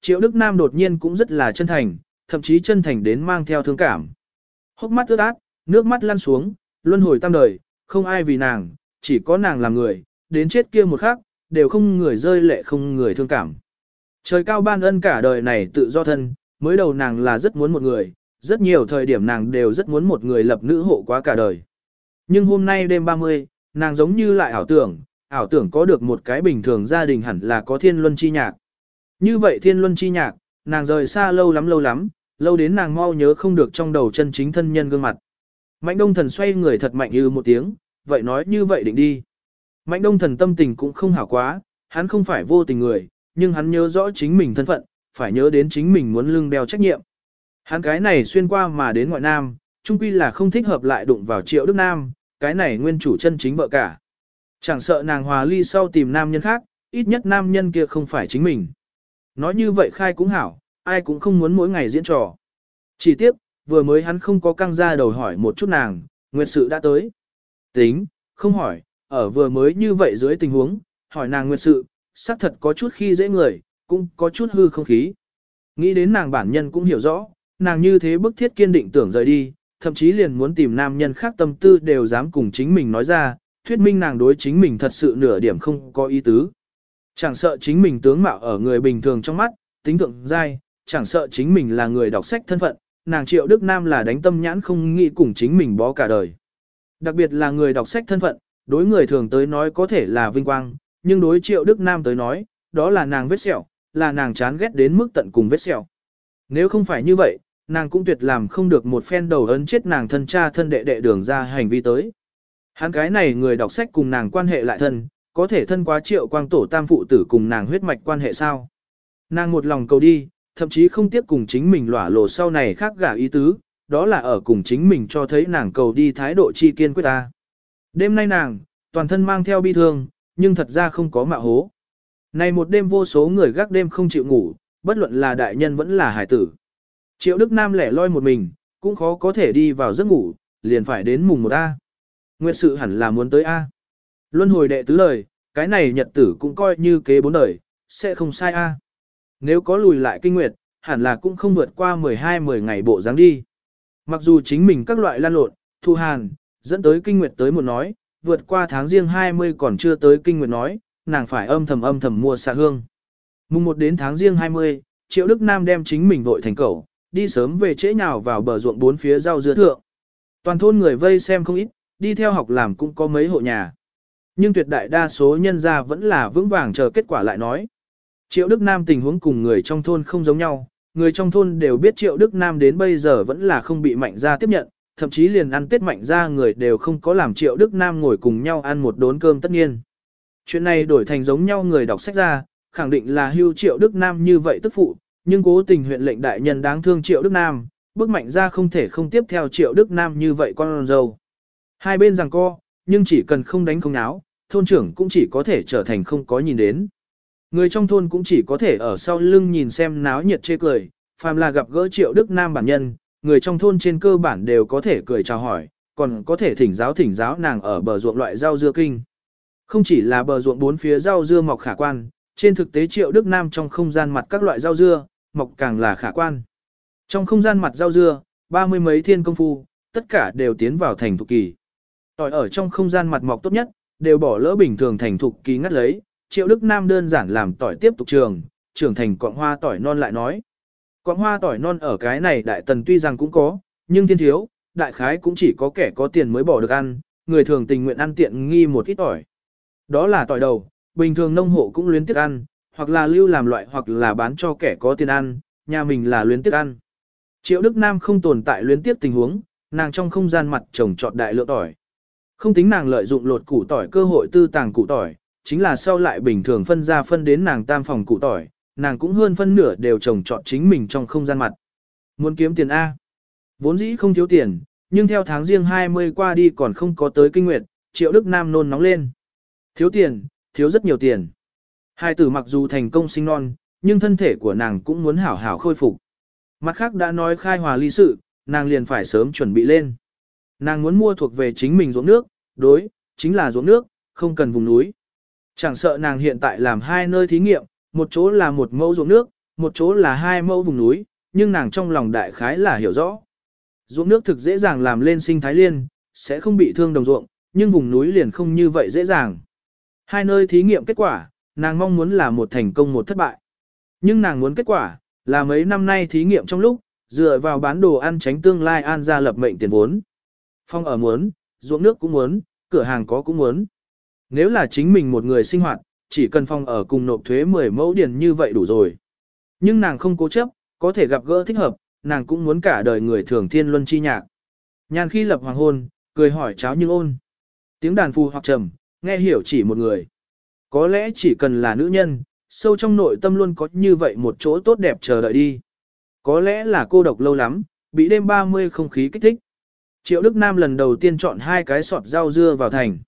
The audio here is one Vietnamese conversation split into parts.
Triệu Đức Nam đột nhiên cũng rất là chân thành, thậm chí chân thành đến mang theo thương cảm. Hốc mắt ướt át, nước mắt lăn xuống, luân hồi tam đời, không ai vì nàng, chỉ có nàng làm người, đến chết kia một khắc, đều không người rơi lệ không người thương cảm. Trời cao ban ân cả đời này tự do thân, mới đầu nàng là rất muốn một người, rất nhiều thời điểm nàng đều rất muốn một người lập nữ hộ quá cả đời. Nhưng hôm nay đêm 30, nàng giống như lại ảo tưởng, ảo tưởng có được một cái bình thường gia đình hẳn là có thiên luân chi nhạc. Như vậy thiên luân chi nhạc, nàng rời xa lâu lắm lâu lắm, lâu đến nàng mau nhớ không được trong đầu chân chính thân nhân gương mặt. Mạnh đông thần xoay người thật mạnh như một tiếng, vậy nói như vậy định đi. Mạnh đông thần tâm tình cũng không hảo quá, hắn không phải vô tình người, nhưng hắn nhớ rõ chính mình thân phận, phải nhớ đến chính mình muốn lưng đeo trách nhiệm. Hắn cái này xuyên qua mà đến ngoại nam, trung quy là không thích hợp lại đụng vào triệu đức nam, cái này nguyên chủ chân chính vợ cả. Chẳng sợ nàng hòa ly sau tìm nam nhân khác, ít nhất nam nhân kia không phải chính mình. Nói như vậy khai cũng hảo, ai cũng không muốn mỗi ngày diễn trò. Chỉ tiếc, vừa mới hắn không có căng ra đầu hỏi một chút nàng, nguyệt sự đã tới. Tính, không hỏi, ở vừa mới như vậy dưới tình huống, hỏi nàng nguyệt sự, xác thật có chút khi dễ người, cũng có chút hư không khí. Nghĩ đến nàng bản nhân cũng hiểu rõ, nàng như thế bức thiết kiên định tưởng rời đi, thậm chí liền muốn tìm nam nhân khác tâm tư đều dám cùng chính mình nói ra, thuyết minh nàng đối chính mình thật sự nửa điểm không có ý tứ. Chẳng sợ chính mình tướng mạo ở người bình thường trong mắt, tính thượng dai, chẳng sợ chính mình là người đọc sách thân phận, nàng triệu Đức Nam là đánh tâm nhãn không nghĩ cùng chính mình bó cả đời. Đặc biệt là người đọc sách thân phận, đối người thường tới nói có thể là vinh quang, nhưng đối triệu Đức Nam tới nói, đó là nàng vết sẹo, là nàng chán ghét đến mức tận cùng vết sẹo. Nếu không phải như vậy, nàng cũng tuyệt làm không được một phen đầu ấn chết nàng thân cha thân đệ đệ đường ra hành vi tới. Hắn cái này người đọc sách cùng nàng quan hệ lại thân, có thể thân quá triệu quang tổ tam phụ tử cùng nàng huyết mạch quan hệ sao. Nàng một lòng cầu đi, thậm chí không tiếp cùng chính mình lỏa lộ sau này khác gả ý tứ, đó là ở cùng chính mình cho thấy nàng cầu đi thái độ chi kiên quyết ta. Đêm nay nàng, toàn thân mang theo bi thương, nhưng thật ra không có mạo hố. Này một đêm vô số người gác đêm không chịu ngủ, bất luận là đại nhân vẫn là hải tử. Triệu Đức Nam lẻ loi một mình, cũng khó có thể đi vào giấc ngủ, liền phải đến mùng một A. Nguyệt sự hẳn là muốn tới A. Luân hồi đệ tứ lời, cái này nhật tử cũng coi như kế bốn đời, sẽ không sai A. Nếu có lùi lại kinh nguyệt, hẳn là cũng không vượt qua 12-10 ngày bộ dáng đi. Mặc dù chính mình các loại lan lộn, thu hàn, dẫn tới kinh nguyệt tới một nói, vượt qua tháng riêng 20 còn chưa tới kinh nguyệt nói, nàng phải âm thầm âm thầm mua xạ hương. Mùng 1 đến tháng riêng 20, Triệu Đức Nam đem chính mình vội thành cầu, đi sớm về trễ nhào vào bờ ruộng bốn phía rau dưa thượng. Toàn thôn người vây xem không ít, đi theo học làm cũng có mấy hộ nhà. Nhưng tuyệt đại đa số nhân gia vẫn là vững vàng chờ kết quả lại nói. Triệu Đức Nam tình huống cùng người trong thôn không giống nhau, người trong thôn đều biết Triệu Đức Nam đến bây giờ vẫn là không bị mạnh gia tiếp nhận, thậm chí liền ăn tết mạnh gia người đều không có làm Triệu Đức Nam ngồi cùng nhau ăn một đốn cơm tất nhiên. Chuyện này đổi thành giống nhau người đọc sách ra, khẳng định là hưu Triệu Đức Nam như vậy tức phụ, nhưng cố tình huyện lệnh đại nhân đáng thương Triệu Đức Nam, bức mạnh gia không thể không tiếp theo Triệu Đức Nam như vậy con dâu. Hai bên rằng co, nhưng chỉ cần không đánh không náo, thôn trưởng cũng chỉ có thể trở thành không có nhìn đến. Người trong thôn cũng chỉ có thể ở sau lưng nhìn xem náo nhiệt chê cười, phàm là gặp gỡ Triệu Đức Nam bản nhân, người trong thôn trên cơ bản đều có thể cười chào hỏi, còn có thể thỉnh giáo thỉnh giáo nàng ở bờ ruộng loại rau dưa kinh. Không chỉ là bờ ruộng bốn phía rau dưa mọc khả quan, trên thực tế Triệu Đức Nam trong không gian mặt các loại rau dưa, mọc càng là khả quan. Trong không gian mặt rau dưa, ba mươi mấy thiên công phu, tất cả đều tiến vào thành thục kỳ. Tỏi ở trong không gian mặt mọc tốt nhất, đều bỏ lỡ bình thường thành thục kỳ ngắt lấy, Triệu Đức Nam đơn giản làm tỏi tiếp tục trường, trưởng thành quạng hoa tỏi non lại nói. Quạng hoa tỏi non ở cái này đại tần tuy rằng cũng có, nhưng thiên thiếu, đại khái cũng chỉ có kẻ có tiền mới bỏ được ăn, người thường tình nguyện ăn tiện nghi một ít tỏi. Đó là tỏi đầu, bình thường nông hộ cũng luyến tiếc ăn, hoặc là lưu làm loại hoặc là bán cho kẻ có tiền ăn, nhà mình là luyến tiếc ăn. Triệu Đức Nam không tồn tại luyến tiếc tình huống, nàng trong không gian mặt trồng trọt đại lượng tỏi. Không tính nàng lợi dụng lột củ tỏi cơ hội tư tàng củ tỏi, chính là sau lại bình thường phân ra phân đến nàng tam phòng củ tỏi, nàng cũng hơn phân nửa đều trồng trọt chính mình trong không gian mặt. Muốn kiếm tiền A. Vốn dĩ không thiếu tiền, nhưng theo tháng riêng 20 qua đi còn không có tới kinh nguyệt, triệu Đức Nam nôn nóng lên. Thiếu tiền, thiếu rất nhiều tiền. Hai tử mặc dù thành công sinh non, nhưng thân thể của nàng cũng muốn hảo hảo khôi phục. Mặt khác đã nói khai hòa ly sự, nàng liền phải sớm chuẩn bị lên. Nàng muốn mua thuộc về chính mình ruộng nước, đối, chính là ruộng nước, không cần vùng núi. Chẳng sợ nàng hiện tại làm hai nơi thí nghiệm, một chỗ là một mẫu ruộng nước, một chỗ là hai mẫu vùng núi, nhưng nàng trong lòng đại khái là hiểu rõ. Ruộng nước thực dễ dàng làm lên sinh thái liên, sẽ không bị thương đồng ruộng, nhưng vùng núi liền không như vậy dễ dàng. Hai nơi thí nghiệm kết quả, nàng mong muốn là một thành công một thất bại. Nhưng nàng muốn kết quả, là mấy năm nay thí nghiệm trong lúc, dựa vào bán đồ ăn tránh tương lai an gia lập mệnh tiền vốn. Phong ở muốn, ruộng nước cũng muốn, cửa hàng có cũng muốn. Nếu là chính mình một người sinh hoạt, chỉ cần phong ở cùng nộp thuế 10 mẫu điền như vậy đủ rồi. Nhưng nàng không cố chấp, có thể gặp gỡ thích hợp, nàng cũng muốn cả đời người thường thiên luân chi nhạc. Nhàn khi lập hoàng hôn, cười hỏi cháo như ôn. Tiếng đàn phù hoặc trầm, nghe hiểu chỉ một người. Có lẽ chỉ cần là nữ nhân, sâu trong nội tâm luôn có như vậy một chỗ tốt đẹp chờ đợi đi. Có lẽ là cô độc lâu lắm, bị đêm 30 không khí kích thích. Triệu Đức Nam lần đầu tiên chọn hai cái sọt rau dưa vào thành.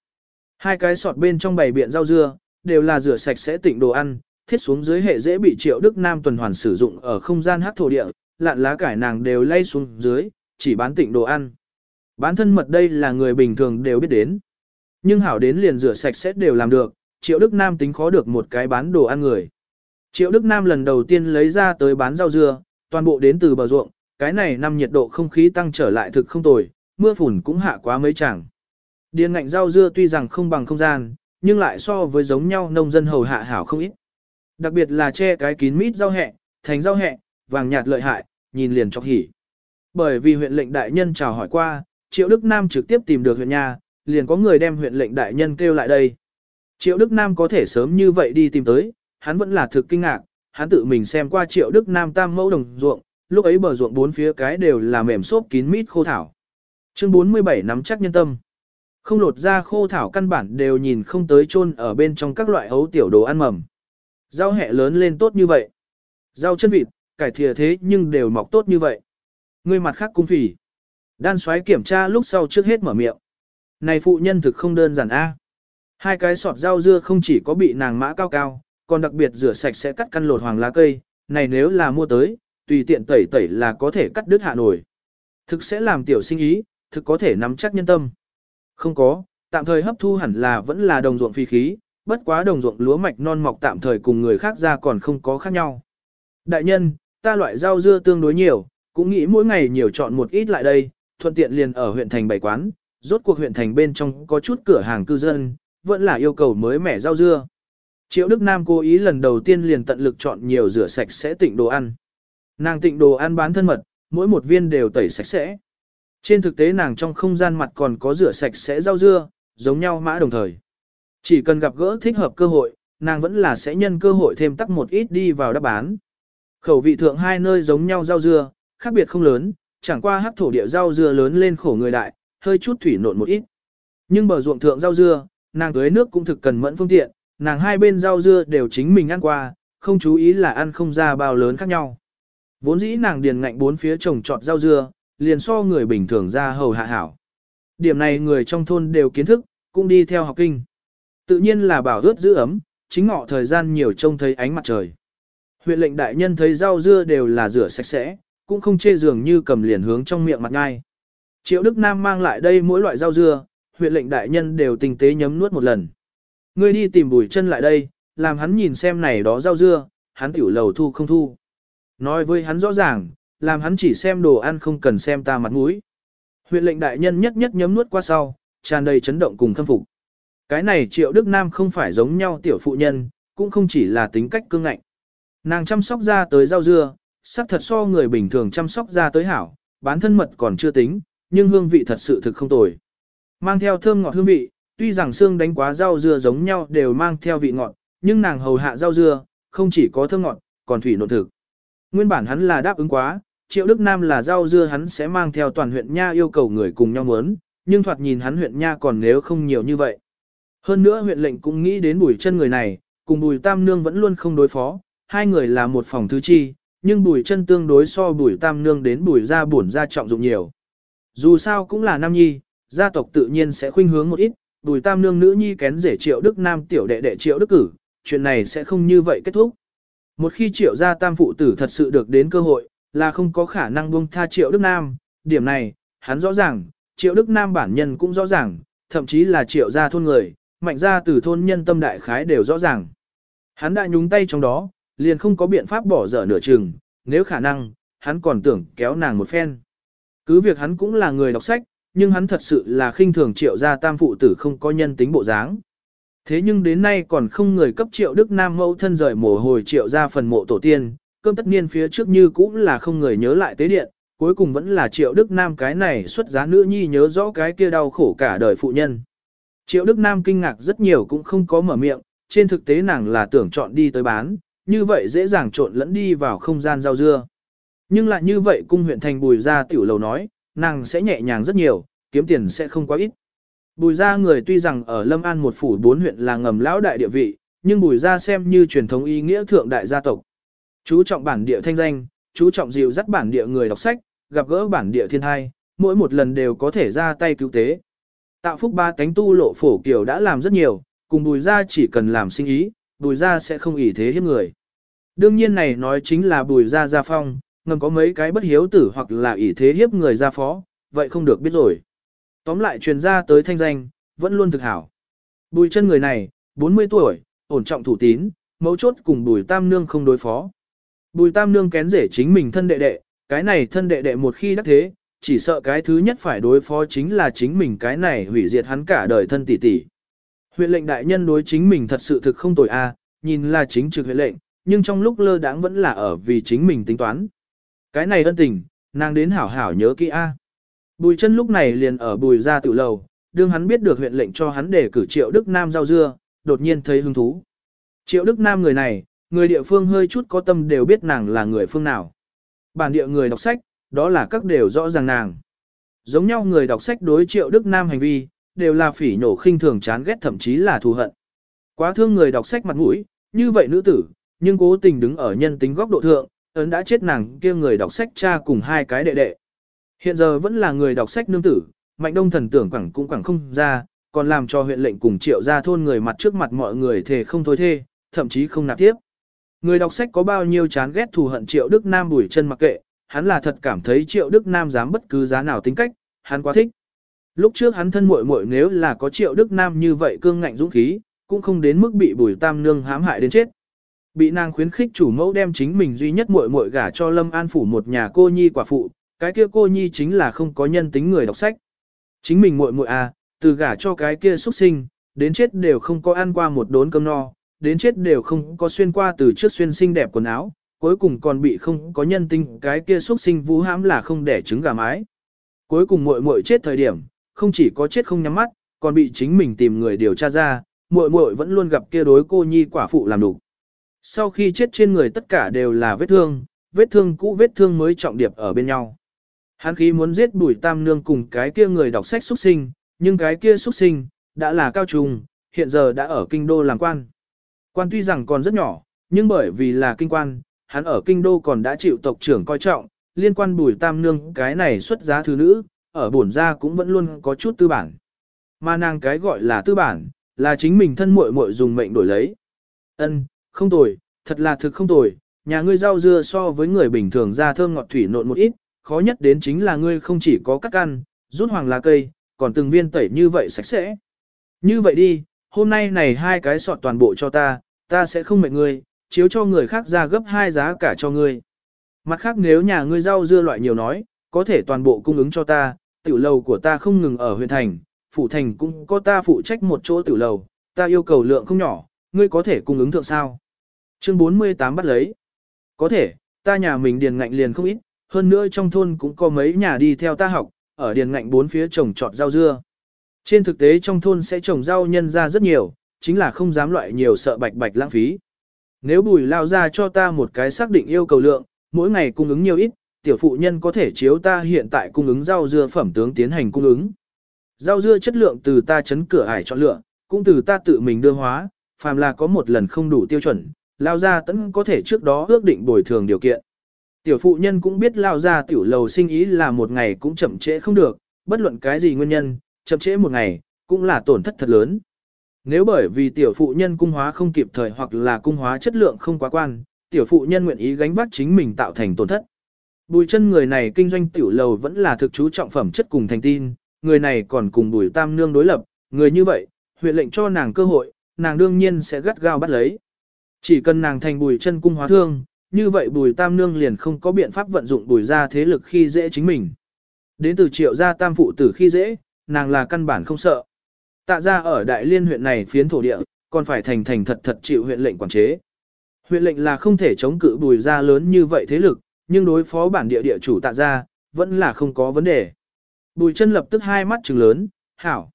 Hai cái sọt bên trong bảy biện rau dưa, đều là rửa sạch sẽ tịnh đồ ăn, thiết xuống dưới hệ dễ bị Triệu Đức Nam tuần hoàn sử dụng ở không gian hát thổ địa, lạn lá cải nàng đều lay xuống dưới, chỉ bán tịnh đồ ăn. Bán thân mật đây là người bình thường đều biết đến. Nhưng hảo đến liền rửa sạch sẽ đều làm được, Triệu Đức Nam tính khó được một cái bán đồ ăn người. Triệu Đức Nam lần đầu tiên lấy ra tới bán rau dưa, toàn bộ đến từ bờ ruộng, cái này năm nhiệt độ không khí tăng trở lại thực không tồi, mưa phùn cũng hạ quá mấy chẳng. Điền ngạnh rau dưa tuy rằng không bằng không gian, nhưng lại so với giống nhau nông dân hầu hạ hảo không ít. Đặc biệt là che cái kín mít rau hẹ, thành rau hẹ, vàng nhạt lợi hại, nhìn liền chọc hỉ. Bởi vì huyện lệnh đại nhân chào hỏi qua, Triệu Đức Nam trực tiếp tìm được huyện nhà, liền có người đem huyện lệnh đại nhân kêu lại đây. Triệu Đức Nam có thể sớm như vậy đi tìm tới, hắn vẫn là thực kinh ngạc, hắn tự mình xem qua Triệu Đức Nam tam mẫu đồng ruộng, lúc ấy bờ ruộng bốn phía cái đều là mềm xốp kín mít khô thảo. Chương 47 nắm chắc nhân tâm. Không lột ra khô thảo căn bản đều nhìn không tới chôn ở bên trong các loại ấu tiểu đồ ăn mầm. Rau hẹ lớn lên tốt như vậy. Rau chân vịt, cải thìa thế nhưng đều mọc tốt như vậy. Người mặt khác cung phỉ. Đan xoáy kiểm tra lúc sau trước hết mở miệng. Này phụ nhân thực không đơn giản a. Hai cái sọt rau dưa không chỉ có bị nàng mã cao cao, còn đặc biệt rửa sạch sẽ cắt căn lột hoàng lá cây, này nếu là mua tới, tùy tiện tẩy tẩy là có thể cắt đứt hạ nổi. Thực sẽ làm tiểu sinh ý, thực có thể nắm chắc nhân tâm. Không có, tạm thời hấp thu hẳn là vẫn là đồng ruộng phi khí, bất quá đồng ruộng lúa mạch non mọc tạm thời cùng người khác ra còn không có khác nhau. Đại nhân, ta loại rau dưa tương đối nhiều, cũng nghĩ mỗi ngày nhiều chọn một ít lại đây, thuận tiện liền ở huyện thành bày quán, rốt cuộc huyện thành bên trong có chút cửa hàng cư dân, vẫn là yêu cầu mới mẻ rau dưa. Triệu Đức Nam cố ý lần đầu tiên liền tận lực chọn nhiều rửa sạch sẽ tịnh đồ ăn. Nàng tịnh đồ ăn bán thân mật, mỗi một viên đều tẩy sạch sẽ. Trên thực tế nàng trong không gian mặt còn có rửa sạch sẽ rau dưa, giống nhau mã đồng thời. Chỉ cần gặp gỡ thích hợp cơ hội, nàng vẫn là sẽ nhân cơ hội thêm tắc một ít đi vào đáp bán. Khẩu vị thượng hai nơi giống nhau rau dưa, khác biệt không lớn, chẳng qua hắc thổ địa rau dưa lớn lên khổ người đại, hơi chút thủy nộn một ít. Nhưng bờ ruộng thượng rau dưa, nàng tưới nước cũng thực cần mẫn phương tiện, nàng hai bên rau dưa đều chính mình ăn qua, không chú ý là ăn không ra bao lớn khác nhau. Vốn dĩ nàng điền ngạnh bốn phía trồng trọt rau dưa, liền so người bình thường ra hầu hạ hảo. Điểm này người trong thôn đều kiến thức, cũng đi theo học kinh. Tự nhiên là bảo ướt giữ ấm, chính ngọ thời gian nhiều trông thấy ánh mặt trời. Huyện lệnh đại nhân thấy rau dưa đều là rửa sạch sẽ, cũng không chê dường như cầm liền hướng trong miệng mặt ngay. Triệu Đức Nam mang lại đây mỗi loại rau dưa, huyện lệnh đại nhân đều tinh tế nhấm nuốt một lần. Ngươi đi tìm bùi chân lại đây, làm hắn nhìn xem này đó rau dưa, hắn tiểu lầu thu không thu. Nói với hắn rõ ràng, làm hắn chỉ xem đồ ăn không cần xem ta mặt mũi. Huyện lệnh đại nhân nhất nhất nhấm nuốt qua sau, tràn đầy chấn động cùng khâm phục. Cái này triệu Đức Nam không phải giống nhau tiểu phụ nhân, cũng không chỉ là tính cách cương ngạnh. Nàng chăm sóc ra tới rau dưa, sắc thật so người bình thường chăm sóc ra tới hảo, bán thân mật còn chưa tính, nhưng hương vị thật sự thực không tồi. Mang theo thơm ngọt hương vị, tuy rằng xương đánh quá rau dưa giống nhau đều mang theo vị ngọt, nhưng nàng hầu hạ rau dưa, không chỉ có thơm ngọt, còn thủy nộn thực. Nguyên bản hắn là đáp ứng quá, Triệu Đức Nam là rau dưa hắn sẽ mang theo toàn huyện nha yêu cầu người cùng nhau muốn, nhưng thoạt nhìn hắn huyện nha còn nếu không nhiều như vậy. Hơn nữa huyện lệnh cũng nghĩ đến bùi chân người này, cùng bùi tam nương vẫn luôn không đối phó, hai người là một phòng thứ chi, nhưng bùi chân tương đối so bùi tam nương đến bùi ra buồn ra trọng dụng nhiều. Dù sao cũng là nam nhi, gia tộc tự nhiên sẽ khuynh hướng một ít, bùi tam nương nữ nhi kén rể triệu đức nam tiểu đệ đệ triệu đức cử, chuyện này sẽ không như vậy kết thúc. Một khi triệu gia tam phụ tử thật sự được đến cơ hội, là không có khả năng buông tha triệu đức nam, điểm này, hắn rõ ràng, triệu đức nam bản nhân cũng rõ ràng, thậm chí là triệu gia thôn người, mạnh gia từ thôn nhân tâm đại khái đều rõ ràng. Hắn đã nhúng tay trong đó, liền không có biện pháp bỏ dở nửa chừng, nếu khả năng, hắn còn tưởng kéo nàng một phen. Cứ việc hắn cũng là người đọc sách, nhưng hắn thật sự là khinh thường triệu gia tam phụ tử không có nhân tính bộ dáng. Thế nhưng đến nay còn không người cấp triệu Đức Nam mẫu thân rời mồ hồi triệu gia phần mộ tổ tiên, cơm tất niên phía trước như cũng là không người nhớ lại tế điện, cuối cùng vẫn là triệu Đức Nam cái này xuất giá nữ nhi nhớ rõ cái kia đau khổ cả đời phụ nhân. Triệu Đức Nam kinh ngạc rất nhiều cũng không có mở miệng, trên thực tế nàng là tưởng chọn đi tới bán, như vậy dễ dàng trộn lẫn đi vào không gian rau dưa. Nhưng lại như vậy cung huyện thành bùi ra tiểu lầu nói, nàng sẽ nhẹ nhàng rất nhiều, kiếm tiền sẽ không quá ít. Bùi gia người tuy rằng ở Lâm An một phủ bốn huyện là ngầm lão đại địa vị, nhưng bùi gia xem như truyền thống ý nghĩa thượng đại gia tộc. Chú trọng bản địa thanh danh, chú trọng dịu dắt bản địa người đọc sách, gặp gỡ bản địa thiên hai, mỗi một lần đều có thể ra tay cứu tế. Tạo phúc ba cánh tu lộ phổ kiểu đã làm rất nhiều, cùng bùi gia chỉ cần làm sinh ý, bùi gia sẽ không ỷ thế hiếp người. Đương nhiên này nói chính là bùi gia gia phong, ngầm có mấy cái bất hiếu tử hoặc là ỷ thế hiếp người gia phó, vậy không được biết rồi. Tóm lại truyền ra tới thanh danh, vẫn luôn thực hảo. Bùi chân người này, 40 tuổi, ổn trọng thủ tín, mấu chốt cùng bùi tam nương không đối phó. Bùi tam nương kén rể chính mình thân đệ đệ, cái này thân đệ đệ một khi đắc thế, chỉ sợ cái thứ nhất phải đối phó chính là chính mình cái này hủy diệt hắn cả đời thân tỷ tỷ. Huyện lệnh đại nhân đối chính mình thật sự thực không tồi a, nhìn là chính trực huyện lệnh, nhưng trong lúc lơ đãng vẫn là ở vì chính mình tính toán. Cái này ân tình, nàng đến hảo hảo nhớ kỹ a. Bùi chân lúc này liền ở bùi ra tự lầu, đương hắn biết được huyện lệnh cho hắn để cử triệu Đức Nam giao dưa, đột nhiên thấy hứng thú. Triệu Đức Nam người này, người địa phương hơi chút có tâm đều biết nàng là người phương nào. Bản địa người đọc sách, đó là các đều rõ ràng nàng. Giống nhau người đọc sách đối triệu Đức Nam hành vi, đều là phỉ nhổ khinh thường chán ghét thậm chí là thù hận. Quá thương người đọc sách mặt mũi, như vậy nữ tử, nhưng cố tình đứng ở nhân tính góc độ thượng, ấn đã chết nàng kia người đọc sách cha cùng hai cái đệ đệ. Hiện giờ vẫn là người đọc sách nương tử, mạnh đông thần tưởng quẳng cũng quẳng không ra, còn làm cho huyện lệnh cùng triệu ra thôn người mặt trước mặt mọi người thề không thôi thê, thậm chí không nạp tiếp. Người đọc sách có bao nhiêu chán ghét thù hận triệu Đức Nam bùi chân mặc kệ, hắn là thật cảm thấy triệu Đức Nam dám bất cứ giá nào tính cách, hắn quá thích. Lúc trước hắn thân muội muội nếu là có triệu Đức Nam như vậy cương ngạnh dũng khí, cũng không đến mức bị bùi tam nương hãm hại đến chết. Bị nàng khuyến khích chủ mẫu đem chính mình duy nhất muội muội gả cho Lâm An phủ một nhà cô nhi quả phụ, cái kia cô nhi chính là không có nhân tính người đọc sách. Chính mình muội muội à, từ gả cho cái kia xuất sinh, đến chết đều không có ăn qua một đốn cơm no, đến chết đều không có xuyên qua từ trước xuyên xinh đẹp quần áo, cuối cùng còn bị không có nhân tinh cái kia xuất sinh vũ hãm là không đẻ trứng gà mái. Cuối cùng muội muội chết thời điểm, không chỉ có chết không nhắm mắt, còn bị chính mình tìm người điều tra ra, muội muội vẫn luôn gặp kia đối cô nhi quả phụ làm đủ. Sau khi chết trên người tất cả đều là vết thương, vết thương cũ vết thương mới trọng điệp ở bên nhau. Hắn khí muốn giết bùi tam nương cùng cái kia người đọc sách xuất sinh, nhưng cái kia xuất sinh, đã là cao trùng, hiện giờ đã ở kinh đô làm quan. Quan tuy rằng còn rất nhỏ, nhưng bởi vì là kinh quan, hắn ở kinh đô còn đã chịu tộc trưởng coi trọng, liên quan bùi tam nương cái này xuất giá thứ nữ, ở bổn gia cũng vẫn luôn có chút tư bản. Mà nàng cái gọi là tư bản, là chính mình thân muội muội dùng mệnh đổi lấy. Ân, không tồi, thật là thực không tồi, nhà ngươi rau dưa so với người bình thường ra thơm ngọt thủy nộn một ít, khó nhất đến chính là ngươi không chỉ có cắt ăn, rút hoàng lá cây, còn từng viên tẩy như vậy sạch sẽ. Như vậy đi, hôm nay này hai cái sọt toàn bộ cho ta, ta sẽ không mệt ngươi, chiếu cho người khác ra gấp hai giá cả cho ngươi. Mặt khác nếu nhà ngươi rau dưa loại nhiều nói, có thể toàn bộ cung ứng cho ta, tiểu lầu của ta không ngừng ở huyện thành, phủ thành cũng có ta phụ trách một chỗ tiểu lầu, ta yêu cầu lượng không nhỏ, ngươi có thể cung ứng thượng sao. Chương 48 bắt lấy. Có thể, ta nhà mình điền ngạnh liền không ít, hơn nữa trong thôn cũng có mấy nhà đi theo ta học, ở điền ngạnh bốn phía trồng trọt rau dưa. Trên thực tế trong thôn sẽ trồng rau nhân ra rất nhiều, chính là không dám loại nhiều sợ bạch bạch lãng phí. Nếu bùi lao ra cho ta một cái xác định yêu cầu lượng, mỗi ngày cung ứng nhiều ít, tiểu phụ nhân có thể chiếu ta hiện tại cung ứng rau dưa phẩm tướng tiến hành cung ứng. Rau dưa chất lượng từ ta chấn cửa ải chọn lựa, cũng từ ta tự mình đưa hóa, phàm là có một lần không đủ tiêu chuẩn, lao ra tẫn có thể trước đó ước định bồi thường điều kiện. Tiểu phụ nhân cũng biết lao ra tiểu lầu sinh ý là một ngày cũng chậm trễ không được, bất luận cái gì nguyên nhân, chậm trễ một ngày, cũng là tổn thất thật lớn. Nếu bởi vì tiểu phụ nhân cung hóa không kịp thời hoặc là cung hóa chất lượng không quá quan, tiểu phụ nhân nguyện ý gánh vác chính mình tạo thành tổn thất. Bùi chân người này kinh doanh tiểu lầu vẫn là thực chú trọng phẩm chất cùng thành tin, người này còn cùng bùi tam nương đối lập, người như vậy, huyện lệnh cho nàng cơ hội, nàng đương nhiên sẽ gắt gao bắt lấy. Chỉ cần nàng thành bùi chân cung hóa thương, như vậy bùi tam nương liền không có biện pháp vận dụng bùi ra thế lực khi dễ chính mình. Đến từ triệu gia tam phụ tử khi dễ, nàng là căn bản không sợ. Tạ ra ở đại liên huyện này phiến thổ địa, còn phải thành thành thật thật chịu huyện lệnh quản chế. Huyện lệnh là không thể chống cự bùi ra lớn như vậy thế lực, nhưng đối phó bản địa địa chủ tạ ra, vẫn là không có vấn đề. Bùi chân lập tức hai mắt trừng lớn, hảo.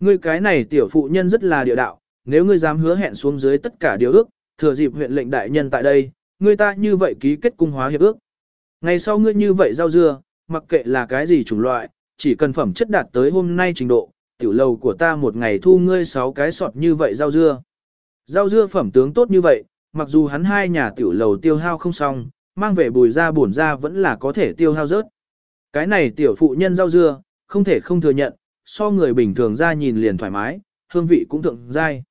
Ngươi cái này tiểu phụ nhân rất là địa đạo, nếu ngươi dám hứa hẹn xuống dưới tất cả điều ước, thừa dịp huyện lệnh đại nhân tại đây, ngươi ta như vậy ký kết cung hóa hiệp ước. Ngày sau ngươi như vậy rau dưa, mặc kệ là cái gì chủng loại, chỉ cần phẩm chất đạt tới hôm nay trình độ, tiểu lầu của ta một ngày thu ngươi 6 cái sọt như vậy rau dưa. Rau dưa phẩm tướng tốt như vậy, mặc dù hắn hai nhà tiểu lầu tiêu hao không xong, mang về bùi ra bổn ra vẫn là có thể tiêu hao rớt. Cái này tiểu phụ nhân rau dưa, không thể không thừa nhận, so người bình thường ra nhìn liền thoải mái, hương vị cũng thượng dai.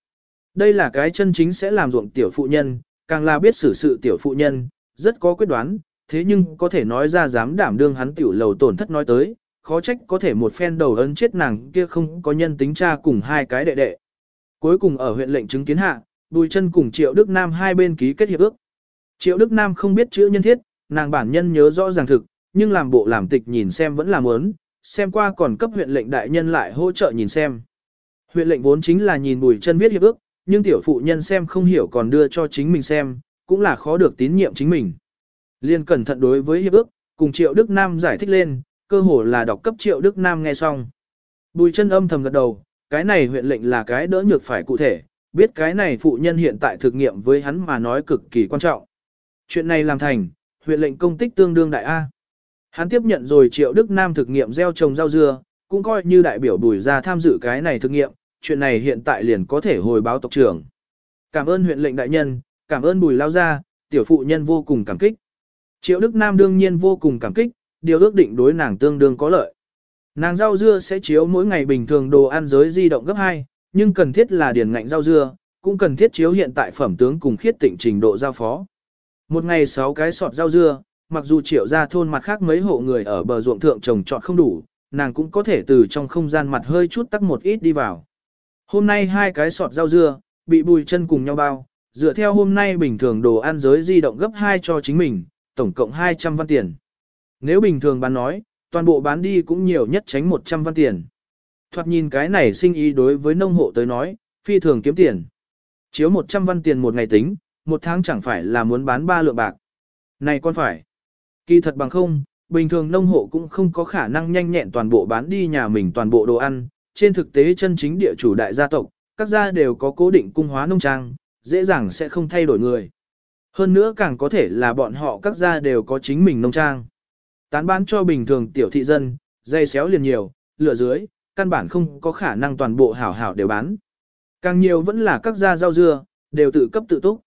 Đây là cái chân chính sẽ làm ruộng tiểu phụ nhân, càng là biết xử sự tiểu phụ nhân, rất có quyết đoán, thế nhưng có thể nói ra dám đảm đương hắn tiểu lầu tổn thất nói tới, khó trách có thể một phen đầu ấn chết nàng kia không có nhân tính cha cùng hai cái đệ đệ. Cuối cùng ở huyện lệnh chứng kiến hạ, Bùi chân cùng Triệu Đức Nam hai bên ký kết hiệp ước. Triệu Đức Nam không biết chữ nhân thiết, nàng bản nhân nhớ rõ ràng thực, nhưng làm bộ làm tịch nhìn xem vẫn là muốn, xem qua còn cấp huyện lệnh đại nhân lại hỗ trợ nhìn xem. Huyện lệnh vốn chính là nhìn Bùi chân viết hiệp ước, nhưng tiểu phụ nhân xem không hiểu còn đưa cho chính mình xem, cũng là khó được tín nhiệm chính mình. Liên cẩn thận đối với hiệp ước, cùng Triệu Đức Nam giải thích lên, cơ hồ là đọc cấp Triệu Đức Nam nghe xong. Bùi chân âm thầm gật đầu, cái này huyện lệnh là cái đỡ nhược phải cụ thể, biết cái này phụ nhân hiện tại thực nghiệm với hắn mà nói cực kỳ quan trọng. Chuyện này làm thành, huyện lệnh công tích tương đương đại A. Hắn tiếp nhận rồi Triệu Đức Nam thực nghiệm gieo trồng rau dưa, cũng coi như đại biểu bùi ra tham dự cái này thực nghiệm, chuyện này hiện tại liền có thể hồi báo tộc trưởng. Cảm ơn huyện lệnh đại nhân, cảm ơn bùi lao gia, tiểu phụ nhân vô cùng cảm kích. Triệu Đức Nam đương nhiên vô cùng cảm kích, điều ước định đối nàng tương đương có lợi. Nàng rau dưa sẽ chiếu mỗi ngày bình thường đồ ăn giới di động gấp 2, nhưng cần thiết là điển ngạnh rau dưa, cũng cần thiết chiếu hiện tại phẩm tướng cùng khiết tịnh trình độ giao phó. Một ngày 6 cái sọt rau dưa, mặc dù triệu ra thôn mặt khác mấy hộ người ở bờ ruộng thượng trồng trọt không đủ, nàng cũng có thể từ trong không gian mặt hơi chút tắc một ít đi vào. Hôm nay hai cái sọt rau dưa, bị bùi chân cùng nhau bao, dựa theo hôm nay bình thường đồ ăn giới di động gấp 2 cho chính mình, tổng cộng 200 văn tiền. Nếu bình thường bán nói, toàn bộ bán đi cũng nhiều nhất tránh 100 văn tiền. Thoạt nhìn cái này sinh ý đối với nông hộ tới nói, phi thường kiếm tiền. Chiếu 100 văn tiền một ngày tính, một tháng chẳng phải là muốn bán ba lượng bạc. Này con phải. Kỳ thật bằng không, bình thường nông hộ cũng không có khả năng nhanh nhẹn toàn bộ bán đi nhà mình toàn bộ đồ ăn. Trên thực tế chân chính địa chủ đại gia tộc, các gia đều có cố định cung hóa nông trang, dễ dàng sẽ không thay đổi người. Hơn nữa càng có thể là bọn họ các gia đều có chính mình nông trang. Tán bán cho bình thường tiểu thị dân, dây xéo liền nhiều, lửa dưới, căn bản không có khả năng toàn bộ hảo hảo đều bán. Càng nhiều vẫn là các gia rau dưa, đều tự cấp tự túc.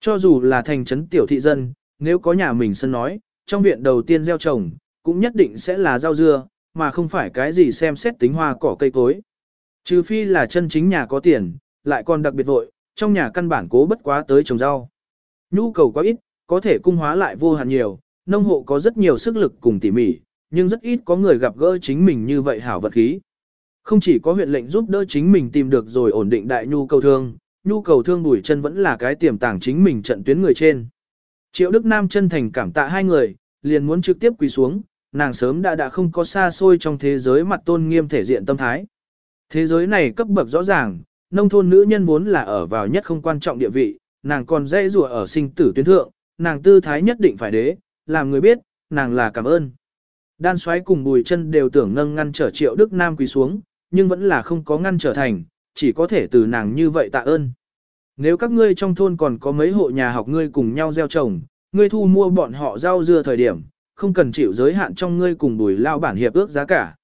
Cho dù là thành trấn tiểu thị dân, nếu có nhà mình sân nói, trong viện đầu tiên gieo trồng, cũng nhất định sẽ là rau dưa, mà không phải cái gì xem xét tính hoa cỏ cây cối. Trừ phi là chân chính nhà có tiền, lại còn đặc biệt vội, trong nhà căn bản cố bất quá tới trồng rau. Nhu cầu quá ít, có thể cung hóa lại vô hạn nhiều, nông hộ có rất nhiều sức lực cùng tỉ mỉ, nhưng rất ít có người gặp gỡ chính mình như vậy hảo vật khí. Không chỉ có huyện lệnh giúp đỡ chính mình tìm được rồi ổn định đại nhu cầu thương, nhu cầu thương bùi chân vẫn là cái tiềm tàng chính mình trận tuyến người trên. Triệu Đức Nam chân thành cảm tạ hai người, liền muốn trực tiếp quỳ xuống, nàng sớm đã đã không có xa xôi trong thế giới mặt tôn nghiêm thể diện tâm thái. Thế giới này cấp bậc rõ ràng, nông thôn nữ nhân vốn là ở vào nhất không quan trọng địa vị, nàng còn dây rùa ở sinh tử tuyến thượng, nàng tư thái nhất định phải đế, làm người biết, nàng là cảm ơn. Đan xoáy cùng bùi chân đều tưởng nâng ngăn trở triệu Đức Nam quỳ xuống, nhưng vẫn là không có ngăn trở thành, chỉ có thể từ nàng như vậy tạ ơn. Nếu các ngươi trong thôn còn có mấy hộ nhà học ngươi cùng nhau gieo trồng, ngươi thu mua bọn họ rau dưa thời điểm, không cần chịu giới hạn trong ngươi cùng bùi lao bản hiệp ước giá cả.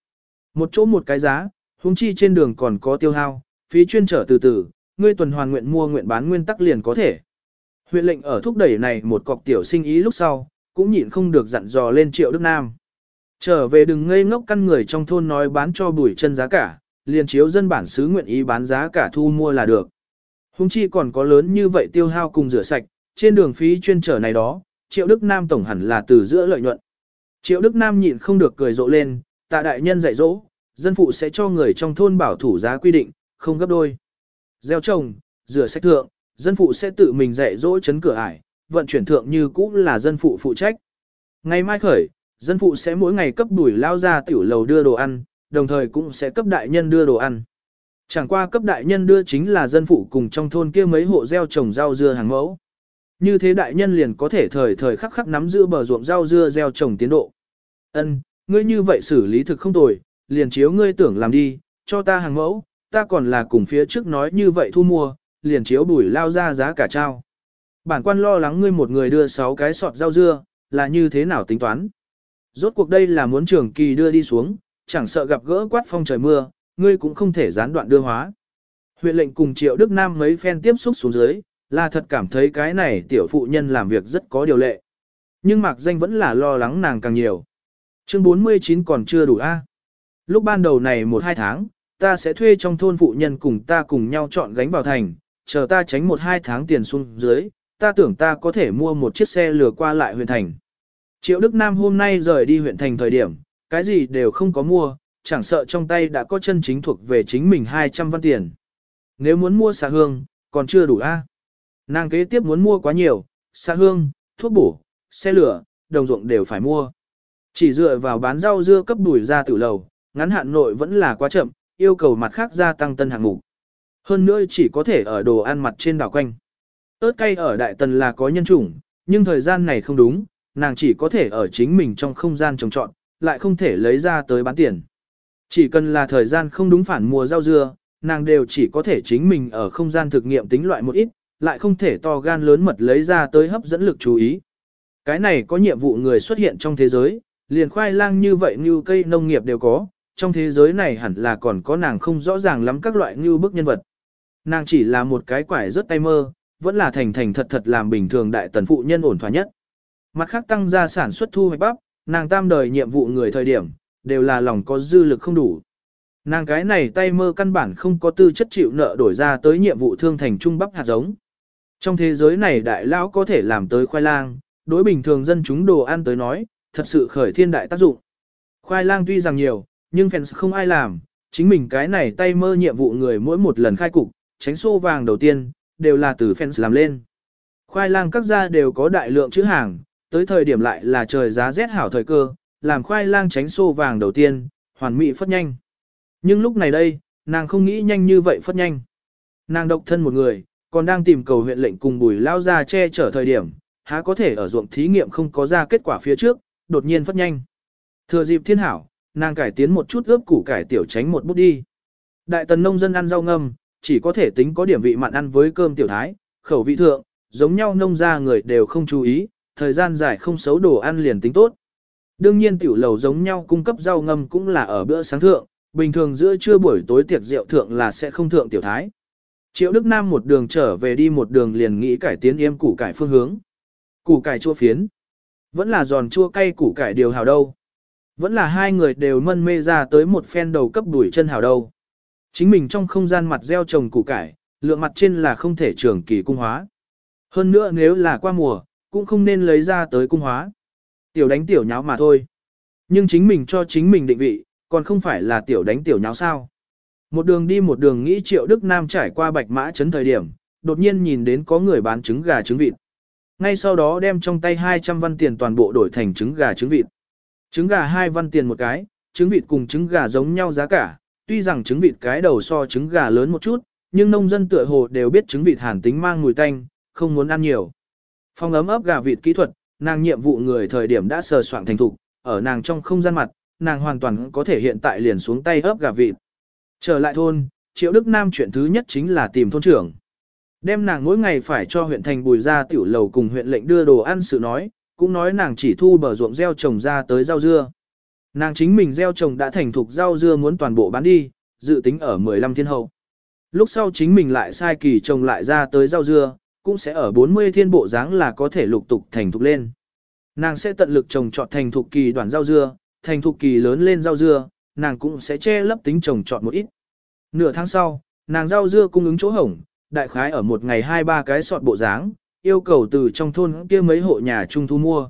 Một chỗ một cái giá, huống chi trên đường còn có tiêu hao, phí chuyên trở từ từ, ngươi tuần hoàn nguyện mua nguyện bán nguyên tắc liền có thể. Huyện lệnh ở thúc đẩy này một cọc tiểu sinh ý lúc sau, cũng nhịn không được dặn dò lên triệu Đức Nam. Trở về đừng ngây ngốc căn người trong thôn nói bán cho bùi chân giá cả, liền chiếu dân bản xứ nguyện ý bán giá cả thu mua là được. Hùng chi còn có lớn như vậy tiêu hao cùng rửa sạch, trên đường phí chuyên trở này đó, triệu Đức Nam tổng hẳn là từ giữa lợi nhuận. Triệu Đức Nam nhịn không được cười rộ lên, tạ đại nhân dạy dỗ, dân phụ sẽ cho người trong thôn bảo thủ giá quy định, không gấp đôi. Gieo trồng, rửa sạch thượng, dân phụ sẽ tự mình dạy dỗ chấn cửa ải, vận chuyển thượng như cũ là dân phụ phụ trách. Ngày mai khởi, dân phụ sẽ mỗi ngày cấp đuổi lao ra tiểu lầu đưa đồ ăn, đồng thời cũng sẽ cấp đại nhân đưa đồ ăn. Chẳng qua cấp đại nhân đưa chính là dân phụ cùng trong thôn kia mấy hộ gieo trồng rau dưa hàng mẫu. Như thế đại nhân liền có thể thời thời khắc khắc nắm giữ bờ ruộng rau dưa gieo trồng tiến độ. Ân, ngươi như vậy xử lý thực không tồi, liền chiếu ngươi tưởng làm đi, cho ta hàng mẫu, ta còn là cùng phía trước nói như vậy thu mua, liền chiếu bùi lao ra giá cả trao. Bản quan lo lắng ngươi một người đưa 6 cái sọt rau dưa, là như thế nào tính toán. Rốt cuộc đây là muốn trưởng kỳ đưa đi xuống, chẳng sợ gặp gỡ quát phong trời mưa, ngươi cũng không thể gián đoạn đưa hóa. Huyện lệnh cùng Triệu Đức Nam mấy phen tiếp xúc xuống dưới, là thật cảm thấy cái này tiểu phụ nhân làm việc rất có điều lệ. Nhưng Mạc Danh vẫn là lo lắng nàng càng nhiều. Chương 49 còn chưa đủ a. Lúc ban đầu này một hai tháng, ta sẽ thuê trong thôn phụ nhân cùng ta cùng nhau chọn gánh vào thành, chờ ta tránh một hai tháng tiền xuống dưới, ta tưởng ta có thể mua một chiếc xe lừa qua lại huyện thành. Triệu Đức Nam hôm nay rời đi huyện thành thời điểm, cái gì đều không có mua, chẳng sợ trong tay đã có chân chính thuộc về chính mình 200 văn tiền. Nếu muốn mua xà hương, còn chưa đủ a. Nàng kế tiếp muốn mua quá nhiều, xà hương, thuốc bổ, xe lửa, đồng ruộng đều phải mua. Chỉ dựa vào bán rau dưa cấp đuổi ra tử lầu, ngắn hạn nội vẫn là quá chậm, yêu cầu mặt khác gia tăng tân hạng mục. Hơn nữa chỉ có thể ở đồ ăn mặt trên đảo quanh ớt cay ở Đại Tần là có nhân chủng, nhưng thời gian này không đúng, nàng chỉ có thể ở chính mình trong không gian trồng trọn, lại không thể lấy ra tới bán tiền. Chỉ cần là thời gian không đúng phản mùa rau dưa, nàng đều chỉ có thể chính mình ở không gian thực nghiệm tính loại một ít, lại không thể to gan lớn mật lấy ra tới hấp dẫn lực chú ý. Cái này có nhiệm vụ người xuất hiện trong thế giới, liền khoai lang như vậy như cây nông nghiệp đều có, trong thế giới này hẳn là còn có nàng không rõ ràng lắm các loại như bức nhân vật. Nàng chỉ là một cái quải rất tay mơ, vẫn là thành thành thật thật làm bình thường đại tần phụ nhân ổn thỏa nhất. Mặt khác tăng gia sản xuất thu hoạch bắp, nàng tam đời nhiệm vụ người thời điểm, đều là lòng có dư lực không đủ. Nàng cái này tay mơ căn bản không có tư chất chịu nợ đổi ra tới nhiệm vụ thương thành trung bắp hạt giống. Trong thế giới này đại lão có thể làm tới khoai lang, đối bình thường dân chúng đồ ăn tới nói, thật sự khởi thiên đại tác dụng. Khoai lang tuy rằng nhiều, nhưng fans không ai làm, chính mình cái này tay mơ nhiệm vụ người mỗi một lần khai cục, tránh xô vàng đầu tiên, đều là từ fans làm lên. Khoai lang các gia đều có đại lượng chữ hàng, tới thời điểm lại là trời giá rét hảo thời cơ, làm khoai lang tránh xô vàng đầu tiên, hoàn mỹ phất nhanh. Nhưng lúc này đây, nàng không nghĩ nhanh như vậy phất nhanh. Nàng độc thân một người, còn đang tìm cầu huyện lệnh cùng bùi lao ra che chở thời điểm, há có thể ở ruộng thí nghiệm không có ra kết quả phía trước, đột nhiên phất nhanh. Thừa dịp thiên hảo, nàng cải tiến một chút ướp củ cải tiểu tránh một bút đi. Đại tần nông dân ăn rau ngâm, chỉ có thể tính có điểm vị mặn ăn với cơm tiểu thái, khẩu vị thượng, giống nhau nông ra người đều không chú ý, thời gian dài không xấu đồ ăn liền tính tốt. Đương nhiên tiểu lầu giống nhau cung cấp rau ngâm cũng là ở bữa sáng thượng, bình thường giữa trưa buổi tối tiệc rượu thượng là sẽ không thượng tiểu thái. Triệu Đức Nam một đường trở về đi một đường liền nghĩ cải tiến yêm củ cải phương hướng. Củ cải chua phiến. Vẫn là giòn chua cay củ cải điều hào đâu. Vẫn là hai người đều mân mê ra tới một phen đầu cấp đuổi chân hào đâu. Chính mình trong không gian mặt gieo trồng củ cải, lượng mặt trên là không thể trường kỳ cung hóa. Hơn nữa nếu là qua mùa, cũng không nên lấy ra tới cung hóa. Tiểu đánh tiểu nháo mà thôi. Nhưng chính mình cho chính mình định vị, còn không phải là tiểu đánh tiểu nháo sao. Một đường đi một đường nghĩ triệu Đức Nam trải qua bạch mã chấn thời điểm, đột nhiên nhìn đến có người bán trứng gà trứng vịt. Ngay sau đó đem trong tay 200 văn tiền toàn bộ đổi thành trứng gà trứng vịt. Trứng gà 2 văn tiền một cái, trứng vịt cùng trứng gà giống nhau giá cả, tuy rằng trứng vịt cái đầu so trứng gà lớn một chút, nhưng nông dân tựa hồ đều biết trứng vịt hàn tính mang mùi tanh, không muốn ăn nhiều. Phong ấm ấp gà vịt kỹ thuật, nàng nhiệm vụ người thời điểm đã sờ soạn thành thục, ở nàng trong không gian mặt, nàng hoàn toàn có thể hiện tại liền xuống tay ấp gà vịt. Trở lại thôn, Triệu Đức Nam chuyện thứ nhất chính là tìm thôn trưởng. Đem nàng mỗi ngày phải cho huyện thành bùi ra tiểu lầu cùng huyện lệnh đưa đồ ăn sự nói, cũng nói nàng chỉ thu bờ ruộng gieo trồng ra tới rau dưa. Nàng chính mình gieo trồng đã thành thục rau dưa muốn toàn bộ bán đi, dự tính ở 15 thiên hậu. Lúc sau chính mình lại sai kỳ trồng lại ra tới rau dưa, cũng sẽ ở 40 thiên bộ dáng là có thể lục tục thành thục lên. Nàng sẽ tận lực trồng trọt thành thục kỳ đoàn rau dưa, thành thục kỳ lớn lên rau dưa, nàng cũng sẽ che lấp tính trồng trọt một ít. Nửa tháng sau, nàng rau dưa cung ứng chỗ hổng, đại khái ở một ngày hai ba cái sọt bộ dáng, yêu cầu từ trong thôn kia mấy hộ nhà trung thu mua.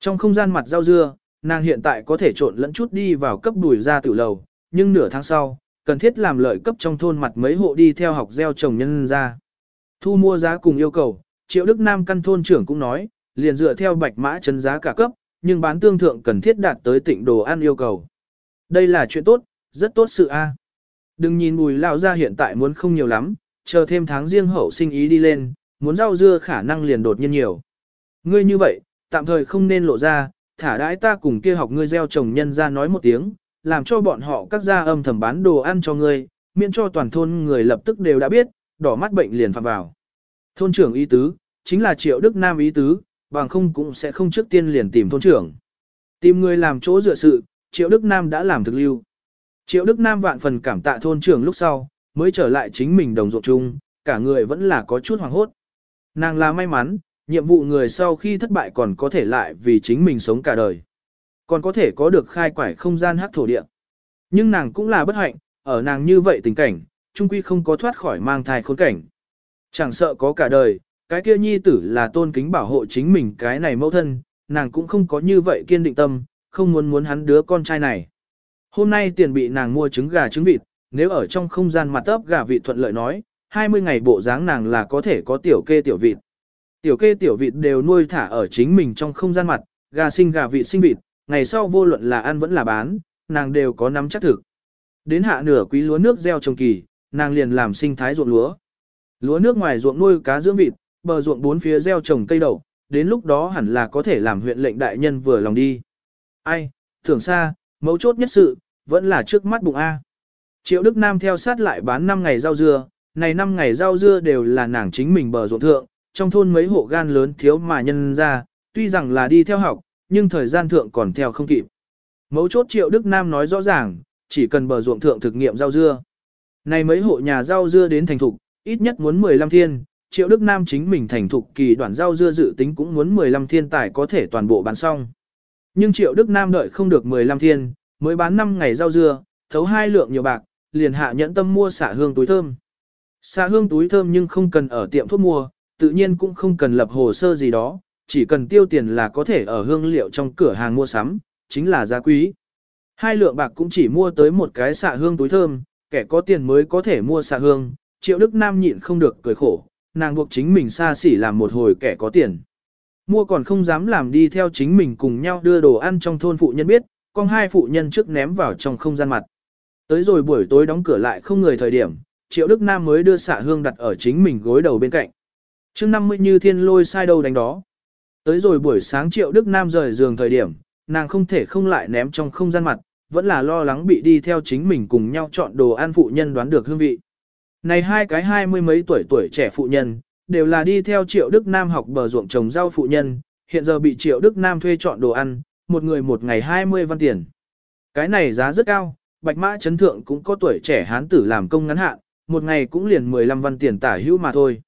Trong không gian mặt rau dưa, nàng hiện tại có thể trộn lẫn chút đi vào cấp đùi ra tử lầu, nhưng nửa tháng sau, cần thiết làm lợi cấp trong thôn mặt mấy hộ đi theo học gieo trồng nhân ra. Thu mua giá cùng yêu cầu, Triệu Đức Nam căn thôn trưởng cũng nói, liền dựa theo bạch mã chấn giá cả cấp, nhưng bán tương thượng cần thiết đạt tới tịnh đồ ăn yêu cầu. Đây là chuyện tốt, rất tốt sự a. À. Đừng nhìn bùi lão ra hiện tại muốn không nhiều lắm, chờ thêm tháng riêng hậu sinh ý đi lên, muốn rau dưa khả năng liền đột nhiên nhiều. Ngươi như vậy, tạm thời không nên lộ ra, thả đãi ta cùng kia học ngươi gieo trồng nhân ra nói một tiếng, làm cho bọn họ các gia âm thầm bán đồ ăn cho ngươi, miễn cho toàn thôn người lập tức đều đã biết, đỏ mắt bệnh liền phạm vào. Thôn trưởng ý tứ, chính là triệu đức nam ý tứ, bằng không cũng sẽ không trước tiên liền tìm thôn trưởng. Tìm người làm chỗ dựa sự, triệu đức nam đã làm thực lưu. Triệu đức nam vạn phần cảm tạ thôn trưởng lúc sau, mới trở lại chính mình đồng ruộng chung, cả người vẫn là có chút hoàng hốt. Nàng là may mắn, nhiệm vụ người sau khi thất bại còn có thể lại vì chính mình sống cả đời. Còn có thể có được khai quải không gian hắc thổ địa. Nhưng nàng cũng là bất hạnh, ở nàng như vậy tình cảnh, trung quy không có thoát khỏi mang thai khốn cảnh. Chẳng sợ có cả đời, cái kia nhi tử là tôn kính bảo hộ chính mình cái này mẫu thân, nàng cũng không có như vậy kiên định tâm, không muốn muốn hắn đứa con trai này. Hôm nay tiền bị nàng mua trứng gà trứng vịt, nếu ở trong không gian mặt ấp gà vịt thuận lợi nói, 20 ngày bộ dáng nàng là có thể có tiểu kê tiểu vịt. Tiểu kê tiểu vịt đều nuôi thả ở chính mình trong không gian mặt, gà sinh gà vịt sinh vịt, ngày sau vô luận là ăn vẫn là bán, nàng đều có nắm chắc thực. Đến hạ nửa quý lúa nước gieo trồng kỳ, nàng liền làm sinh thái ruộng lúa. Lúa nước ngoài ruộng nuôi cá dưỡng vịt, bờ ruộng bốn phía gieo trồng cây đậu, đến lúc đó hẳn là có thể làm huyện lệnh đại nhân vừa lòng đi. Ai, tưởng xa, mấu chốt nhất sự, vẫn là trước mắt bụng A. Triệu Đức Nam theo sát lại bán 5 ngày rau dưa, này 5 ngày rau dưa đều là nàng chính mình bờ ruộng thượng, trong thôn mấy hộ gan lớn thiếu mà nhân ra, tuy rằng là đi theo học, nhưng thời gian thượng còn theo không kịp. Mấu chốt Triệu Đức Nam nói rõ ràng, chỉ cần bờ ruộng thượng thực nghiệm rau dưa. Này mấy hộ nhà rau dưa đến thành thục, ít nhất muốn 15 thiên, Triệu Đức Nam chính mình thành thục kỳ đoạn rau dưa dự tính cũng muốn 15 thiên tài có thể toàn bộ bán xong. Nhưng Triệu Đức Nam đợi không được 15 thiên, mới bán 5 ngày rau dưa, thấu hai lượng nhiều bạc, liền hạ nhẫn tâm mua xả hương túi thơm. Xả hương túi thơm nhưng không cần ở tiệm thuốc mua, tự nhiên cũng không cần lập hồ sơ gì đó, chỉ cần tiêu tiền là có thể ở hương liệu trong cửa hàng mua sắm, chính là giá quý. Hai lượng bạc cũng chỉ mua tới một cái xạ hương túi thơm, kẻ có tiền mới có thể mua xạ hương, triệu đức nam nhịn không được cười khổ, nàng buộc chính mình xa xỉ làm một hồi kẻ có tiền. Mua còn không dám làm đi theo chính mình cùng nhau đưa đồ ăn trong thôn phụ nhân biết, con hai phụ nhân trước ném vào trong không gian mặt. Tới rồi buổi tối đóng cửa lại không người thời điểm, triệu đức nam mới đưa xạ hương đặt ở chính mình gối đầu bên cạnh trước 50 như thiên lôi sai đâu đánh đó. Tới rồi buổi sáng triệu đức nam rời giường thời điểm, nàng không thể không lại ném trong không gian mặt, vẫn là lo lắng bị đi theo chính mình cùng nhau chọn đồ ăn phụ nhân đoán được hương vị. Này hai cái hai mươi mấy tuổi tuổi trẻ phụ nhân, đều là đi theo Triệu Đức Nam học bờ ruộng trồng rau phụ nhân, hiện giờ bị Triệu Đức Nam thuê chọn đồ ăn, một người một ngày 20 văn tiền. Cái này giá rất cao, Bạch Mã Trấn Thượng cũng có tuổi trẻ hán tử làm công ngắn hạn, một ngày cũng liền 15 văn tiền tả hữu mà thôi.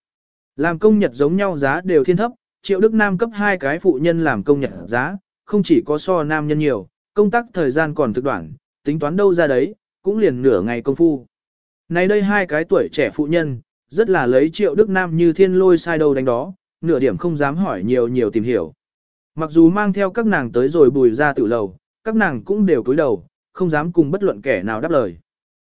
Làm công nhật giống nhau giá đều thiên thấp, Triệu Đức Nam cấp hai cái phụ nhân làm công nhật giá, không chỉ có so nam nhân nhiều, công tác thời gian còn thực đoạn, tính toán đâu ra đấy, cũng liền nửa ngày công phu. Này đây hai cái tuổi trẻ phụ nhân, rất là lấy triệu đức nam như thiên lôi sai đầu đánh đó, nửa điểm không dám hỏi nhiều nhiều tìm hiểu. Mặc dù mang theo các nàng tới rồi bùi ra tự lầu, các nàng cũng đều cúi đầu, không dám cùng bất luận kẻ nào đáp lời.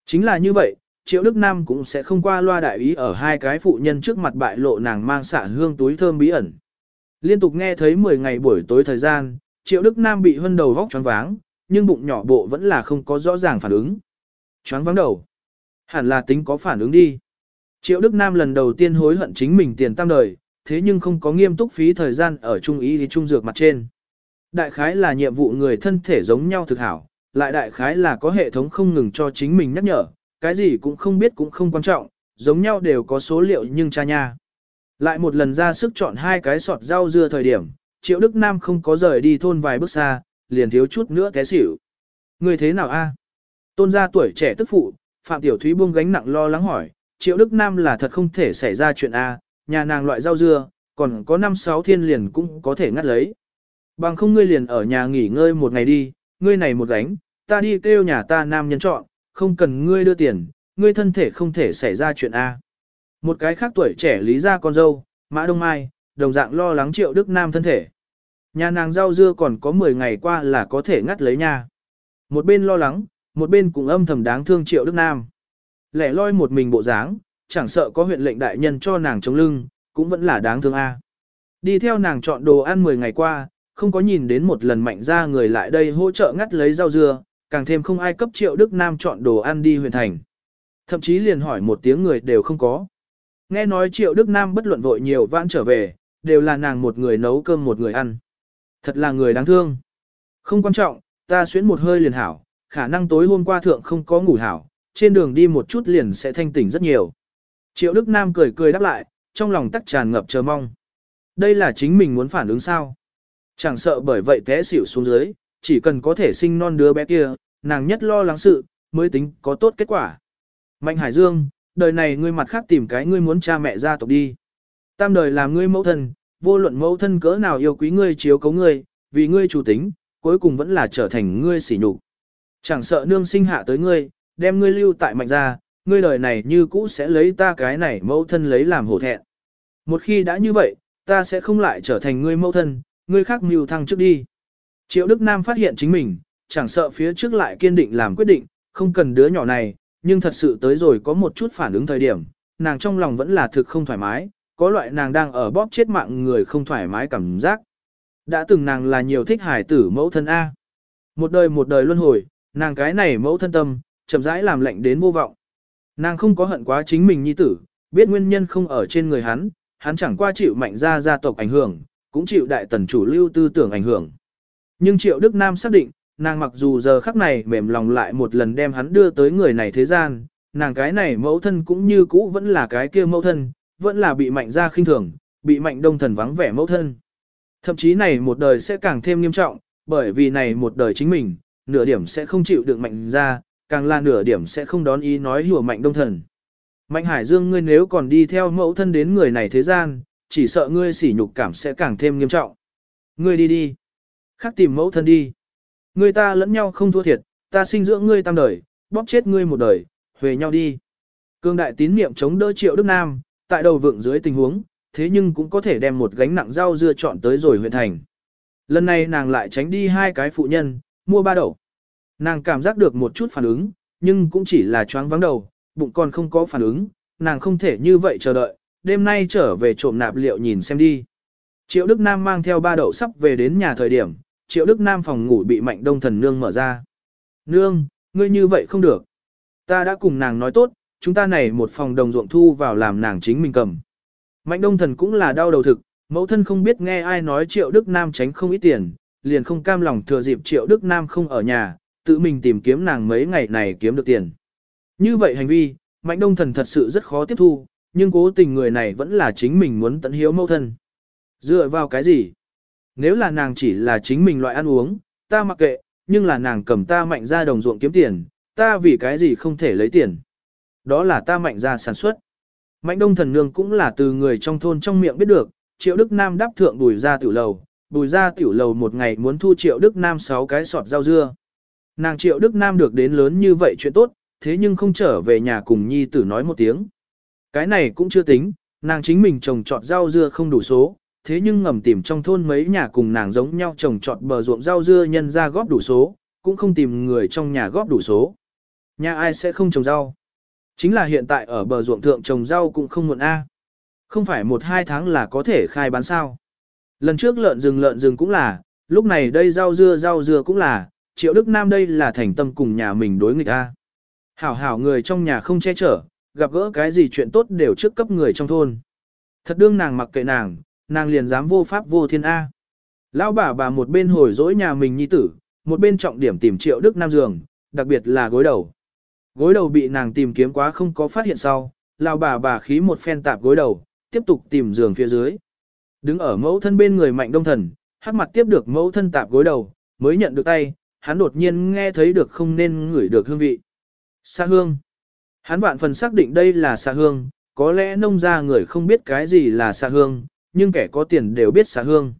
Chính là như vậy, triệu đức nam cũng sẽ không qua loa đại ý ở hai cái phụ nhân trước mặt bại lộ nàng mang xạ hương túi thơm bí ẩn. Liên tục nghe thấy 10 ngày buổi tối thời gian, Triệu Đức Nam bị hân đầu vóc choáng váng, nhưng bụng nhỏ bộ vẫn là không có rõ ràng phản ứng. Choáng váng đầu. Hẳn là tính có phản ứng đi. Triệu Đức Nam lần đầu tiên hối hận chính mình tiền tam đời, thế nhưng không có nghiêm túc phí thời gian ở trung ý thì trung dược mặt trên. Đại khái là nhiệm vụ người thân thể giống nhau thực hảo, lại đại khái là có hệ thống không ngừng cho chính mình nhắc nhở, cái gì cũng không biết cũng không quan trọng, giống nhau đều có số liệu nhưng cha nha. Lại một lần ra sức chọn hai cái sọt rau dưa thời điểm, Triệu Đức Nam không có rời đi thôn vài bước xa, liền thiếu chút nữa té xỉu. Người thế nào a? Tôn gia tuổi trẻ tức phụ, Phạm Tiểu Thúy buông gánh nặng lo lắng hỏi, Triệu Đức Nam là thật không thể xảy ra chuyện a, nhà nàng loại rau dưa, còn có năm sáu thiên liền cũng có thể ngắt lấy. Bằng không ngươi liền ở nhà nghỉ ngơi một ngày đi, ngươi này một gánh, ta đi kêu nhà ta nam nhân chọn, không cần ngươi đưa tiền, ngươi thân thể không thể xảy ra chuyện a. Một cái khác tuổi trẻ lý ra con dâu, Mã Đông Mai, đồng dạng lo lắng Triệu Đức Nam thân thể. Nhà nàng rau dưa còn có 10 ngày qua là có thể ngắt lấy nha. Một bên lo lắng, một bên cũng âm thầm đáng thương triệu Đức Nam. Lẻ loi một mình bộ dáng, chẳng sợ có huyện lệnh đại nhân cho nàng chống lưng, cũng vẫn là đáng thương a. Đi theo nàng chọn đồ ăn 10 ngày qua, không có nhìn đến một lần mạnh ra người lại đây hỗ trợ ngắt lấy rau dưa, càng thêm không ai cấp triệu Đức Nam chọn đồ ăn đi huyện thành. Thậm chí liền hỏi một tiếng người đều không có. Nghe nói triệu Đức Nam bất luận vội nhiều vãn trở về, đều là nàng một người nấu cơm một người ăn. Thật là người đáng thương. Không quan trọng, ta xuyến một hơi liền hảo, khả năng tối hôm qua thượng không có ngủ hảo, trên đường đi một chút liền sẽ thanh tỉnh rất nhiều. Triệu Đức Nam cười cười đáp lại, trong lòng tắc tràn ngập chờ mong. Đây là chính mình muốn phản ứng sao? Chẳng sợ bởi vậy té xỉu xuống dưới, chỉ cần có thể sinh non đứa bé kia, nàng nhất lo lắng sự, mới tính có tốt kết quả. Mạnh Hải Dương, đời này ngươi mặt khác tìm cái ngươi muốn cha mẹ gia tộc đi. Tam đời làm ngươi mẫu thân, vô luận mẫu thân cỡ nào yêu quý ngươi chiếu cấu ngươi, vì ngươi chủ tính, cuối cùng vẫn là trở thành ngươi sỉ nhục. Chẳng sợ nương sinh hạ tới ngươi, đem ngươi lưu tại mạnh gia, ngươi đời này như cũ sẽ lấy ta cái này mẫu thân lấy làm hổ thẹn. Một khi đã như vậy, ta sẽ không lại trở thành ngươi mẫu thân, ngươi khác mưu thăng trước đi. Triệu Đức Nam phát hiện chính mình, chẳng sợ phía trước lại kiên định làm quyết định, không cần đứa nhỏ này, nhưng thật sự tới rồi có một chút phản ứng thời điểm, nàng trong lòng vẫn là thực không thoải mái, có loại nàng đang ở bóp chết mạng người không thoải mái cảm giác. Đã từng nàng là nhiều thích hải tử mẫu thân A. Một đời một đời luân hồi, nàng cái này mẫu thân tâm, chậm rãi làm lệnh đến vô vọng. Nàng không có hận quá chính mình nhi tử, biết nguyên nhân không ở trên người hắn, hắn chẳng qua chịu mạnh gia gia tộc ảnh hưởng, cũng chịu đại tần chủ lưu tư tưởng ảnh hưởng. Nhưng Triệu Đức Nam xác định, nàng mặc dù giờ khắc này mềm lòng lại một lần đem hắn đưa tới người này thế gian, nàng cái này mẫu thân cũng như cũ vẫn là cái kia mẫu thân, vẫn là bị mạnh gia khinh thường, bị mạnh đông thần vắng vẻ mẫu thân. Thậm chí này một đời sẽ càng thêm nghiêm trọng, bởi vì này một đời chính mình, nửa điểm sẽ không chịu được mạnh gia, càng là nửa điểm sẽ không đón ý nói hùa mạnh đông thần. Mạnh Hải Dương ngươi nếu còn đi theo mẫu thân đến người này thế gian, chỉ sợ ngươi sỉ nhục cảm sẽ càng thêm nghiêm trọng. Ngươi đi đi. Khác tìm mẫu thân đi. Ngươi ta lẫn nhau không thua thiệt, ta sinh dưỡng ngươi tam đời, bóp chết ngươi một đời, huề nhau đi. Cương đại tín niệm chống đỡ triệu Đức Nam, tại đầu vượng dưới tình huống, thế nhưng cũng có thể đem một gánh nặng rau dưa chọn tới rồi huyện thành. Lần này nàng lại tránh đi hai cái phụ nhân, mua ba đậu. Nàng cảm giác được một chút phản ứng, nhưng cũng chỉ là choáng vắng đầu, bụng còn không có phản ứng, nàng không thể như vậy chờ đợi, đêm nay trở về trộm nạp liệu nhìn xem đi. Triệu Đức Nam mang theo ba đậu sắp về đến nhà thời điểm, Triệu Đức Nam phòng ngủ bị Mạnh Đông Thần Nương mở ra. Nương, ngươi như vậy không được. Ta đã cùng nàng nói tốt, chúng ta này một phòng đồng ruộng thu vào làm nàng chính mình cầm. Mạnh Đông Thần cũng là đau đầu thực, mẫu thân không biết nghe ai nói Triệu Đức Nam tránh không ít tiền, liền không cam lòng thừa dịp Triệu Đức Nam không ở nhà, tự mình tìm kiếm nàng mấy ngày này kiếm được tiền. Như vậy hành vi, Mạnh Đông Thần thật sự rất khó tiếp thu, nhưng cố tình người này vẫn là chính mình muốn tận hiếu mẫu thân. Dựa vào cái gì? Nếu là nàng chỉ là chính mình loại ăn uống, ta mặc kệ, nhưng là nàng cầm ta mạnh ra đồng ruộng kiếm tiền, ta vì cái gì không thể lấy tiền. Đó là ta mạnh ra sản xuất. Mạnh đông thần nương cũng là từ người trong thôn trong miệng biết được, triệu Đức Nam đáp thượng bùi ra tiểu lầu, bùi ra tiểu lầu một ngày muốn thu triệu Đức Nam 6 cái sọt rau dưa. Nàng triệu Đức Nam được đến lớn như vậy chuyện tốt, thế nhưng không trở về nhà cùng nhi tử nói một tiếng. Cái này cũng chưa tính, nàng chính mình trồng trọt rau dưa không đủ số, thế nhưng ngầm tìm trong thôn mấy nhà cùng nàng giống nhau trồng trọt bờ ruộng rau dưa nhân ra góp đủ số, cũng không tìm người trong nhà góp đủ số. Nhà ai sẽ không trồng rau? Chính là hiện tại ở bờ ruộng thượng trồng rau cũng không muộn A. Không phải một hai tháng là có thể khai bán sao. Lần trước lợn rừng lợn rừng cũng là, lúc này đây rau dưa rau dưa cũng là, triệu Đức Nam đây là thành tâm cùng nhà mình đối nghịch A. Hảo hảo người trong nhà không che chở, gặp gỡ cái gì chuyện tốt đều trước cấp người trong thôn. Thật đương nàng mặc kệ nàng, nàng liền dám vô pháp vô thiên A. Lão bà bà một bên hồi dỗi nhà mình nhi tử, một bên trọng điểm tìm triệu Đức Nam giường, đặc biệt là gối đầu. Gối đầu bị nàng tìm kiếm quá không có phát hiện sau, lão bà bà khí một phen tạp gối đầu, tiếp tục tìm giường phía dưới. Đứng ở mẫu thân bên người mạnh đông thần, hắc mặt tiếp được mẫu thân tạp gối đầu, mới nhận được tay, hắn đột nhiên nghe thấy được không nên ngửi được hương vị. Sa hương. Hắn vạn phần xác định đây là sa hương, có lẽ nông gia người không biết cái gì là sa hương, nhưng kẻ có tiền đều biết xạ hương.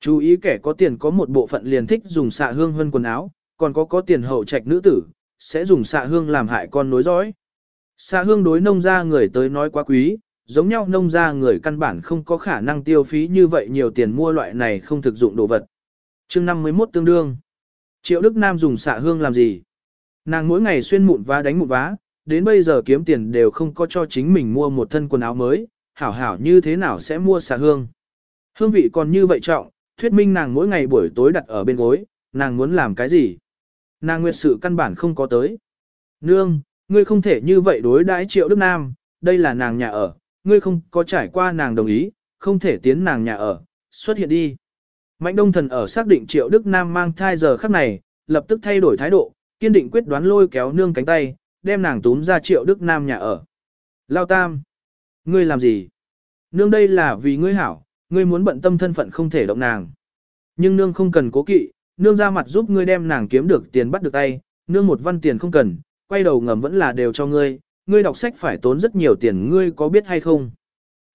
Chú ý kẻ có tiền có một bộ phận liền thích dùng xạ hương hơn quần áo, còn có có tiền hậu trạch nữ tử, sẽ dùng xạ hương làm hại con nối dõi. Xạ hương đối nông gia người tới nói quá quý, giống nhau nông gia người căn bản không có khả năng tiêu phí như vậy nhiều tiền mua loại này không thực dụng đồ vật. chương 51 tương đương. Triệu Đức Nam dùng xạ hương làm gì? Nàng mỗi ngày xuyên mụn vá đánh mụn vá, đến bây giờ kiếm tiền đều không có cho chính mình mua một thân quần áo mới, hảo hảo như thế nào sẽ mua xà hương. Hương vị còn như vậy trọng, thuyết minh nàng mỗi ngày buổi tối đặt ở bên gối, nàng muốn làm cái gì. Nàng nguyệt sự căn bản không có tới. Nương, ngươi không thể như vậy đối đãi triệu Đức Nam, đây là nàng nhà ở, ngươi không có trải qua nàng đồng ý, không thể tiến nàng nhà ở, xuất hiện đi. Mạnh đông thần ở xác định triệu Đức Nam mang thai giờ khắc này, lập tức thay đổi thái độ, kiên định quyết đoán lôi kéo nương cánh tay, đem nàng túm ra triệu Đức Nam nhà ở. Lao tam, ngươi làm gì? Nương đây là vì ngươi hảo, ngươi muốn bận tâm thân phận không thể động nàng. Nhưng nương không cần cố kỵ, nương ra mặt giúp ngươi đem nàng kiếm được tiền bắt được tay, nương một văn tiền không cần, quay đầu ngầm vẫn là đều cho ngươi, ngươi đọc sách phải tốn rất nhiều tiền ngươi có biết hay không.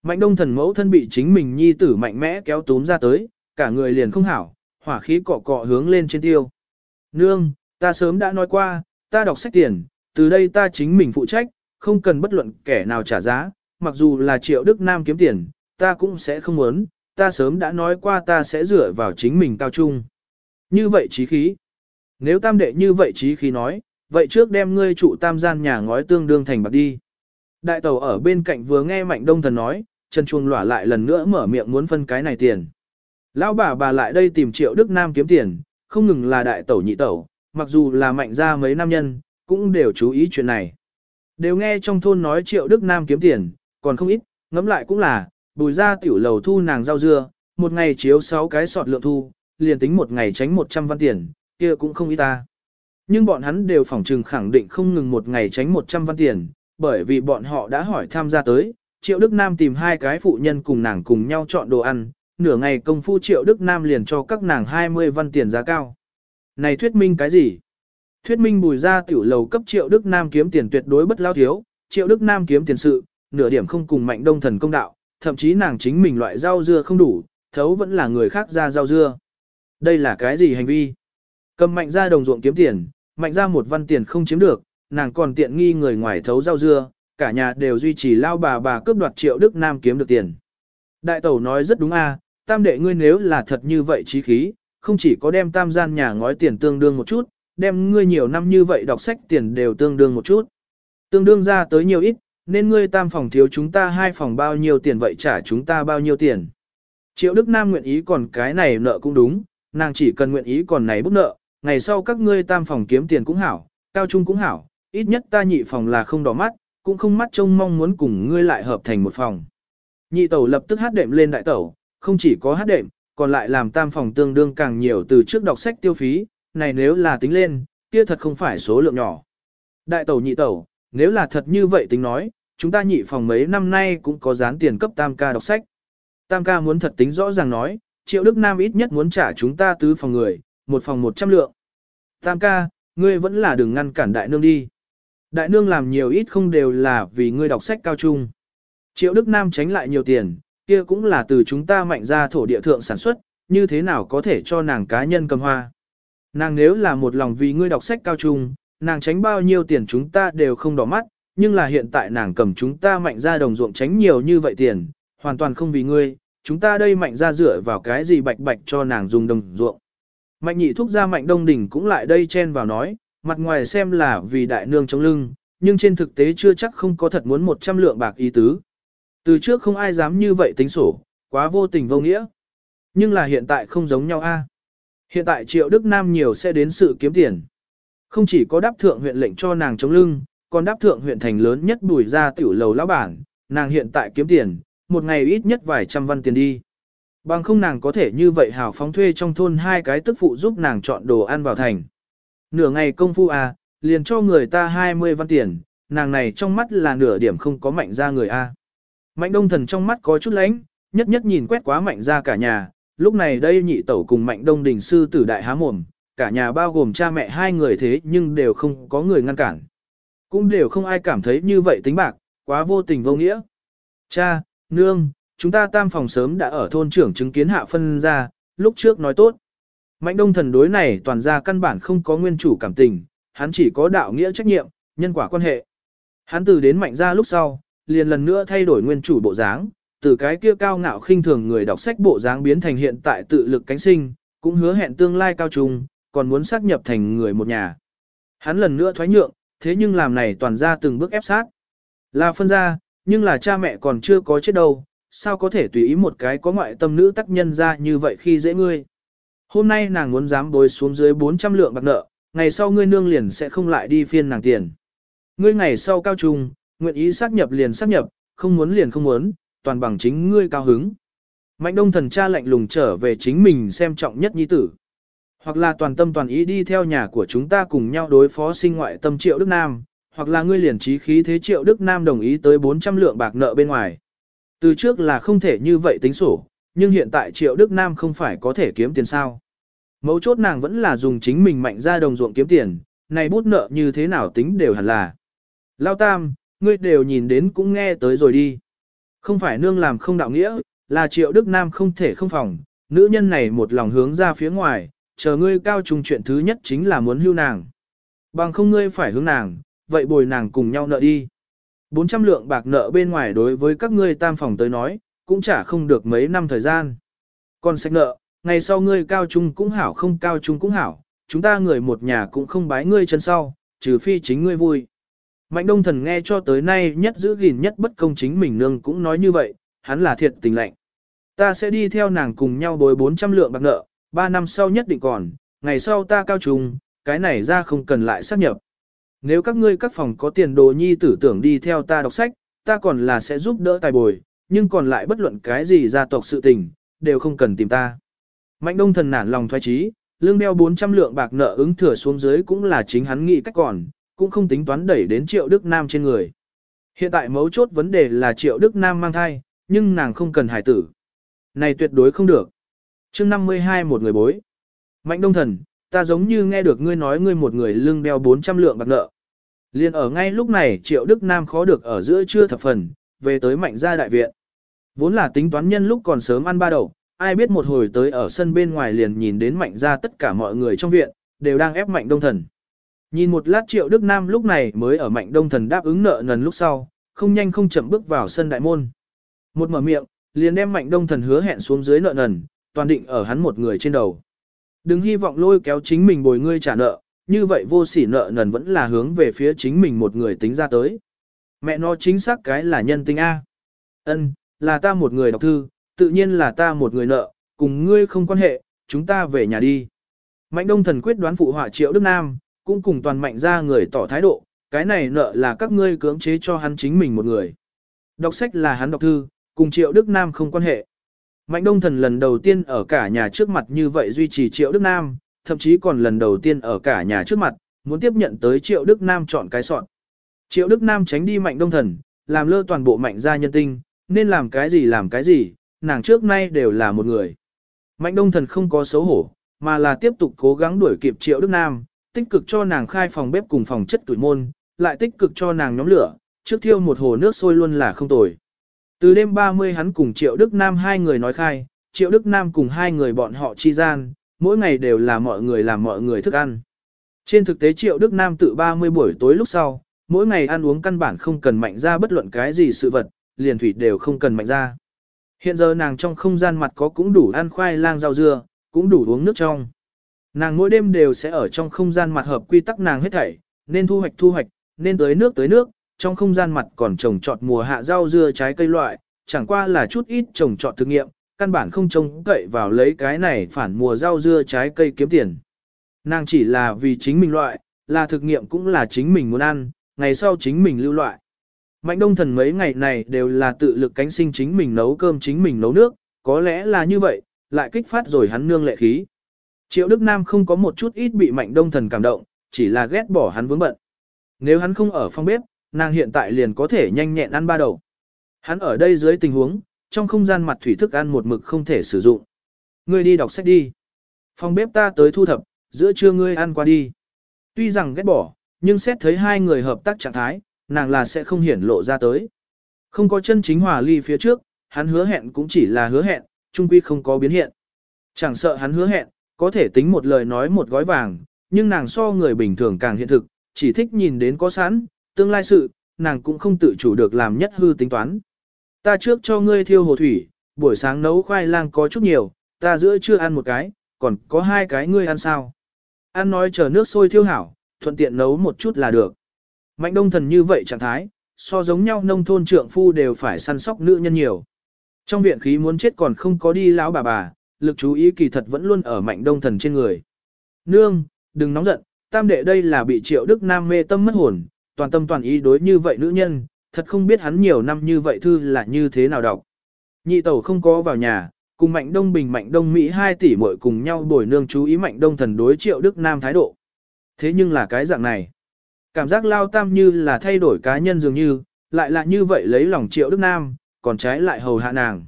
Mạnh đông thần mẫu thân bị chính mình nhi tử mạnh mẽ kéo túm ra tới, cả người liền không hảo, hỏa khí cọ cọ hướng lên trên tiêu. Nương, ta sớm đã nói qua, ta đọc sách tiền, từ đây ta chính mình phụ trách, không cần bất luận kẻ nào trả giá, mặc dù là triệu Đức Nam kiếm tiền, ta cũng sẽ không muốn, ta sớm đã nói qua ta sẽ dựa vào chính mình cao trung. Như vậy trí khí. Nếu tam đệ như vậy trí khí nói, vậy trước đem ngươi trụ tam gian nhà ngói tương đương thành bạc đi. Đại tàu ở bên cạnh vừa nghe mạnh đông thần nói, Trần Chuông lỏa lại lần nữa mở miệng muốn phân cái này tiền. Lão bà bà lại đây tìm triệu Đức Nam kiếm tiền, không ngừng là đại tẩu nhị tẩu, mặc dù là mạnh ra mấy nam nhân, cũng đều chú ý chuyện này. Đều nghe trong thôn nói triệu Đức Nam kiếm tiền, còn không ít, ngẫm lại cũng là, bùi ra tiểu lầu thu nàng rau dưa, một ngày chiếu 6 cái sọt lượng thu, liền tính một ngày tránh 100 văn tiền, kia cũng không ít ta. Nhưng bọn hắn đều phỏng trừng khẳng định không ngừng một ngày tránh 100 văn tiền, bởi vì bọn họ đã hỏi tham gia tới, Triệu Đức Nam tìm hai cái phụ nhân cùng nàng cùng nhau chọn đồ ăn, nửa ngày công phu Triệu Đức Nam liền cho các nàng 20 văn tiền giá cao. Này thuyết minh cái gì? Thuyết minh bùi ra tiểu lầu cấp Triệu Đức Nam kiếm tiền tuyệt đối bất lao thiếu, Triệu Đức Nam kiếm tiền sự, nửa điểm không cùng mạnh đông thần công đạo, thậm chí nàng chính mình loại rau dưa không đủ, thấu vẫn là người khác ra rau dưa. Đây là cái gì hành vi? Cầm mạnh ra đồng ruộng kiếm tiền, mạnh ra một văn tiền không chiếm được, nàng còn tiện nghi người ngoài thấu rau dưa, cả nhà đều duy trì lao bà bà cướp đoạt triệu Đức Nam kiếm được tiền. Đại tẩu nói rất đúng a, tam đệ ngươi nếu là thật như vậy trí khí, không chỉ có đem tam gian nhà ngói tiền tương đương một chút, đem ngươi nhiều năm như vậy đọc sách tiền đều tương đương một chút. Tương đương ra tới nhiều ít, nên ngươi tam phòng thiếu chúng ta hai phòng bao nhiêu tiền vậy trả chúng ta bao nhiêu tiền. Triệu Đức Nam nguyện ý còn cái này nợ cũng đúng, nàng chỉ cần nguyện ý còn này bút nợ, ngày sau các ngươi tam phòng kiếm tiền cũng hảo, cao trung cũng hảo, ít nhất ta nhị phòng là không đỏ mắt, cũng không mắt trông mong muốn cùng ngươi lại hợp thành một phòng. Nhị tẩu lập tức hát đệm lên đại tẩu, không chỉ có hát đệm, còn lại làm tam phòng tương đương càng nhiều từ trước đọc sách tiêu phí, này nếu là tính lên, kia thật không phải số lượng nhỏ. Đại tẩu nhị tẩu, nếu là thật như vậy tính nói, chúng ta nhị phòng mấy năm nay cũng có dán tiền cấp tam ca đọc sách. Tam ca muốn thật tính rõ ràng nói, triệu Đức Nam ít nhất muốn trả chúng ta tứ phòng người, một phòng một trăm lượng. Tam ca, ngươi vẫn là đừng ngăn cản đại nương đi. Đại nương làm nhiều ít không đều là vì ngươi đọc sách cao trung. Triệu Đức Nam tránh lại nhiều tiền, kia cũng là từ chúng ta mạnh ra thổ địa thượng sản xuất, như thế nào có thể cho nàng cá nhân cầm hoa. Nàng nếu là một lòng vì ngươi đọc sách cao trung, nàng tránh bao nhiêu tiền chúng ta đều không đỏ mắt, nhưng là hiện tại nàng cầm chúng ta mạnh ra đồng ruộng tránh nhiều như vậy tiền, hoàn toàn không vì ngươi, chúng ta đây mạnh ra dựa vào cái gì bạch bạch cho nàng dùng đồng ruộng. Mạnh nhị thúc ra mạnh đông đỉnh cũng lại đây chen vào nói, mặt ngoài xem là vì đại nương chống lưng, nhưng trên thực tế chưa chắc không có thật muốn 100 lượng bạc ý tứ. Từ trước không ai dám như vậy tính sổ, quá vô tình vô nghĩa. Nhưng là hiện tại không giống nhau a. Hiện tại triệu Đức Nam nhiều sẽ đến sự kiếm tiền. Không chỉ có đáp thượng huyện lệnh cho nàng chống lưng, còn đáp thượng huyện thành lớn nhất bùi ra tiểu lầu lão bản, nàng hiện tại kiếm tiền, một ngày ít nhất vài trăm văn tiền đi. Bằng không nàng có thể như vậy hào phóng thuê trong thôn hai cái tức phụ giúp nàng chọn đồ ăn vào thành. Nửa ngày công phu à, liền cho người ta 20 văn tiền, nàng này trong mắt là nửa điểm không có mạnh ra người a. Mạnh đông thần trong mắt có chút lánh, nhất nhất nhìn quét quá mạnh ra cả nhà, lúc này đây nhị tẩu cùng mạnh đông đình sư tử đại há mồm, cả nhà bao gồm cha mẹ hai người thế nhưng đều không có người ngăn cản. Cũng đều không ai cảm thấy như vậy tính bạc, quá vô tình vô nghĩa. Cha, nương, chúng ta tam phòng sớm đã ở thôn trưởng chứng kiến hạ phân ra, lúc trước nói tốt. Mạnh đông thần đối này toàn ra căn bản không có nguyên chủ cảm tình, hắn chỉ có đạo nghĩa trách nhiệm, nhân quả quan hệ. Hắn từ đến mạnh ra lúc sau, liền lần nữa thay đổi nguyên chủ bộ dáng, từ cái kia cao ngạo khinh thường người đọc sách bộ dáng biến thành hiện tại tự lực cánh sinh, cũng hứa hẹn tương lai cao trùng, còn muốn xác nhập thành người một nhà. Hắn lần nữa thoái nhượng, thế nhưng làm này toàn ra từng bước ép sát. Là phân ra, nhưng là cha mẹ còn chưa có chết đâu, sao có thể tùy ý một cái có ngoại tâm nữ tác nhân ra như vậy khi dễ ngươi. Hôm nay nàng muốn dám bối xuống dưới 400 lượng bạc nợ, ngày sau ngươi nương liền sẽ không lại đi phiên nàng tiền. Ngươi ngày sau cao trung, nguyện ý xác nhập liền xác nhập, không muốn liền không muốn, toàn bằng chính ngươi cao hứng. Mạnh đông thần cha lạnh lùng trở về chính mình xem trọng nhất nhi tử. Hoặc là toàn tâm toàn ý đi theo nhà của chúng ta cùng nhau đối phó sinh ngoại tâm triệu Đức Nam, hoặc là ngươi liền trí khí thế triệu Đức Nam đồng ý tới 400 lượng bạc nợ bên ngoài. Từ trước là không thể như vậy tính sổ, nhưng hiện tại triệu Đức Nam không phải có thể kiếm tiền sao. Mấu chốt nàng vẫn là dùng chính mình mạnh ra đồng ruộng kiếm tiền, này bút nợ như thế nào tính đều hẳn là. Lao Tam, ngươi đều nhìn đến cũng nghe tới rồi đi. Không phải nương làm không đạo nghĩa, là triệu Đức Nam không thể không phòng, nữ nhân này một lòng hướng ra phía ngoài, chờ ngươi cao trung chuyện thứ nhất chính là muốn hưu nàng. Bằng không ngươi phải hướng nàng, vậy bồi nàng cùng nhau nợ đi. 400 lượng bạc nợ bên ngoài đối với các ngươi tam phòng tới nói, cũng trả không được mấy năm thời gian. Còn sách nợ, ngày sau ngươi cao trung cũng hảo không cao trung cũng hảo, chúng ta người một nhà cũng không bái ngươi chân sau, trừ phi chính ngươi vui. Mạnh đông thần nghe cho tới nay nhất giữ gìn nhất bất công chính mình nương cũng nói như vậy, hắn là thiệt tình lạnh. Ta sẽ đi theo nàng cùng nhau bồi 400 lượng bạc nợ, Ba năm sau nhất định còn, ngày sau ta cao trùng, cái này ra không cần lại xác nhập. Nếu các ngươi các phòng có tiền đồ nhi tử tưởng đi theo ta đọc sách, ta còn là sẽ giúp đỡ tài bồi, nhưng còn lại bất luận cái gì gia tộc sự tình, đều không cần tìm ta. Mạnh đông thần nản lòng thoái trí, lương đeo 400 lượng bạc nợ ứng thừa xuống dưới cũng là chính hắn nghĩ cách còn, cũng không tính toán đẩy đến triệu Đức Nam trên người. Hiện tại mấu chốt vấn đề là triệu Đức Nam mang thai, nhưng nàng không cần hải tử. Này tuyệt đối không được chương 52 một người bối. Mạnh đông thần, ta giống như nghe được ngươi nói ngươi một người lưng đeo 400 lượng bạc nợ. Liên ở ngay lúc này triệu Đức Nam khó được ở giữa trưa thập phần, về tới mạnh gia đại viện. Vốn là tính toán nhân lúc còn sớm ăn ba đầu, ai biết một hồi tới ở sân bên ngoài liền nhìn đến mạnh gia tất cả mọi người trong viện, đều đang ép mạnh đông thần. Nhìn một lát triệu Đức Nam lúc này mới ở mạnh đông thần đáp ứng nợ nần lúc sau, không nhanh không chậm bước vào sân đại môn. Một mở miệng, liền đem mạnh đông thần hứa hẹn xuống dưới nợ nần, toàn định ở hắn một người trên đầu. Đừng hy vọng lôi kéo chính mình bồi ngươi trả nợ, như vậy vô sỉ nợ nần vẫn là hướng về phía chính mình một người tính ra tới. Mẹ nó chính xác cái là nhân tính A. Ân, là ta một người đọc thư, tự nhiên là ta một người nợ, cùng ngươi không quan hệ, chúng ta về nhà đi. Mạnh đông thần quyết đoán phụ họa triệu Đức Nam, cũng cùng toàn mạnh ra người tỏ thái độ, cái này nợ là các ngươi cưỡng chế cho hắn chính mình một người. Đọc sách là hắn đọc thư, cùng triệu Đức Nam không quan hệ. Mạnh đông thần lần đầu tiên ở cả nhà trước mặt như vậy duy trì triệu Đức Nam, thậm chí còn lần đầu tiên ở cả nhà trước mặt, muốn tiếp nhận tới triệu Đức Nam chọn cái soạn. Triệu Đức Nam tránh đi mạnh đông thần, làm lơ toàn bộ mạnh gia nhân tinh, nên làm cái gì làm cái gì, nàng trước nay đều là một người. Mạnh đông thần không có xấu hổ, mà là tiếp tục cố gắng đuổi kịp triệu Đức Nam, tích cực cho nàng khai phòng bếp cùng phòng chất tuổi môn, lại tích cực cho nàng nhóm lửa, trước thiêu một hồ nước sôi luôn là không tồi. Từ đêm 30 hắn cùng Triệu Đức Nam hai người nói khai, Triệu Đức Nam cùng hai người bọn họ chi gian, mỗi ngày đều là mọi người làm mọi người thức ăn. Trên thực tế Triệu Đức Nam tự 30 buổi tối lúc sau, mỗi ngày ăn uống căn bản không cần mạnh ra bất luận cái gì sự vật, liền thủy đều không cần mạnh ra. Hiện giờ nàng trong không gian mặt có cũng đủ ăn khoai lang rau dưa, cũng đủ uống nước trong. Nàng mỗi đêm đều sẽ ở trong không gian mặt hợp quy tắc nàng hết thảy, nên thu hoạch thu hoạch, nên tới nước tới nước, trong không gian mặt còn trồng trọt mùa hạ rau dưa trái cây loại, chẳng qua là chút ít trồng trọt thực nghiệm, căn bản không trông cậy vào lấy cái này phản mùa rau dưa trái cây kiếm tiền. Nàng chỉ là vì chính mình loại, là thực nghiệm cũng là chính mình muốn ăn, ngày sau chính mình lưu loại. Mạnh đông thần mấy ngày này đều là tự lực cánh sinh chính mình nấu cơm chính mình nấu nước, có lẽ là như vậy, lại kích phát rồi hắn nương lệ khí. Triệu Đức Nam không có một chút ít bị mạnh đông thần cảm động, chỉ là ghét bỏ hắn vướng bận. Nếu hắn không ở phòng bếp, nàng hiện tại liền có thể nhanh nhẹn ăn ba đầu. Hắn ở đây dưới tình huống, trong không gian mặt thủy thức ăn một mực không thể sử dụng. Ngươi đi đọc sách đi. Phòng bếp ta tới thu thập, giữa trưa ngươi ăn qua đi. Tuy rằng ghét bỏ, nhưng xét thấy hai người hợp tác trạng thái, nàng là sẽ không hiển lộ ra tới. Không có chân chính hòa ly phía trước, hắn hứa hẹn cũng chỉ là hứa hẹn, chung quy không có biến hiện. Chẳng sợ hắn hứa hẹn, có thể tính một lời nói một gói vàng, nhưng nàng so người bình thường càng hiện thực, chỉ thích nhìn đến có sẵn, tương lai sự, nàng cũng không tự chủ được làm nhất hư tính toán. Ta trước cho ngươi thiêu hồ thủy, buổi sáng nấu khoai lang có chút nhiều, ta giữa chưa ăn một cái, còn có hai cái ngươi ăn sao. Ăn nói chờ nước sôi thiêu hảo, thuận tiện nấu một chút là được. Mạnh đông thần như vậy trạng thái, so giống nhau nông thôn trượng phu đều phải săn sóc nữ nhân nhiều. Trong viện khí muốn chết còn không có đi lão bà bà, lực chú ý kỳ thật vẫn luôn ở mạnh đông thần trên người. Nương, đừng nóng giận, tam đệ đây là bị triệu đức nam mê tâm mất hồn, toàn tâm toàn ý đối như vậy nữ nhân, thật không biết hắn nhiều năm như vậy thư là như thế nào đọc. Nhị tẩu không có vào nhà, cùng mạnh đông bình mạnh đông Mỹ hai tỷ muội cùng nhau bồi nương chú ý mạnh đông thần đối triệu đức nam thái độ. Thế nhưng là cái dạng này. Cảm giác lao tam như là thay đổi cá nhân dường như, lại là như vậy lấy lòng triệu đức nam, còn trái lại hầu hạ nàng.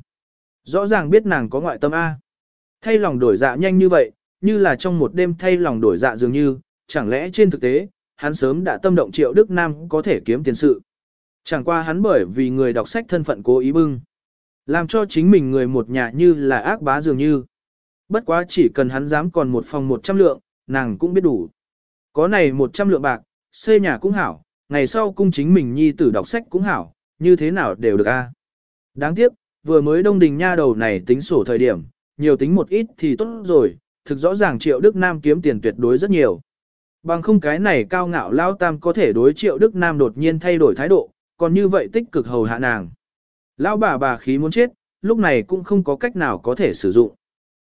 Rõ ràng biết nàng có ngoại tâm A. Thay lòng đổi dạ nhanh như vậy, như là trong một đêm thay lòng đổi dạ dường như, chẳng lẽ trên thực tế, hắn sớm đã tâm động triệu Đức Nam có thể kiếm tiền sự. Chẳng qua hắn bởi vì người đọc sách thân phận cố ý bưng. Làm cho chính mình người một nhà như là ác bá dường như. Bất quá chỉ cần hắn dám còn một phòng một trăm lượng, nàng cũng biết đủ. Có này một trăm lượng bạc, xây nhà cũng hảo, ngày sau cung chính mình nhi tử đọc sách cũng hảo, như thế nào đều được a. Đáng tiếc, vừa mới đông đình nha đầu này tính sổ thời điểm, nhiều tính một ít thì tốt rồi, thực rõ ràng triệu Đức Nam kiếm tiền tuyệt đối rất nhiều. Bằng không cái này cao ngạo lao tam có thể đối triệu Đức Nam đột nhiên thay đổi thái độ, còn như vậy tích cực hầu hạ nàng. Lão bà bà khí muốn chết, lúc này cũng không có cách nào có thể sử dụng.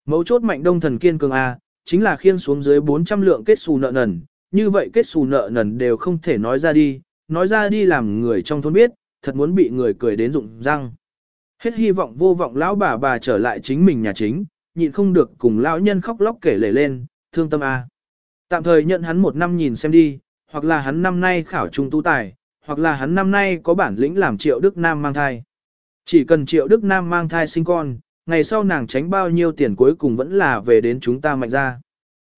Mấu chốt mạnh đông thần kiên cường A, chính là khiên xuống dưới 400 lượng kết xù nợ nần, như vậy kết xù nợ nần đều không thể nói ra đi, nói ra đi làm người trong thôn biết, thật muốn bị người cười đến rụng răng. Hết hy vọng vô vọng lão bà bà trở lại chính mình nhà chính, nhịn không được cùng lão nhân khóc lóc kể lể lên, thương tâm A. Tạm thời nhận hắn một năm nhìn xem đi, hoặc là hắn năm nay khảo trung tu tài, hoặc là hắn năm nay có bản lĩnh làm triệu Đức Nam mang thai. Chỉ cần triệu Đức Nam mang thai sinh con, ngày sau nàng tránh bao nhiêu tiền cuối cùng vẫn là về đến chúng ta mạnh ra.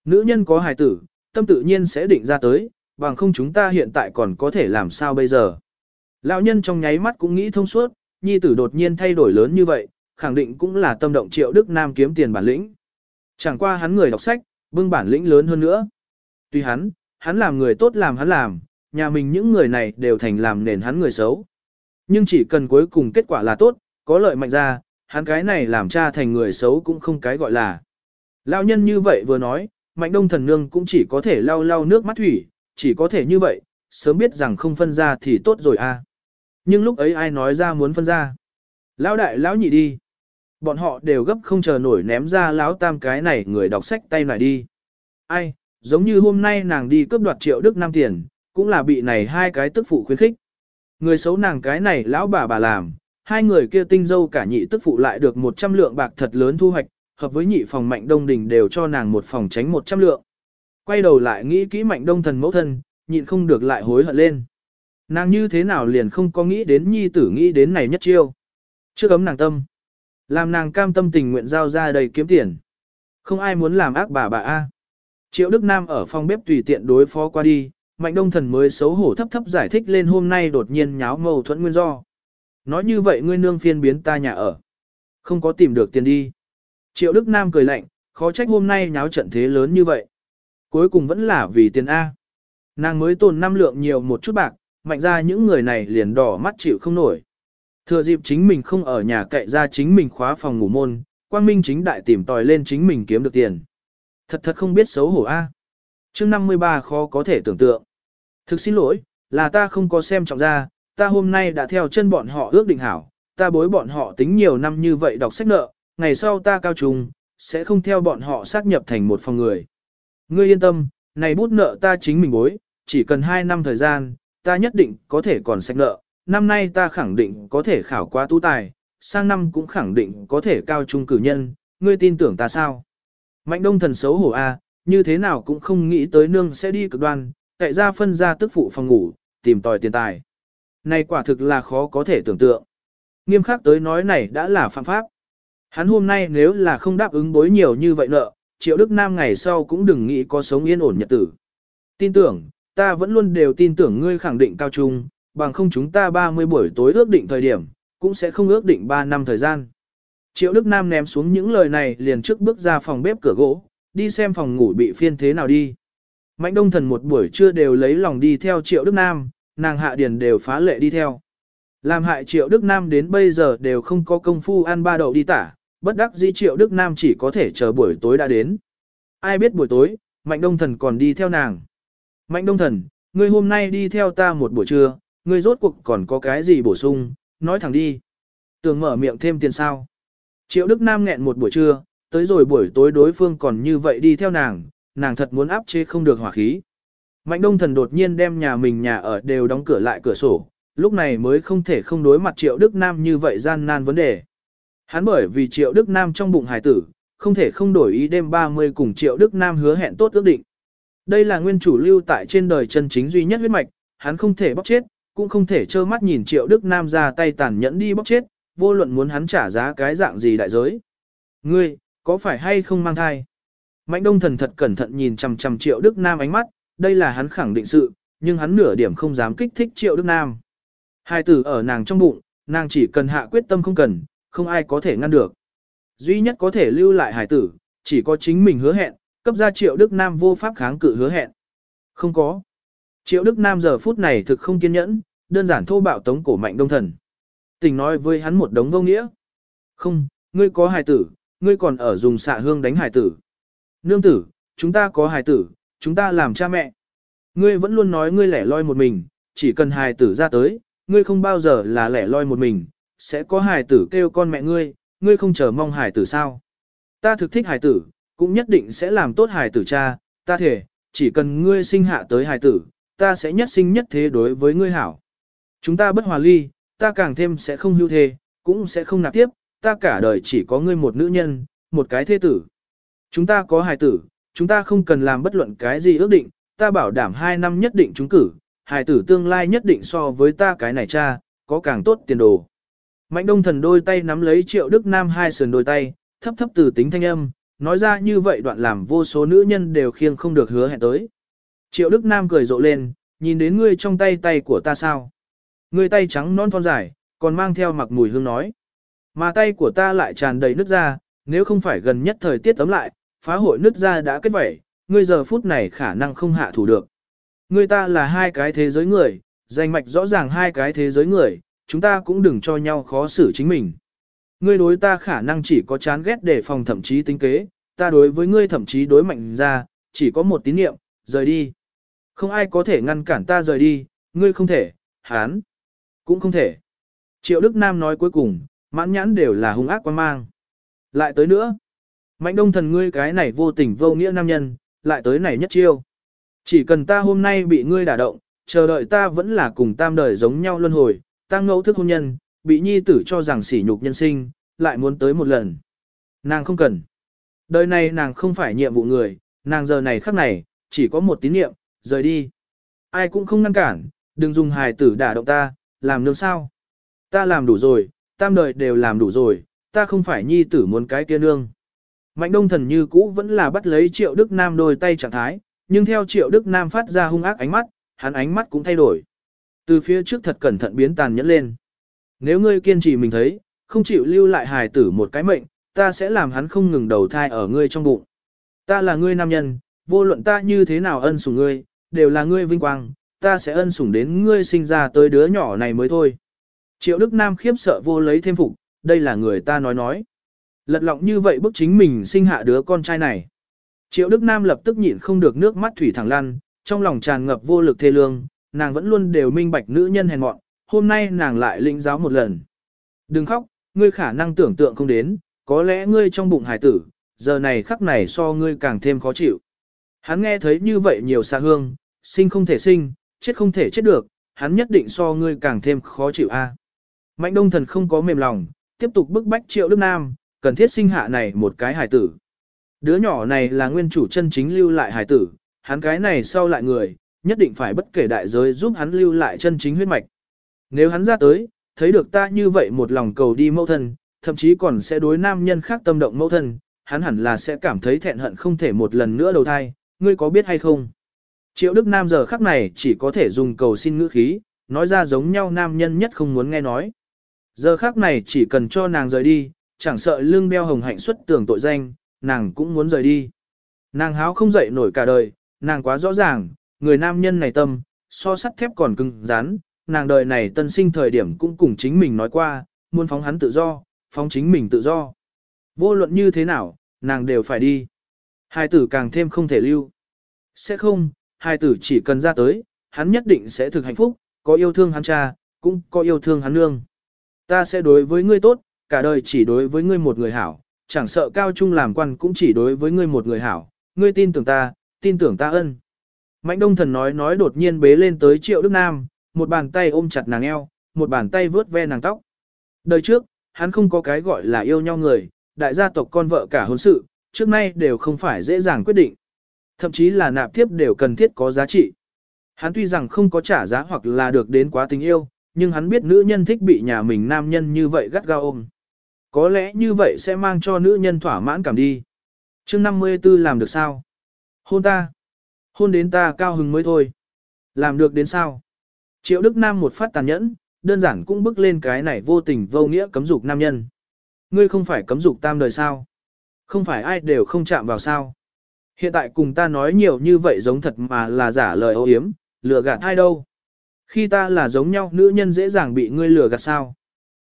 Nữ nhân có hài tử, tâm tự nhiên sẽ định ra tới, bằng không chúng ta hiện tại còn có thể làm sao bây giờ. Lão nhân trong nháy mắt cũng nghĩ thông suốt, nhi tử đột nhiên thay đổi lớn như vậy, khẳng định cũng là tâm động triệu Đức Nam kiếm tiền bản lĩnh. Chẳng qua hắn người đọc sách, bưng bản lĩnh lớn hơn nữa. Tuy hắn, hắn làm người tốt làm hắn làm, nhà mình những người này đều thành làm nền hắn người xấu. Nhưng chỉ cần cuối cùng kết quả là tốt, có lợi mạnh ra, hắn cái này làm cha thành người xấu cũng không cái gọi là. Lão nhân như vậy vừa nói, mạnh đông thần nương cũng chỉ có thể lau lau nước mắt thủy, chỉ có thể như vậy, sớm biết rằng không phân ra thì tốt rồi à. Nhưng lúc ấy ai nói ra muốn phân ra? Lão đại lão nhị đi. Bọn họ đều gấp không chờ nổi ném ra lão tam cái này người đọc sách tay lại đi. Ai, giống như hôm nay nàng đi cướp đoạt triệu đức nam tiền, cũng là bị này hai cái tức phụ khuyến khích. Người xấu nàng cái này lão bà bà làm, hai người kia tinh dâu cả nhị tức phụ lại được 100 lượng bạc thật lớn thu hoạch, hợp với nhị phòng mạnh đông đình đều cho nàng một phòng tránh 100 lượng. Quay đầu lại nghĩ kỹ mạnh đông thần mẫu thân, nhịn không được lại hối hận lên. Nàng như thế nào liền không có nghĩ đến nhi tử nghĩ đến này nhất chiêu. Chưa cấm nàng tâm. Làm nàng cam tâm tình nguyện giao ra đầy kiếm tiền. Không ai muốn làm ác bà bà A. Triệu Đức Nam ở phòng bếp tùy tiện đối phó qua đi, Mạnh Đông Thần mới xấu hổ thấp thấp giải thích lên hôm nay đột nhiên nháo mâu thuẫn nguyên do. Nói như vậy ngươi nương phiên biến ta nhà ở. Không có tìm được tiền đi. Triệu Đức Nam cười lạnh, khó trách hôm nay nháo trận thế lớn như vậy. Cuối cùng vẫn là vì tiền A. Nàng mới tồn năm lượng nhiều một chút bạc, mạnh ra những người này liền đỏ mắt chịu không nổi. Thừa dịp chính mình không ở nhà cậy ra chính mình khóa phòng ngủ môn, quang minh chính đại tìm tòi lên chính mình kiếm được tiền. Thật thật không biết xấu hổ a. À. Chương 53 khó có thể tưởng tượng. Thực xin lỗi, là ta không có xem trọng ra, ta hôm nay đã theo chân bọn họ ước định hảo, ta bối bọn họ tính nhiều năm như vậy đọc sách nợ, ngày sau ta cao trùng, sẽ không theo bọn họ xác nhập thành một phòng người. Ngươi yên tâm, này bút nợ ta chính mình bối, chỉ cần 2 năm thời gian, ta nhất định có thể còn sách nợ, năm nay ta khẳng định có thể khảo qua tu tài, sang năm cũng khẳng định có thể cao trung cử nhân, ngươi tin tưởng ta sao? Mạnh đông thần xấu hổ a, như thế nào cũng không nghĩ tới nương sẽ đi cực đoan, tại ra phân ra tức phụ phòng ngủ, tìm tòi tiền tài. Này quả thực là khó có thể tưởng tượng. Nghiêm khắc tới nói này đã là phạm pháp. Hắn hôm nay nếu là không đáp ứng bối nhiều như vậy nợ, triệu Đức Nam ngày sau cũng đừng nghĩ có sống yên ổn nhật tử. Tin tưởng, ta vẫn luôn đều tin tưởng ngươi khẳng định cao trung, bằng không chúng ta 30 buổi tối ước định thời điểm, cũng sẽ không ước định 3 năm thời gian. Triệu Đức Nam ném xuống những lời này liền trước bước ra phòng bếp cửa gỗ, đi xem phòng ngủ bị phiên thế nào đi. Mạnh Đông Thần một buổi trưa đều lấy lòng đi theo Triệu Đức Nam, nàng hạ điền đều phá lệ đi theo. Làm hại Triệu Đức Nam đến bây giờ đều không có công phu ăn ba đậu đi tả, bất đắc dĩ Triệu Đức Nam chỉ có thể chờ buổi tối đã đến. Ai biết buổi tối, Mạnh Đông Thần còn đi theo nàng. Mạnh Đông Thần, ngươi hôm nay đi theo ta một buổi trưa, ngươi rốt cuộc còn có cái gì bổ sung, nói thẳng đi. Tưởng mở miệng thêm tiền sao. Triệu Đức Nam nghẹn một buổi trưa, tới rồi buổi tối đối phương còn như vậy đi theo nàng, nàng thật muốn áp chế không được hỏa khí. Mạnh đông thần đột nhiên đem nhà mình nhà ở đều đóng cửa lại cửa sổ, lúc này mới không thể không đối mặt Triệu Đức Nam như vậy gian nan vấn đề. Hắn bởi vì Triệu Đức Nam trong bụng hài tử, không thể không đổi ý đêm 30 cùng Triệu Đức Nam hứa hẹn tốt ước định. Đây là nguyên chủ lưu tại trên đời chân chính duy nhất huyết mạch, hắn không thể bóc chết, cũng không thể trơ mắt nhìn Triệu Đức Nam ra tay tàn nhẫn đi bóc chết, vô luận muốn hắn trả giá cái dạng gì đại giới. Ngươi, có phải hay không mang thai? Mạnh đông thần thật cẩn thận nhìn chằm chằm Triệu Đức Nam ánh mắt, đây là hắn khẳng định sự, nhưng hắn nửa điểm không dám kích thích Triệu Đức Nam. Hai tử ở nàng trong bụng, nàng chỉ cần hạ quyết tâm không cần, không ai có thể ngăn được. Duy nhất có thể lưu lại hải tử, chỉ có chính mình hứa hẹn, cấp ra Triệu Đức Nam vô pháp kháng cự hứa hẹn. Không có. Triệu Đức Nam giờ phút này thực không kiên nhẫn, đơn giản thô bạo tống cổ mạnh đông thần. Tình nói với hắn một đống vô nghĩa. Không, ngươi có hài tử, ngươi còn ở dùng xạ hương đánh hài tử. Nương tử, chúng ta có hài tử, chúng ta làm cha mẹ. Ngươi vẫn luôn nói ngươi lẻ loi một mình, chỉ cần hài tử ra tới, ngươi không bao giờ là lẻ loi một mình, sẽ có hài tử kêu con mẹ ngươi, ngươi không chờ mong hài tử sao. Ta thực thích hài tử, cũng nhất định sẽ làm tốt hài tử cha, ta thể, chỉ cần ngươi sinh hạ tới hài tử, ta sẽ nhất sinh nhất thế đối với ngươi hảo. Chúng ta bất hòa ly, ta càng thêm sẽ không hưu thê, cũng sẽ không nạp tiếp, ta cả đời chỉ có ngươi một nữ nhân, một cái thế tử. Chúng ta có hài tử, chúng ta không cần làm bất luận cái gì ước định, ta bảo đảm hai năm nhất định trúng cử, hài tử tương lai nhất định so với ta cái này cha, có càng tốt tiền đồ. Mạnh đông thần đôi tay nắm lấy triệu đức nam hai sườn đôi tay, thấp thấp từ tính thanh âm, nói ra như vậy đoạn làm vô số nữ nhân đều khiêng không được hứa hẹn tới. Triệu đức nam cười rộ lên, nhìn đến ngươi trong tay tay của ta sao. Người tay trắng non thon dài, còn mang theo mặc mùi hương nói. Mà tay của ta lại tràn đầy nước ra, nếu không phải gần nhất thời tiết tấm lại, phá hội nước ra đã kết vẩy, ngươi giờ phút này khả năng không hạ thủ được. Ngươi ta là hai cái thế giới người, danh mạch rõ ràng hai cái thế giới người, chúng ta cũng đừng cho nhau khó xử chính mình. Ngươi đối ta khả năng chỉ có chán ghét để phòng thậm chí tính kế, ta đối với ngươi thậm chí đối mạnh ra, chỉ có một tín niệm, rời đi. Không ai có thể ngăn cản ta rời đi, ngươi không thể, hán, cũng không thể. Triệu Đức Nam nói cuối cùng, mãn nhãn đều là hung ác quan mang. Lại tới nữa. Mạnh đông thần ngươi cái này vô tình vô nghĩa nam nhân, lại tới này nhất chiêu. Chỉ cần ta hôm nay bị ngươi đả động, chờ đợi ta vẫn là cùng tam đời giống nhau luân hồi, tăng ngẫu thức hôn nhân, bị nhi tử cho rằng sỉ nhục nhân sinh, lại muốn tới một lần. Nàng không cần. Đời này nàng không phải nhiệm vụ người, nàng giờ này khắc này, chỉ có một tín niệm, rời đi. Ai cũng không ngăn cản, đừng dùng hài tử đả động ta, làm nương sao. Ta làm đủ rồi, tam đời đều làm đủ rồi, ta không phải nhi tử muốn cái kia nương. Mạnh đông thần như cũ vẫn là bắt lấy triệu Đức Nam đôi tay trạng thái, nhưng theo triệu Đức Nam phát ra hung ác ánh mắt, hắn ánh mắt cũng thay đổi. Từ phía trước thật cẩn thận biến tàn nhẫn lên. Nếu ngươi kiên trì mình thấy, không chịu lưu lại hài tử một cái mệnh, ta sẽ làm hắn không ngừng đầu thai ở ngươi trong bụng. Ta là ngươi nam nhân, vô luận ta như thế nào ân sủng ngươi, đều là ngươi vinh quang, ta sẽ ân sủng đến ngươi sinh ra tới đứa nhỏ này mới thôi. Triệu Đức Nam khiếp sợ vô lấy thêm phục, đây là người ta nói nói. Lật lọng như vậy bức chính mình sinh hạ đứa con trai này. Triệu Đức Nam lập tức nhịn không được nước mắt thủy thẳng lăn, trong lòng tràn ngập vô lực thê lương, nàng vẫn luôn đều minh bạch nữ nhân hèn mọn, hôm nay nàng lại lĩnh giáo một lần. Đừng khóc, ngươi khả năng tưởng tượng không đến, có lẽ ngươi trong bụng hải tử, giờ này khắc này so ngươi càng thêm khó chịu. Hắn nghe thấy như vậy nhiều xa hương, sinh không thể sinh, chết không thể chết được, hắn nhất định so ngươi càng thêm khó chịu a. Mạnh đông thần không có mềm lòng, tiếp tục bức bách triệu Đức Nam, cần thiết sinh hạ này một cái hài tử. Đứa nhỏ này là nguyên chủ chân chính lưu lại hài tử, hắn cái này sau lại người, nhất định phải bất kể đại giới giúp hắn lưu lại chân chính huyết mạch. Nếu hắn ra tới, thấy được ta như vậy một lòng cầu đi mẫu thân, thậm chí còn sẽ đối nam nhân khác tâm động mẫu thân, hắn hẳn là sẽ cảm thấy thẹn hận không thể một lần nữa đầu thai, ngươi có biết hay không? Triệu Đức Nam giờ khắc này chỉ có thể dùng cầu xin ngữ khí, nói ra giống nhau nam nhân nhất không muốn nghe nói. Giờ khắc này chỉ cần cho nàng rời đi, chẳng sợ lương đeo hồng hạnh xuất tưởng tội danh, nàng cũng muốn rời đi. Nàng háo không dậy nổi cả đời, nàng quá rõ ràng, người nam nhân này tâm, so sắt thép còn cứng rắn, nàng đời này tân sinh thời điểm cũng cùng chính mình nói qua, muốn phóng hắn tự do, phóng chính mình tự do. Vô luận như thế nào, nàng đều phải đi. Hai tử càng thêm không thể lưu. Sẽ không, hai tử chỉ cần ra tới, hắn nhất định sẽ thực hạnh phúc, có yêu thương hắn cha, cũng có yêu thương hắn nương. Ta sẽ đối với ngươi tốt, cả đời chỉ đối với ngươi một người hảo, chẳng sợ cao trung làm quan cũng chỉ đối với ngươi một người hảo, ngươi tin tưởng ta, tin tưởng ta ân. Mạnh đông thần nói nói đột nhiên bế lên tới triệu Đức Nam, một bàn tay ôm chặt nàng eo, một bàn tay vướt ve nàng tóc. Đời trước, hắn không có cái gọi là yêu nhau người, đại gia tộc con vợ cả hôn sự, trước nay đều không phải dễ dàng quyết định. Thậm chí là nạp tiếp đều cần thiết có giá trị. Hắn tuy rằng không có trả giá hoặc là được đến quá tình yêu, nhưng hắn biết nữ nhân thích bị nhà mình nam nhân như vậy gắt gao ôm. Có lẽ như vậy sẽ mang cho nữ nhân thỏa mãn cảm đi. chương 54 làm được sao? Hôn ta. Hôn đến ta cao hứng mới thôi. Làm được đến sao? Triệu Đức Nam một phát tàn nhẫn, đơn giản cũng bước lên cái này vô tình vô nghĩa cấm dục nam nhân. Ngươi không phải cấm dục tam đời sao? Không phải ai đều không chạm vào sao? Hiện tại cùng ta nói nhiều như vậy giống thật mà là giả lời ô hiếm, lừa gạt ai đâu? Khi ta là giống nhau nữ nhân dễ dàng bị ngươi lừa gạt sao?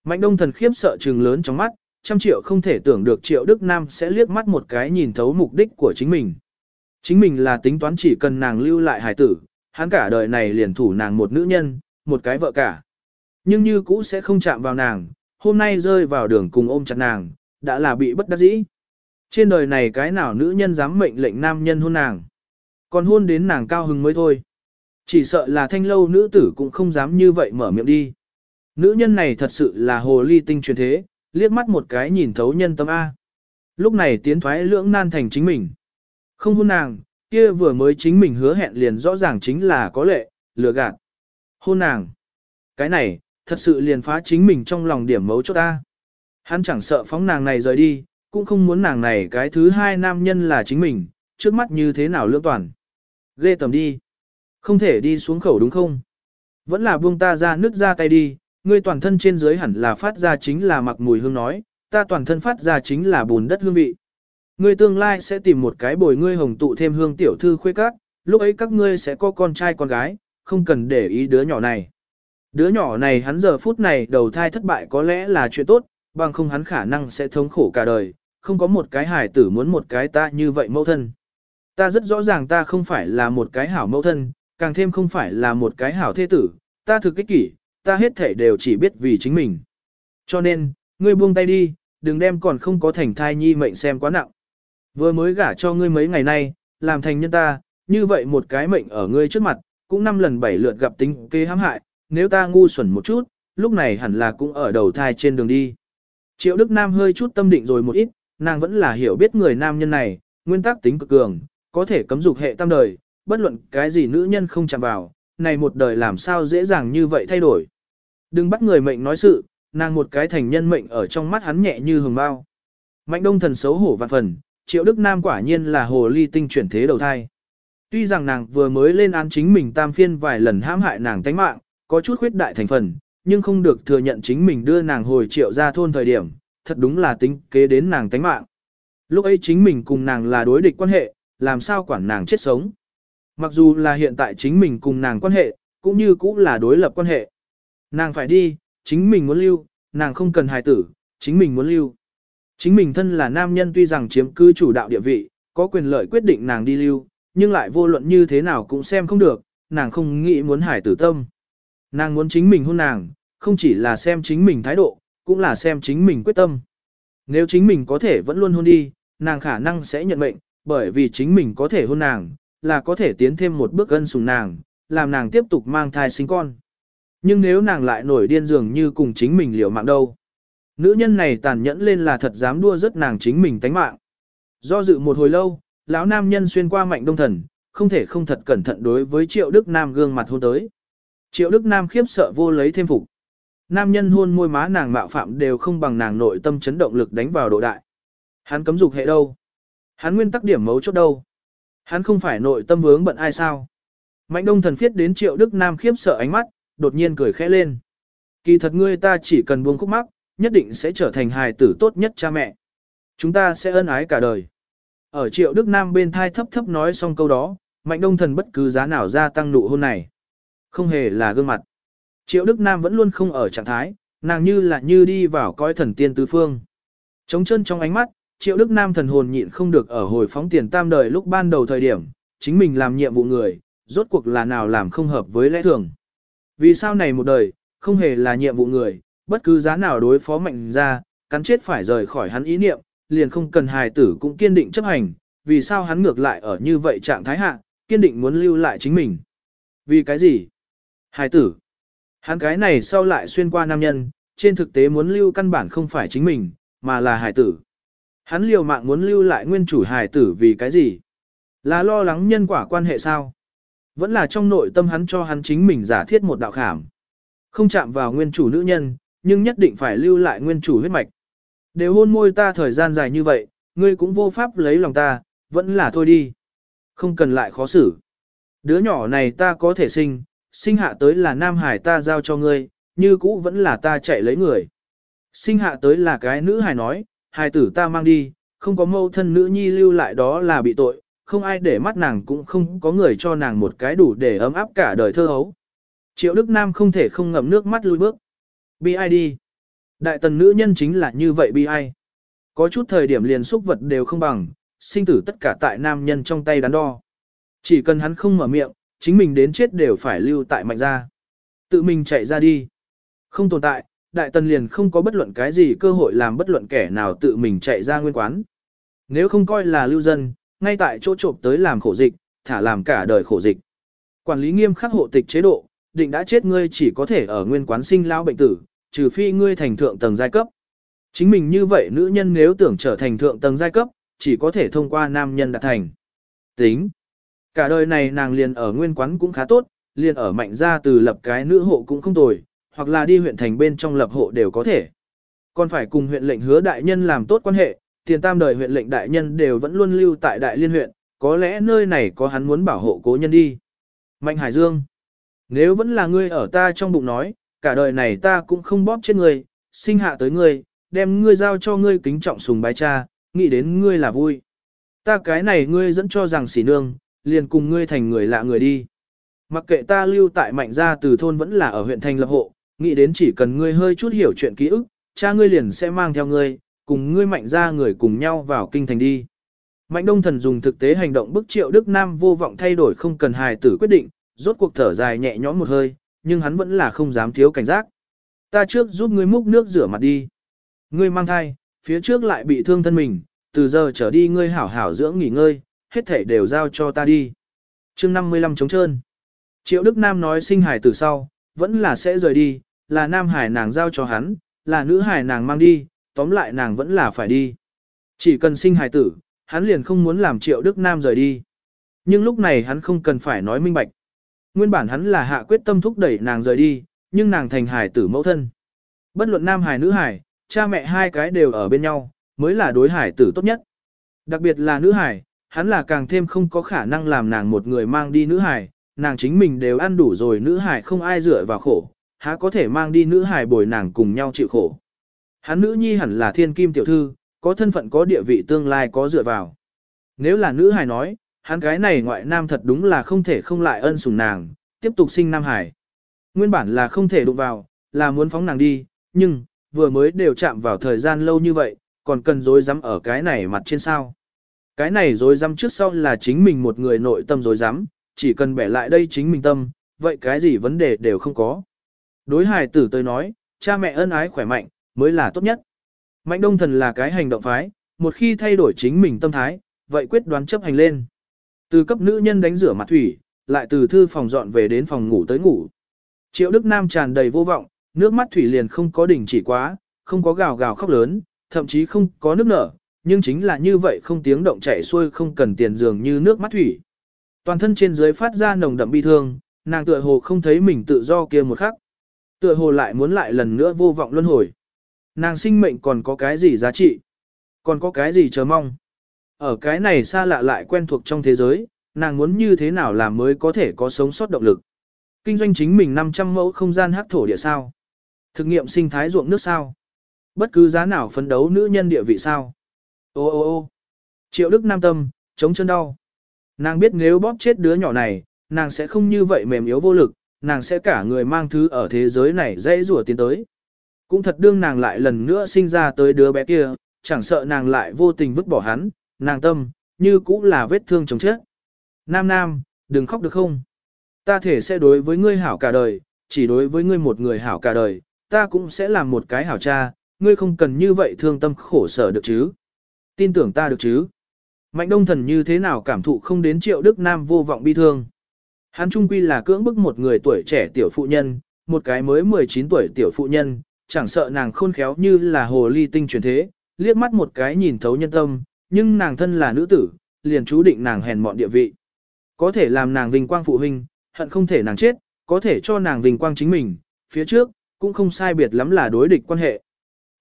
Mạnh đông thần khiếp sợ trừng lớn trong mắt, trăm triệu không thể tưởng được triệu Đức Nam sẽ liếc mắt một cái nhìn thấu mục đích của chính mình. Chính mình là tính toán chỉ cần nàng lưu lại hải tử, hắn cả đời này liền thủ nàng một nữ nhân, một cái vợ cả. Nhưng như cũ sẽ không chạm vào nàng, hôm nay rơi vào đường cùng ôm chặt nàng, đã là bị bất đắc dĩ. Trên đời này cái nào nữ nhân dám mệnh lệnh nam nhân hôn nàng. Còn hôn đến nàng cao hứng mới thôi. Chỉ sợ là thanh lâu nữ tử cũng không dám như vậy mở miệng đi. Nữ nhân này thật sự là hồ ly tinh truyền thế, liếc mắt một cái nhìn thấu nhân tâm A. Lúc này tiến thoái lưỡng nan thành chính mình. Không hôn nàng, kia vừa mới chính mình hứa hẹn liền rõ ràng chính là có lệ, lừa gạt. Hôn nàng. Cái này, thật sự liền phá chính mình trong lòng điểm mấu chốt ta. Hắn chẳng sợ phóng nàng này rời đi, cũng không muốn nàng này cái thứ hai nam nhân là chính mình, trước mắt như thế nào lương toàn. Ghê tầm đi. Không thể đi xuống khẩu đúng không? Vẫn là buông ta ra nứt ra tay đi, ngươi toàn thân trên dưới hẳn là phát ra chính là mặc mùi hương nói, ta toàn thân phát ra chính là bùn đất hương vị. Ngươi tương lai sẽ tìm một cái bồi ngươi hồng tụ thêm hương tiểu thư khuê các, lúc ấy các ngươi sẽ có con trai con gái, không cần để ý đứa nhỏ này. Đứa nhỏ này hắn giờ phút này đầu thai thất bại có lẽ là chuyện tốt, bằng không hắn khả năng sẽ thống khổ cả đời, không có một cái hài tử muốn một cái ta như vậy mẫu thân. Ta rất rõ ràng ta không phải là một cái hảo mẫu thân, càng thêm không phải là một cái hảo thế tử, ta thực kích kỷ, ta hết thể đều chỉ biết vì chính mình. Cho nên, ngươi buông tay đi, đừng đem còn không có thành thai nhi mệnh xem quá nặng. Vừa mới gả cho ngươi mấy ngày nay, làm thành nhân ta, như vậy một cái mệnh ở ngươi trước mặt, cũng năm lần bảy lượt gặp tính kế hãm hại, nếu ta ngu xuẩn một chút, lúc này hẳn là cũng ở đầu thai trên đường đi. Triệu Đức Nam hơi chút tâm định rồi một ít, nàng vẫn là hiểu biết người nam nhân này, nguyên tắc tính cực cường, có thể cấm dục hệ tam đời, bất luận cái gì nữ nhân không chạm vào, này một đời làm sao dễ dàng như vậy thay đổi. Đừng bắt người mệnh nói sự, nàng một cái thành nhân mệnh ở trong mắt hắn nhẹ như hồng bao. Mạnh đông thần xấu hổ vạn phần, triệu đức nam quả nhiên là hồ ly tinh chuyển thế đầu thai. Tuy rằng nàng vừa mới lên án chính mình tam phiên vài lần hãm hại nàng tánh mạng, có chút khuyết đại thành phần, nhưng không được thừa nhận chính mình đưa nàng hồi triệu ra thôn thời điểm, thật đúng là tính kế đến nàng tánh mạng. Lúc ấy chính mình cùng nàng là đối địch quan hệ, làm sao quản nàng chết sống. Mặc dù là hiện tại chính mình cùng nàng quan hệ, cũng như cũng là đối lập quan hệ. Nàng phải đi, chính mình muốn lưu, nàng không cần hài tử, chính mình muốn lưu. Chính mình thân là nam nhân tuy rằng chiếm cứ chủ đạo địa vị, có quyền lợi quyết định nàng đi lưu, nhưng lại vô luận như thế nào cũng xem không được, nàng không nghĩ muốn hài tử tâm. Nàng muốn chính mình hôn nàng, không chỉ là xem chính mình thái độ, cũng là xem chính mình quyết tâm. Nếu chính mình có thể vẫn luôn hôn đi, nàng khả năng sẽ nhận mệnh, bởi vì chính mình có thể hôn nàng, là có thể tiến thêm một bước gân sùng nàng, làm nàng tiếp tục mang thai sinh con. Nhưng nếu nàng lại nổi điên dường như cùng chính mình liều mạng đâu. Nữ nhân này tàn nhẫn lên là thật dám đua rất nàng chính mình tánh mạng. Do dự một hồi lâu, lão nam nhân xuyên qua mạnh đông thần, không thể không thật cẩn thận đối với triệu đức nam gương mặt hôn tới. Triệu đức nam khiếp sợ vô lấy thêm phục. Nam nhân hôn môi má nàng mạo phạm đều không bằng nàng nội tâm chấn động lực đánh vào độ đại. Hắn cấm dục hệ đâu? Hắn nguyên tắc điểm mấu chốt đâu? Hắn không phải nội tâm vướng bận ai sao? Mạnh đông thần phiết đến triệu đức nam khiếp sợ ánh mắt, đột nhiên cười khẽ lên. Kỳ thật ngươi ta chỉ cần buông khúc mắc, nhất định sẽ trở thành hài tử tốt nhất cha mẹ. Chúng ta sẽ ân ái cả đời. Ở triệu Đức Nam bên thai thấp thấp nói xong câu đó, mạnh đông thần bất cứ giá nào gia tăng nụ hôn này. Không hề là gương mặt. Triệu Đức Nam vẫn luôn không ở trạng thái, nàng như là như đi vào coi thần tiên tứ phương. Trống chân trong ánh mắt, Triệu Đức Nam thần hồn nhịn không được ở hồi phóng tiền tam đời lúc ban đầu thời điểm, chính mình làm nhiệm vụ người, rốt cuộc là nào làm không hợp với lẽ thường. Vì sao này một đời, không hề là nhiệm vụ người, bất cứ giá nào đối phó mạnh ra, cắn chết phải rời khỏi hắn ý niệm, liền không cần hài tử cũng kiên định chấp hành, vì sao hắn ngược lại ở như vậy trạng thái hạ, kiên định muốn lưu lại chính mình. Vì cái gì? Hài tử. Hắn cái này sau lại xuyên qua nam nhân, trên thực tế muốn lưu căn bản không phải chính mình, mà là hải tử. Hắn liều mạng muốn lưu lại nguyên chủ hải tử vì cái gì? Là lo lắng nhân quả quan hệ sao? Vẫn là trong nội tâm hắn cho hắn chính mình giả thiết một đạo khảm. Không chạm vào nguyên chủ nữ nhân, nhưng nhất định phải lưu lại nguyên chủ huyết mạch. Đều hôn môi ta thời gian dài như vậy, ngươi cũng vô pháp lấy lòng ta, vẫn là thôi đi. Không cần lại khó xử. Đứa nhỏ này ta có thể sinh, sinh hạ tới là nam hải ta giao cho ngươi, như cũ vẫn là ta chạy lấy người. Sinh hạ tới là cái nữ hải nói, hài tử ta mang đi, không có mâu thân nữ nhi lưu lại đó là bị tội, không ai để mắt nàng cũng không có người cho nàng một cái đủ để ấm áp cả đời thơ hấu. Triệu Đức Nam không thể không ngậm nước mắt lui bước. Bi ai đi. Đại tần nữ nhân chính là như vậy bi ai. Có chút thời điểm liền xúc vật đều không bằng, sinh tử tất cả tại nam nhân trong tay đắn đo. Chỉ cần hắn không mở miệng, chính mình đến chết đều phải lưu tại mạnh gia. Tự mình chạy ra đi. Không tồn tại, đại tần liền không có bất luận cái gì cơ hội làm bất luận kẻ nào tự mình chạy ra nguyên quán. Nếu không coi là lưu dân, ngay tại chỗ trộm tới làm khổ dịch, thả làm cả đời khổ dịch. Quản lý nghiêm khắc hộ tịch chế độ, định đã chết ngươi chỉ có thể ở nguyên quán sinh lao bệnh tử, trừ phi ngươi thành thượng tầng giai cấp. Chính mình như vậy nữ nhân nếu tưởng trở thành thượng tầng giai cấp, chỉ có thể thông qua nam nhân đạt thành. Tính. Cả đời này nàng liền ở nguyên quán cũng khá tốt, liền ở mạnh gia từ lập cái nữ hộ cũng không tồi, hoặc là đi huyện thành bên trong lập hộ đều có thể. Còn phải cùng huyện lệnh hứa đại nhân làm tốt quan hệ, tiền tam đời huyện lệnh đại nhân đều vẫn luôn lưu tại đại liên huyện, có lẽ nơi này có hắn muốn bảo hộ cố nhân đi. Mạnh Hải Dương, nếu vẫn là ngươi ở ta trong bụng nói, cả đời này ta cũng không bóp chết ngươi, sinh hạ tới ngươi, đem ngươi giao cho ngươi kính trọng sùng bái cha, nghĩ đến ngươi là vui. Ta cái này ngươi dẫn cho rằng xỉ nương, liền cùng ngươi thành người lạ người đi. Mặc kệ ta lưu tại mạnh gia từ thôn vẫn là ở huyện thành lập hộ, nghĩ đến chỉ cần ngươi hơi chút hiểu chuyện ký ức, cha ngươi liền sẽ mang theo ngươi, cùng ngươi mạnh gia người cùng nhau vào kinh thành đi. Mạnh đông thần dùng thực tế hành động bức triệu Đức Nam vô vọng thay đổi không cần hài tử quyết định, rốt cuộc thở dài nhẹ nhõm một hơi, nhưng hắn vẫn là không dám thiếu cảnh giác. Ta trước giúp ngươi múc nước rửa mặt đi. Ngươi mang thai, phía trước lại bị thương thân mình, từ giờ trở đi ngươi hảo hảo dưỡng nghỉ ngơi, hết thể đều giao cho ta đi. chương 55 chống trơn. Triệu Đức Nam nói sinh hải từ sau, vẫn là sẽ rời đi, là nam hải nàng giao cho hắn, là nữ hải nàng mang đi, tóm lại nàng vẫn là phải đi. Chỉ cần sinh hải tử, hắn liền không muốn làm Triệu Đức Nam rời đi. Nhưng lúc này hắn không cần phải nói minh bạch. Nguyên bản hắn là hạ quyết tâm thúc đẩy nàng rời đi, nhưng nàng thành hải tử mẫu thân. Bất luận nam hải nữ hải, cha mẹ hai cái đều ở bên nhau, mới là đối hải tử tốt nhất. Đặc biệt là nữ hải, hắn là càng thêm không có khả năng làm nàng một người mang đi nữ hài, nàng chính mình đều ăn đủ rồi nữ hài không ai dựa vào khổ, há có thể mang đi nữ hài bồi nàng cùng nhau chịu khổ. Hắn nữ nhi hẳn là thiên kim tiểu thư, có thân phận có địa vị tương lai có dựa vào. Nếu là nữ hài nói, hắn cái này ngoại nam thật đúng là không thể không lại ân sủng nàng, tiếp tục sinh nam hải. Nguyên bản là không thể đụng vào, là muốn phóng nàng đi, nhưng, vừa mới đều chạm vào thời gian lâu như vậy, còn cần dối rắm ở cái này mặt trên sao. Cái này rồi dám trước sau là chính mình một người nội tâm rồi dám chỉ cần bẻ lại đây chính mình tâm, vậy cái gì vấn đề đều không có. Đối hài tử tôi nói, cha mẹ ân ái khỏe mạnh, mới là tốt nhất. Mạnh đông thần là cái hành động phái, một khi thay đổi chính mình tâm thái, vậy quyết đoán chấp hành lên. Từ cấp nữ nhân đánh rửa mặt thủy, lại từ thư phòng dọn về đến phòng ngủ tới ngủ. Triệu Đức Nam tràn đầy vô vọng, nước mắt thủy liền không có đỉnh chỉ quá, không có gào gào khóc lớn, thậm chí không có nước nở, nhưng chính là như vậy không tiếng động chảy xuôi không cần tiền dường như nước mắt thủy. Toàn thân trên dưới phát ra nồng đậm bi thương, nàng tựa hồ không thấy mình tự do kia một khắc. Tựa hồ lại muốn lại lần nữa vô vọng luân hồi. Nàng sinh mệnh còn có cái gì giá trị? Còn có cái gì chờ mong? Ở cái này xa lạ lại quen thuộc trong thế giới, nàng muốn như thế nào làm mới có thể có sống sót động lực? Kinh doanh chính mình 500 mẫu không gian hắc thổ địa sao? Thực nghiệm sinh thái ruộng nước sao? Bất cứ giá nào phấn đấu nữ nhân địa vị sao? Ô ô ô Triệu Đức Nam Tâm, chống chân đau. Nàng biết nếu bóp chết đứa nhỏ này, nàng sẽ không như vậy mềm yếu vô lực, nàng sẽ cả người mang thứ ở thế giới này dễ rủa tiến tới. Cũng thật đương nàng lại lần nữa sinh ra tới đứa bé kia, chẳng sợ nàng lại vô tình vứt bỏ hắn, nàng tâm, như cũng là vết thương chồng chết. Nam Nam, đừng khóc được không? ta thể sẽ đối với ngươi hảo cả đời, chỉ đối với ngươi một người hảo cả đời, ta cũng sẽ làm một cái hảo cha, ngươi không cần như vậy thương tâm khổ sở được chứ. Tin tưởng ta được chứ. Mạnh đông thần như thế nào cảm thụ không đến triệu Đức Nam vô vọng bi thương. Hắn trung quy là cưỡng bức một người tuổi trẻ tiểu phụ nhân, một cái mới 19 tuổi tiểu phụ nhân, chẳng sợ nàng khôn khéo như là hồ ly tinh truyền thế, liếc mắt một cái nhìn thấu nhân tâm, nhưng nàng thân là nữ tử, liền chú định nàng hèn mọn địa vị. Có thể làm nàng vinh quang phụ huynh, hận không thể nàng chết, có thể cho nàng vinh quang chính mình, phía trước, cũng không sai biệt lắm là đối địch quan hệ.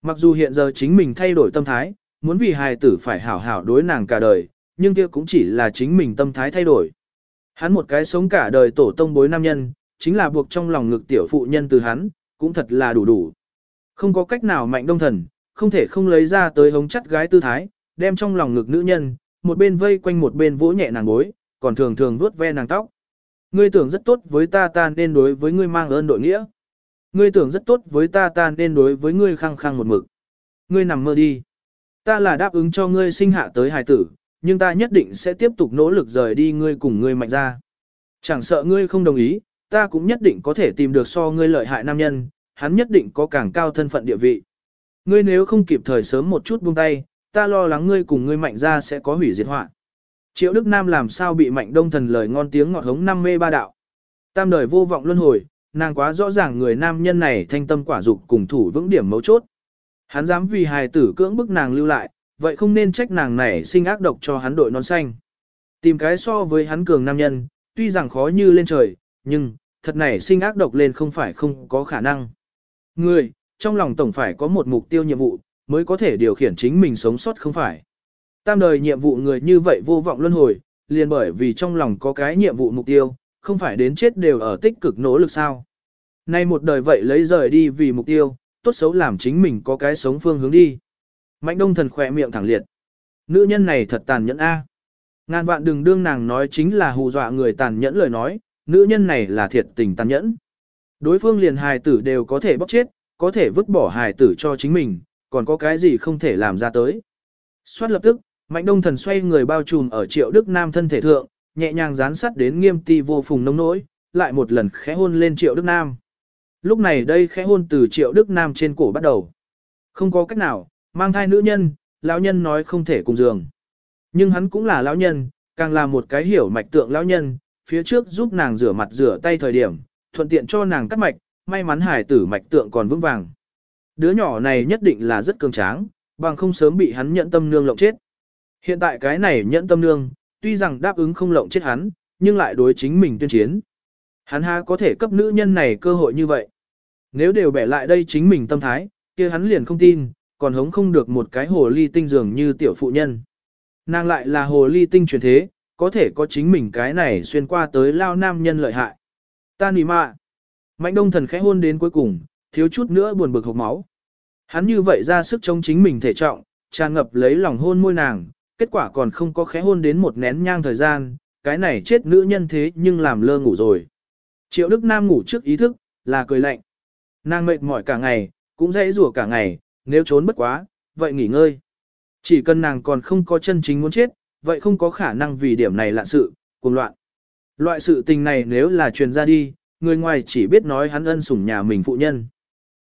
Mặc dù hiện giờ chính mình thay đổi tâm thái, muốn vì hài tử phải hảo hảo đối nàng cả đời, nhưng kia cũng chỉ là chính mình tâm thái thay đổi. Hắn một cái sống cả đời tổ tông bối nam nhân, chính là buộc trong lòng ngực tiểu phụ nhân từ hắn, cũng thật là đủ đủ. Không có cách nào mạnh đông thần, không thể không lấy ra tới hống chắt gái tư thái, đem trong lòng ngực nữ nhân, một bên vây quanh một bên vỗ nhẹ nàng bối, còn thường thường vuốt ve nàng tóc. Ngươi tưởng rất tốt với ta ta nên đối với ngươi mang ơn đội nghĩa. Ngươi tưởng rất tốt với ta ta nên đối với ngươi khăng khăng một mực. Ngươi nằm mơ đi. Ta là đáp ứng cho ngươi sinh hạ tới hài tử, nhưng ta nhất định sẽ tiếp tục nỗ lực rời đi ngươi cùng ngươi mạnh ra. Chẳng sợ ngươi không đồng ý, ta cũng nhất định có thể tìm được so ngươi lợi hại nam nhân, hắn nhất định có càng cao thân phận địa vị. Ngươi nếu không kịp thời sớm một chút buông tay, ta lo lắng ngươi cùng ngươi mạnh ra sẽ có hủy diệt họa. Triệu Đức Nam làm sao bị mạnh đông thần lời ngon tiếng ngọt hống năm mê ba đạo. Tam đời vô vọng luân hồi, nàng quá rõ ràng người nam nhân này thanh tâm quả dục cùng thủ vững điểm mấu chốt. Hắn dám vì hài tử cưỡng bức nàng lưu lại, vậy không nên trách nàng này sinh ác độc cho hắn đội non xanh. Tìm cái so với hắn cường nam nhân, tuy rằng khó như lên trời, nhưng, thật này sinh ác độc lên không phải không có khả năng. Người, trong lòng tổng phải có một mục tiêu nhiệm vụ, mới có thể điều khiển chính mình sống sót không phải. Tam đời nhiệm vụ người như vậy vô vọng luân hồi, liền bởi vì trong lòng có cái nhiệm vụ mục tiêu, không phải đến chết đều ở tích cực nỗ lực sao. Nay một đời vậy lấy rời đi vì mục tiêu, tốt xấu làm chính mình có cái sống phương hướng đi. Mạnh đông thần khỏe miệng thẳng liệt. Nữ nhân này thật tàn nhẫn a. Ngàn vạn đừng đương nàng nói chính là hù dọa người tàn nhẫn lời nói, nữ nhân này là thiệt tình tàn nhẫn. Đối phương liền hài tử đều có thể bóc chết, có thể vứt bỏ hài tử cho chính mình, còn có cái gì không thể làm ra tới. Xoát lập tức, Mạnh Đông Thần xoay người bao trùm ở Triệu Đức Nam thân thể thượng, nhẹ nhàng dán sắt đến nghiêm ti vô phùng nông nỗi, lại một lần khẽ hôn lên Triệu Đức Nam. Lúc này đây khẽ hôn từ Triệu Đức Nam trên cổ bắt đầu. Không có cách nào, mang thai nữ nhân, lão nhân nói không thể cùng giường. Nhưng hắn cũng là lão nhân, càng là một cái hiểu mạch tượng lão nhân, phía trước giúp nàng rửa mặt rửa tay thời điểm, thuận tiện cho nàng cắt mạch, may mắn hải tử mạch tượng còn vững vàng. Đứa nhỏ này nhất định là rất cường tráng, bằng không sớm bị hắn nhẫn tâm nương lộng chết. Hiện tại cái này nhẫn tâm nương, tuy rằng đáp ứng không lộng chết hắn, nhưng lại đối chính mình tuyên chiến. Hắn ha có thể cấp nữ nhân này cơ hội như vậy. Nếu đều bẻ lại đây chính mình tâm thái, kia hắn liền không tin, còn hống không được một cái hồ ly tinh dường như tiểu phụ nhân. Nàng lại là hồ ly tinh truyền thế, có thể có chính mình cái này xuyên qua tới lao nam nhân lợi hại. Ta nì mạ. Mạnh đông thần khẽ hôn đến cuối cùng, thiếu chút nữa buồn bực hộc máu. Hắn như vậy ra sức chống chính mình thể trọng, tràn ngập lấy lòng hôn môi nàng, kết quả còn không có khẽ hôn đến một nén nhang thời gian, cái này chết nữ nhân thế nhưng làm lơ ngủ rồi. Triệu Đức Nam ngủ trước ý thức, là cười lạnh. Nàng mệt mỏi cả ngày, cũng dãy rủa cả ngày, nếu trốn bất quá, vậy nghỉ ngơi. Chỉ cần nàng còn không có chân chính muốn chết, vậy không có khả năng vì điểm này lạ sự, cuồng loạn. Loại sự tình này nếu là truyền ra đi, người ngoài chỉ biết nói hắn ân sủng nhà mình phụ nhân.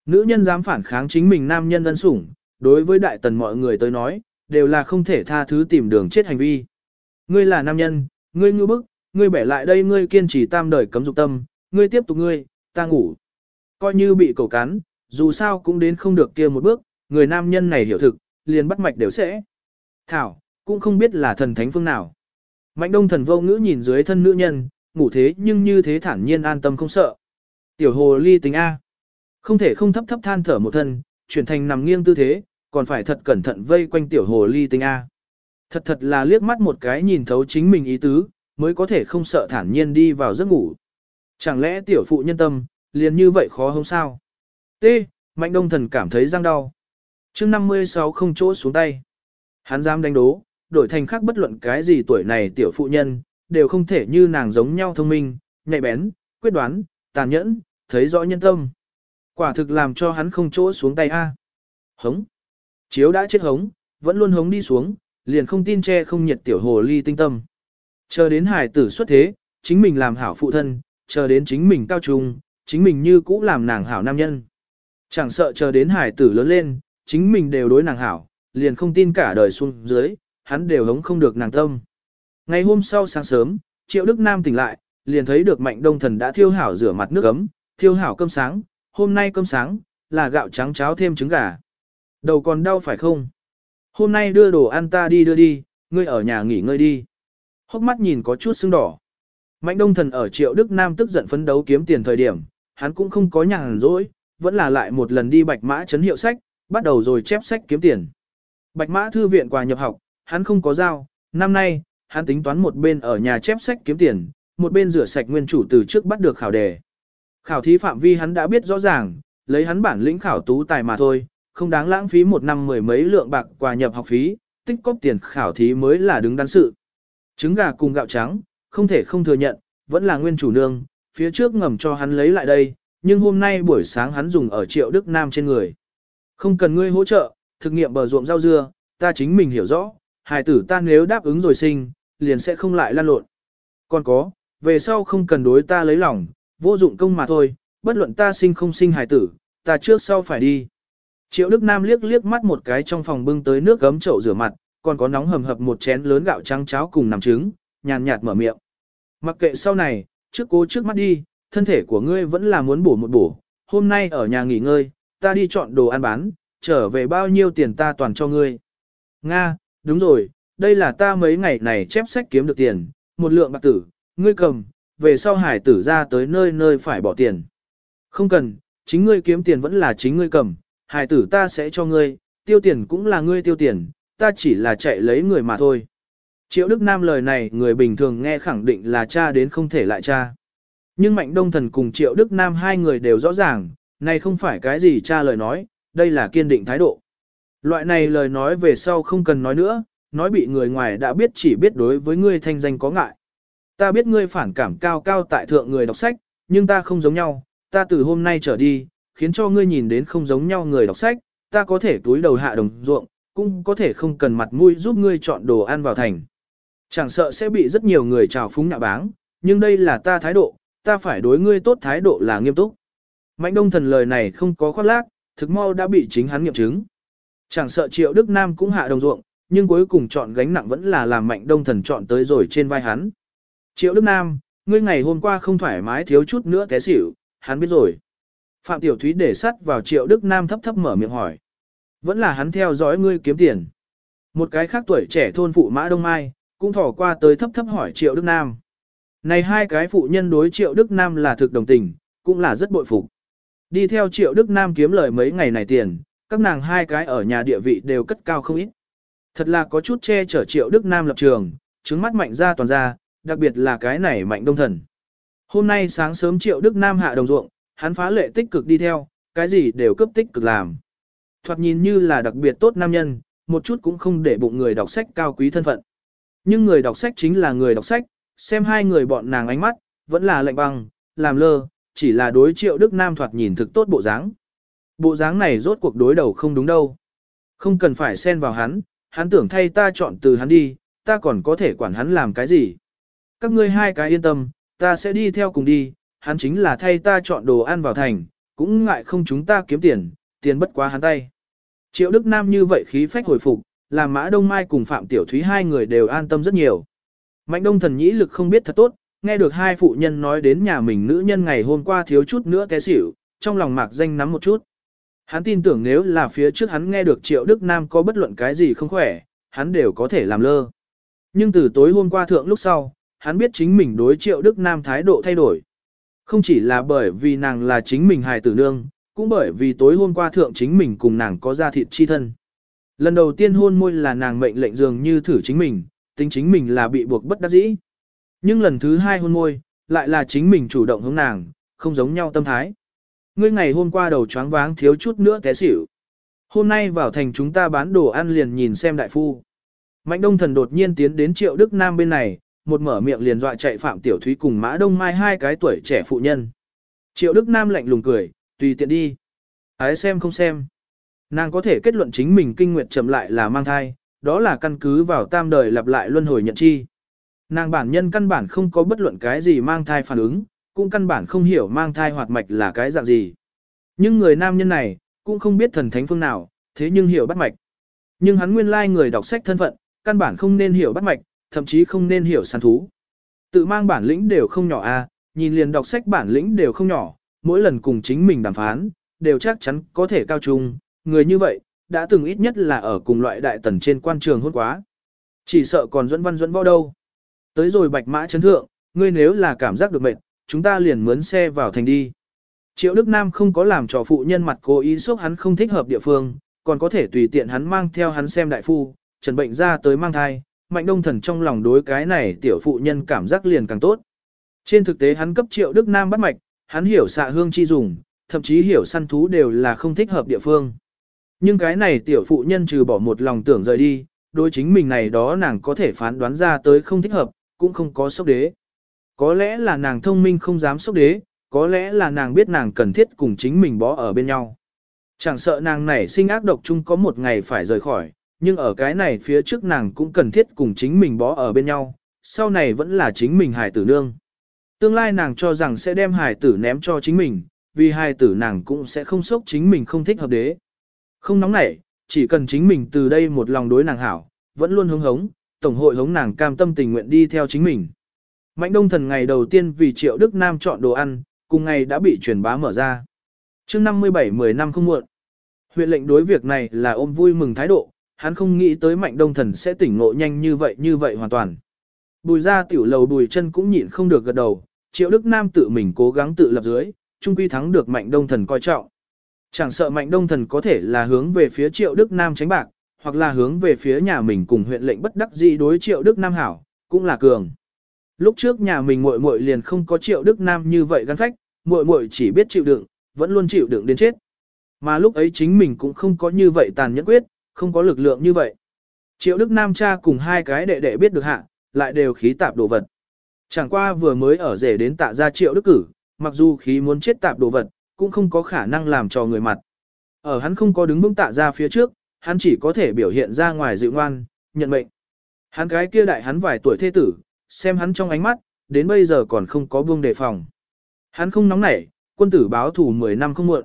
Nữ nhân dám phản kháng chính mình nam nhân ân sủng, đối với đại tần mọi người tới nói, đều là không thể tha thứ tìm đường chết hành vi. Ngươi là nam nhân, ngươi ngư bức, ngươi bẻ lại đây ngươi kiên trì tam đời cấm dục tâm, ngươi tiếp tục ngươi, ta ngủ. Coi như bị cầu cắn, dù sao cũng đến không được kia một bước, người nam nhân này hiểu thực, liền bắt mạch đều sẽ. Thảo, cũng không biết là thần thánh phương nào. Mạnh đông thần vô ngữ nhìn dưới thân nữ nhân, ngủ thế nhưng như thế thản nhiên an tâm không sợ. Tiểu hồ ly tính A. Không thể không thấp thấp than thở một thân, chuyển thành nằm nghiêng tư thế, còn phải thật cẩn thận vây quanh tiểu hồ ly tính A. Thật thật là liếc mắt một cái nhìn thấu chính mình ý tứ, mới có thể không sợ thản nhiên đi vào giấc ngủ. Chẳng lẽ tiểu phụ nhân tâm, liền như vậy khó không sao? T. Mạnh đông thần cảm thấy răng đau. mươi 56 không chỗ xuống tay. Hắn dám đánh đố, đổi thành khác bất luận cái gì tuổi này tiểu phụ nhân, đều không thể như nàng giống nhau thông minh, nhạy bén, quyết đoán, tàn nhẫn, thấy rõ nhân tâm. Quả thực làm cho hắn không chỗ xuống tay a. Hống. Chiếu đã chết hống, vẫn luôn hống đi xuống, liền không tin che không nhiệt tiểu hồ ly tinh tâm. Chờ đến hải tử xuất thế, chính mình làm hảo phụ thân, chờ đến chính mình cao trung, chính mình như cũ làm nàng hảo nam nhân. Chẳng sợ chờ đến hải tử lớn lên, chính mình đều đối nàng hảo, liền không tin cả đời xuống dưới, hắn đều hống không được nàng tâm. Ngày hôm sau sáng sớm, Triệu Đức Nam tỉnh lại, liền thấy được Mạnh Đông Thần đã thiêu hảo rửa mặt nước ấm, thiêu hảo cơm sáng, hôm nay cơm sáng, là gạo trắng cháo thêm trứng gà. Đầu còn đau phải không? Hôm nay đưa đồ ăn ta đi đưa đi, ngươi ở nhà nghỉ ngơi đi. Hốc mắt nhìn có chút sưng đỏ. Mạnh Đông Thần ở Triệu Đức Nam tức giận phấn đấu kiếm tiền thời điểm, hắn cũng không có nhàn rỗi, vẫn là lại một lần đi bạch mã chấn hiệu sách, bắt đầu rồi chép sách kiếm tiền. Bạch mã thư viện quà nhập học, hắn không có giao, năm nay, hắn tính toán một bên ở nhà chép sách kiếm tiền, một bên rửa sạch nguyên chủ từ trước bắt được khảo đề. Khảo thí phạm vi hắn đã biết rõ ràng, lấy hắn bản lĩnh khảo tú tài mà thôi, không đáng lãng phí một năm mười mấy lượng bạc quà nhập học phí, tích cóp tiền khảo thí mới là đứng đắn sự. Trứng gà cùng gạo trắng, không thể không thừa nhận, vẫn là nguyên chủ nương, phía trước ngầm cho hắn lấy lại đây, nhưng hôm nay buổi sáng hắn dùng ở triệu Đức Nam trên người. Không cần ngươi hỗ trợ, thực nghiệm bờ ruộng rau dưa, ta chính mình hiểu rõ, hài tử ta nếu đáp ứng rồi sinh, liền sẽ không lại lan lộn. Còn có, về sau không cần đối ta lấy lòng, vô dụng công mà thôi, bất luận ta sinh không sinh hài tử, ta trước sau phải đi. Triệu Đức Nam liếc liếc mắt một cái trong phòng bưng tới nước gấm chậu rửa mặt, còn có nóng hầm hập một chén lớn gạo trắng cháo cùng nằm trứng, nhàn nhạt mở miệng. Mặc kệ sau này, trước cố trước mắt đi, thân thể của ngươi vẫn là muốn bổ một bổ, hôm nay ở nhà nghỉ ngơi, ta đi chọn đồ ăn bán, trở về bao nhiêu tiền ta toàn cho ngươi. Nga, đúng rồi, đây là ta mấy ngày này chép sách kiếm được tiền, một lượng bạc tử, ngươi cầm, về sau hải tử ra tới nơi nơi phải bỏ tiền. Không cần, chính ngươi kiếm tiền vẫn là chính ngươi cầm, hải tử ta sẽ cho ngươi, tiêu tiền cũng là ngươi tiêu tiền, ta chỉ là chạy lấy người mà thôi. Triệu Đức Nam lời này người bình thường nghe khẳng định là cha đến không thể lại cha. Nhưng Mạnh Đông Thần cùng Triệu Đức Nam hai người đều rõ ràng, này không phải cái gì cha lời nói, đây là kiên định thái độ. Loại này lời nói về sau không cần nói nữa, nói bị người ngoài đã biết chỉ biết đối với ngươi thanh danh có ngại. Ta biết ngươi phản cảm cao cao tại thượng người đọc sách, nhưng ta không giống nhau, ta từ hôm nay trở đi, khiến cho ngươi nhìn đến không giống nhau người đọc sách, ta có thể túi đầu hạ đồng ruộng, cũng có thể không cần mặt mũi giúp ngươi chọn đồ ăn vào thành. Chẳng sợ sẽ bị rất nhiều người trào phúng nạ báng, nhưng đây là ta thái độ, ta phải đối ngươi tốt thái độ là nghiêm túc. Mạnh đông thần lời này không có khoác lác, thực mau đã bị chính hắn nghiệm chứng. Chẳng sợ triệu Đức Nam cũng hạ đồng ruộng, nhưng cuối cùng chọn gánh nặng vẫn là làm mạnh đông thần chọn tới rồi trên vai hắn. Triệu Đức Nam, ngươi ngày hôm qua không thoải mái thiếu chút nữa té xỉu, hắn biết rồi. Phạm Tiểu Thúy để sắt vào Triệu Đức Nam thấp thấp mở miệng hỏi. Vẫn là hắn theo dõi ngươi kiếm tiền. Một cái khác tuổi trẻ thôn phụ Mã Đông Mai, cũng thỏ qua tới thấp thấp hỏi Triệu Đức Nam. Này hai cái phụ nhân đối Triệu Đức Nam là thực đồng tình, cũng là rất bội phục. Đi theo Triệu Đức Nam kiếm lời mấy ngày này tiền, các nàng hai cái ở nhà địa vị đều cất cao không ít. Thật là có chút che chở Triệu Đức Nam lập trường, trứng mắt mạnh ra toàn ra, đặc biệt là cái này mạnh đông thần. Hôm nay sáng sớm Triệu Đức Nam hạ đồng ruộng, hắn phá lệ tích cực đi theo, cái gì đều cấp tích cực làm. Thoạt nhìn như là đặc biệt tốt nam nhân, một chút cũng không để bụng người đọc sách cao quý thân phận. Nhưng người đọc sách chính là người đọc sách, xem hai người bọn nàng ánh mắt, vẫn là lạnh băng, làm lơ, chỉ là đối triệu Đức Nam thoạt nhìn thực tốt bộ dáng. Bộ dáng này rốt cuộc đối đầu không đúng đâu. Không cần phải xen vào hắn, hắn tưởng thay ta chọn từ hắn đi, ta còn có thể quản hắn làm cái gì. Các ngươi hai cái yên tâm, ta sẽ đi theo cùng đi, hắn chính là thay ta chọn đồ ăn vào thành, cũng ngại không chúng ta kiếm tiền, tiền bất quá hắn tay. Triệu Đức Nam như vậy khí phách hồi phục, làm Mã Đông Mai cùng Phạm Tiểu Thúy hai người đều an tâm rất nhiều. Mạnh Đông thần nhĩ lực không biết thật tốt, nghe được hai phụ nhân nói đến nhà mình nữ nhân ngày hôm qua thiếu chút nữa té xỉu, trong lòng mạc danh nắm một chút. Hắn tin tưởng nếu là phía trước hắn nghe được Triệu Đức Nam có bất luận cái gì không khỏe, hắn đều có thể làm lơ. Nhưng từ tối hôm qua thượng lúc sau, hắn biết chính mình đối Triệu Đức Nam thái độ thay đổi. Không chỉ là bởi vì nàng là chính mình hài tử nương, cũng bởi vì tối hôm qua thượng chính mình cùng nàng có ra thịt chi thân. Lần đầu tiên hôn môi là nàng mệnh lệnh dường như thử chính mình, tính chính mình là bị buộc bất đắc dĩ. Nhưng lần thứ hai hôn môi, lại là chính mình chủ động hướng nàng, không giống nhau tâm thái. Ngươi ngày hôm qua đầu choáng váng thiếu chút nữa té xỉu. Hôm nay vào thành chúng ta bán đồ ăn liền nhìn xem đại phu. Mạnh đông thần đột nhiên tiến đến triệu Đức Nam bên này, một mở miệng liền dọa chạy Phạm Tiểu Thúy cùng Mã Đông Mai hai cái tuổi trẻ phụ nhân. Triệu Đức Nam lạnh lùng cười, tùy tiện đi. Ái xem không xem. Nàng có thể kết luận chính mình kinh nguyệt chậm lại là mang thai, đó là căn cứ vào tam đời lặp lại luân hồi nhận chi. Nàng bản nhân căn bản không có bất luận cái gì mang thai phản ứng, cũng căn bản không hiểu mang thai hoạt mạch là cái dạng gì. Nhưng người nam nhân này, cũng không biết thần thánh phương nào, thế nhưng hiểu bắt mạch. Nhưng hắn nguyên lai người đọc sách thân phận, căn bản không nên hiểu bắt mạch, thậm chí không nên hiểu săn thú. Tự mang bản lĩnh đều không nhỏ a, à, nhìn liền đọc sách bản lĩnh đều không nhỏ, mỗi lần cùng chính mình đàm phán, đều chắc chắn có thể cao trung, người như vậy, đã từng ít nhất là ở cùng loại đại tần trên quan trường hôn quá. Chỉ sợ còn dẫn văn dẫn võ đâu. Tới rồi bạch mã chấn thượng, ngươi nếu là cảm giác được mệt, chúng ta liền mướn xe vào thành đi. Triệu Đức Nam không có làm cho phụ nhân mặt cố ý xúc hắn không thích hợp địa phương, còn có thể tùy tiện hắn mang theo hắn xem đại phu, trần bệnh ra tới mang thai, mạnh đông thần trong lòng đối cái này tiểu phụ nhân cảm giác liền càng tốt. Trên thực tế hắn cấp Triệu Đức Nam bắt mạch, hắn hiểu xạ hương chi dùng, thậm chí hiểu săn thú đều là không thích hợp địa phương. Nhưng cái này tiểu phụ nhân trừ bỏ một lòng tưởng rời đi, đối chính mình này đó nàng có thể phán đoán ra tới không thích hợp, cũng không có sốc đế. Có lẽ là nàng thông minh không dám sốc đế, có lẽ là nàng biết nàng cần thiết cùng chính mình bó ở bên nhau. Chẳng sợ nàng này sinh ác độc chung có một ngày phải rời khỏi, nhưng ở cái này phía trước nàng cũng cần thiết cùng chính mình bó ở bên nhau, sau này vẫn là chính mình hài tử nương. Tương lai nàng cho rằng sẽ đem hài tử ném cho chính mình, vì hài tử nàng cũng sẽ không sốc chính mình không thích hợp đế. Không nóng nảy, chỉ cần chính mình từ đây một lòng đối nàng hảo, vẫn luôn hống hống, tổng hội hống nàng cam tâm tình nguyện đi theo chính mình. Mạnh đông thần ngày đầu tiên vì triệu Đức Nam chọn đồ ăn, cùng ngày đã bị truyền bá mở ra. chương 57 10 năm không muộn. Huyện lệnh đối việc này là ôm vui mừng thái độ, hắn không nghĩ tới mạnh đông thần sẽ tỉnh ngộ nhanh như vậy như vậy hoàn toàn. Bùi ra tiểu lầu bùi chân cũng nhịn không được gật đầu, triệu Đức Nam tự mình cố gắng tự lập dưới, trung quy thắng được mạnh đông thần coi trọng. Chẳng sợ mạnh đông thần có thể là hướng về phía triệu Đức Nam tránh bạc, hoặc là hướng về phía nhà mình cùng huyện lệnh bất đắc dĩ đối triệu Đức Nam hảo, cũng là cường. Lúc trước nhà mình muội muội liền không có triệu Đức Nam như vậy gan phách, muội muội chỉ biết chịu đựng, vẫn luôn chịu đựng đến chết. Mà lúc ấy chính mình cũng không có như vậy tàn nhẫn quyết, không có lực lượng như vậy. Triệu Đức Nam cha cùng hai cái đệ đệ biết được hạ, lại đều khí tạp đồ vật. Chẳng qua vừa mới ở rể đến tạ ra Triệu Đức cử, mặc dù khí muốn chết tạp đồ vật, cũng không có khả năng làm cho người mặt. Ở hắn không có đứng vững tạ ra phía trước, hắn chỉ có thể biểu hiện ra ngoài dịu ngoan, nhận mệnh. Hắn cái kia đại hắn vài tuổi thế tử, xem hắn trong ánh mắt, đến bây giờ còn không có buông đề phòng. Hắn không nóng nảy, quân tử báo thủ 10 năm không muộn.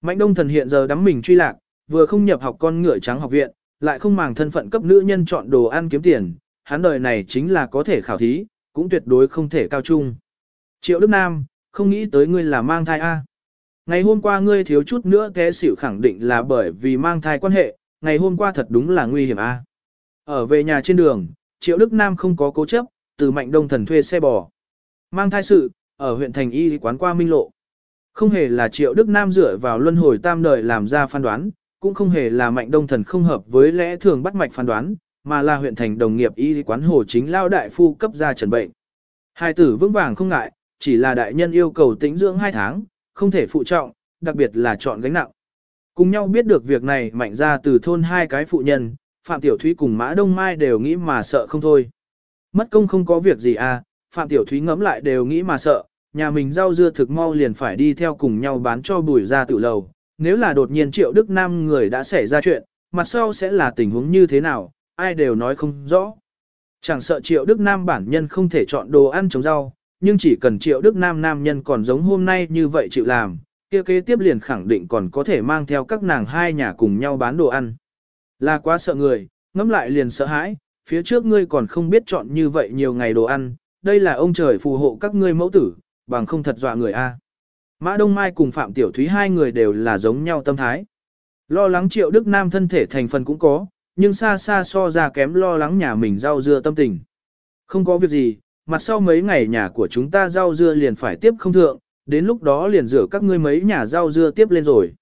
Mạnh đông thần hiện giờ đắm mình truy lạc, vừa không nhập học con ngựa trắng học viện, lại không màng thân phận cấp nữ nhân chọn đồ ăn kiếm tiền, hắn đời này chính là có thể khảo thí, cũng tuyệt đối không thể cao trung. Triệu Đức Nam, không nghĩ tới ngươi là mang thai A. Ngày hôm qua ngươi thiếu chút nữa té xỉu khẳng định là bởi vì mang thai quan hệ, ngày hôm qua thật đúng là nguy hiểm A. Ở về nhà trên đường, Triệu Đức Nam không có cố chấp, từ mạnh đông thần thuê xe bò. Mang thai sự, ở huyện thành y quán qua minh lộ. Không hề là Triệu Đức Nam dựa vào luân hồi tam đời làm ra phán đoán, cũng không hề là mạnh đông thần không hợp với lẽ thường bắt mạch phán đoán, mà là huyện thành đồng nghiệp y quán hồ chính lao đại phu cấp ra trần bệnh. Hai tử vững vàng không ngại, chỉ là đại nhân yêu cầu tĩnh dưỡng hai tháng, không thể phụ trọng, đặc biệt là chọn gánh nặng. Cùng nhau biết được việc này mạnh ra từ thôn hai cái phụ nhân, Phạm Tiểu Thúy cùng Mã Đông Mai đều nghĩ mà sợ không thôi. Mất công không có việc gì à, Phạm Tiểu Thúy ngẫm lại đều nghĩ mà sợ, nhà mình rau dưa thực mau liền phải đi theo cùng nhau bán cho bùi ra tự lầu. Nếu là đột nhiên triệu Đức Nam người đã xảy ra chuyện, mặt sau sẽ là tình huống như thế nào, ai đều nói không rõ. Chẳng sợ triệu Đức Nam bản nhân không thể chọn đồ ăn trồng rau, nhưng chỉ cần triệu Đức Nam nam nhân còn giống hôm nay như vậy chịu làm, kia kế tiếp liền khẳng định còn có thể mang theo các nàng hai nhà cùng nhau bán đồ ăn. Là quá sợ người, ngẫm lại liền sợ hãi, phía trước ngươi còn không biết chọn như vậy nhiều ngày đồ ăn, đây là ông trời phù hộ các ngươi mẫu tử, bằng không thật dọa người a. Mã Đông Mai cùng Phạm Tiểu Thúy hai người đều là giống nhau tâm thái. Lo lắng triệu Đức Nam thân thể thành phần cũng có, nhưng xa xa so ra kém lo lắng nhà mình rau dưa tâm tình. Không có việc gì, mặt sau mấy ngày nhà của chúng ta rau dưa liền phải tiếp không thượng, đến lúc đó liền rửa các ngươi mấy nhà rau dưa tiếp lên rồi.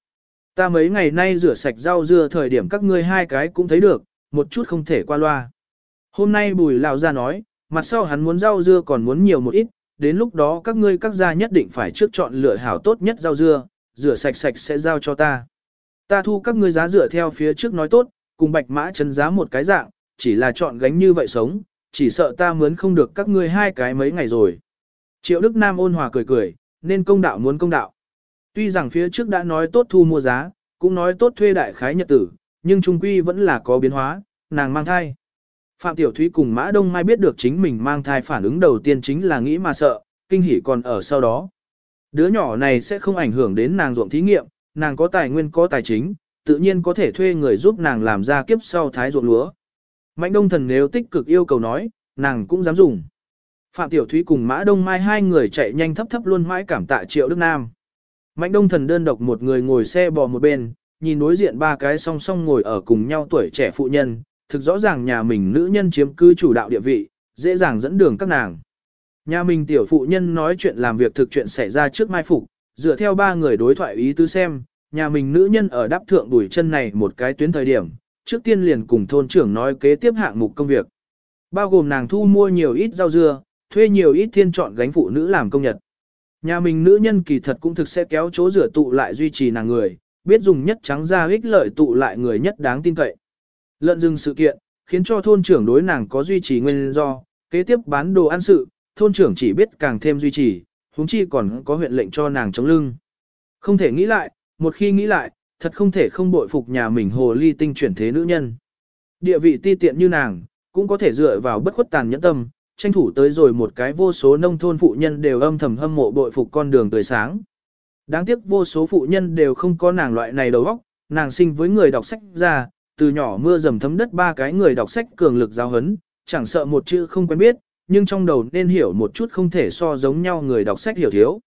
Ta mấy ngày nay rửa sạch rau dưa thời điểm các ngươi hai cái cũng thấy được, một chút không thể qua loa. Hôm nay bùi lão ra nói, mặt sau hắn muốn rau dưa còn muốn nhiều một ít, đến lúc đó các ngươi các gia nhất định phải trước chọn lựa hảo tốt nhất rau dưa, rửa sạch sạch sẽ giao cho ta. Ta thu các ngươi giá rửa theo phía trước nói tốt, cùng bạch mã chấn giá một cái dạng, chỉ là chọn gánh như vậy sống, chỉ sợ ta mướn không được các ngươi hai cái mấy ngày rồi. Triệu Đức Nam ôn hòa cười cười, nên công đạo muốn công đạo. Tuy rằng phía trước đã nói tốt thu mua giá, cũng nói tốt thuê đại khái nhật tử, nhưng trung quy vẫn là có biến hóa, nàng mang thai. Phạm Tiểu Thúy cùng Mã Đông Mai biết được chính mình mang thai phản ứng đầu tiên chính là nghĩ mà sợ, kinh hỉ còn ở sau đó. Đứa nhỏ này sẽ không ảnh hưởng đến nàng ruộng thí nghiệm, nàng có tài nguyên có tài chính, tự nhiên có thể thuê người giúp nàng làm ra kiếp sau thái ruộng lúa. Mạnh đông thần nếu tích cực yêu cầu nói, nàng cũng dám dùng. Phạm Tiểu Thúy cùng Mã Đông Mai hai người chạy nhanh thấp thấp luôn mãi cảm tạ Triệu Đức Nam. Mạnh đông thần đơn độc một người ngồi xe bò một bên, nhìn đối diện ba cái song song ngồi ở cùng nhau tuổi trẻ phụ nhân, thực rõ ràng nhà mình nữ nhân chiếm cứ chủ đạo địa vị, dễ dàng dẫn đường các nàng. Nhà mình tiểu phụ nhân nói chuyện làm việc thực chuyện xảy ra trước mai phục, dựa theo ba người đối thoại ý tứ xem, nhà mình nữ nhân ở đáp thượng đuổi chân này một cái tuyến thời điểm, trước tiên liền cùng thôn trưởng nói kế tiếp hạng mục công việc. Bao gồm nàng thu mua nhiều ít rau dưa, thuê nhiều ít thiên chọn gánh phụ nữ làm công nhật. Nhà mình nữ nhân kỳ thật cũng thực sẽ kéo chỗ rửa tụ lại duy trì nàng người, biết dùng nhất trắng ra ích lợi tụ lại người nhất đáng tin cậy. Lợn rừng sự kiện, khiến cho thôn trưởng đối nàng có duy trì nguyên do, kế tiếp bán đồ ăn sự, thôn trưởng chỉ biết càng thêm duy trì, huống chi còn có huyện lệnh cho nàng chống lưng. Không thể nghĩ lại, một khi nghĩ lại, thật không thể không bội phục nhà mình hồ ly tinh chuyển thế nữ nhân. Địa vị ti tiện như nàng, cũng có thể dựa vào bất khuất tàn nhẫn tâm, tranh thủ tới rồi một cái vô số nông thôn phụ nhân đều âm thầm hâm mộ bội phục con đường tươi sáng. Đáng tiếc vô số phụ nhân đều không có nàng loại này đầu óc, nàng sinh với người đọc sách ra, từ nhỏ mưa dầm thấm đất ba cái người đọc sách cường lực giáo hấn, chẳng sợ một chữ không quen biết, nhưng trong đầu nên hiểu một chút không thể so giống nhau người đọc sách hiểu thiếu.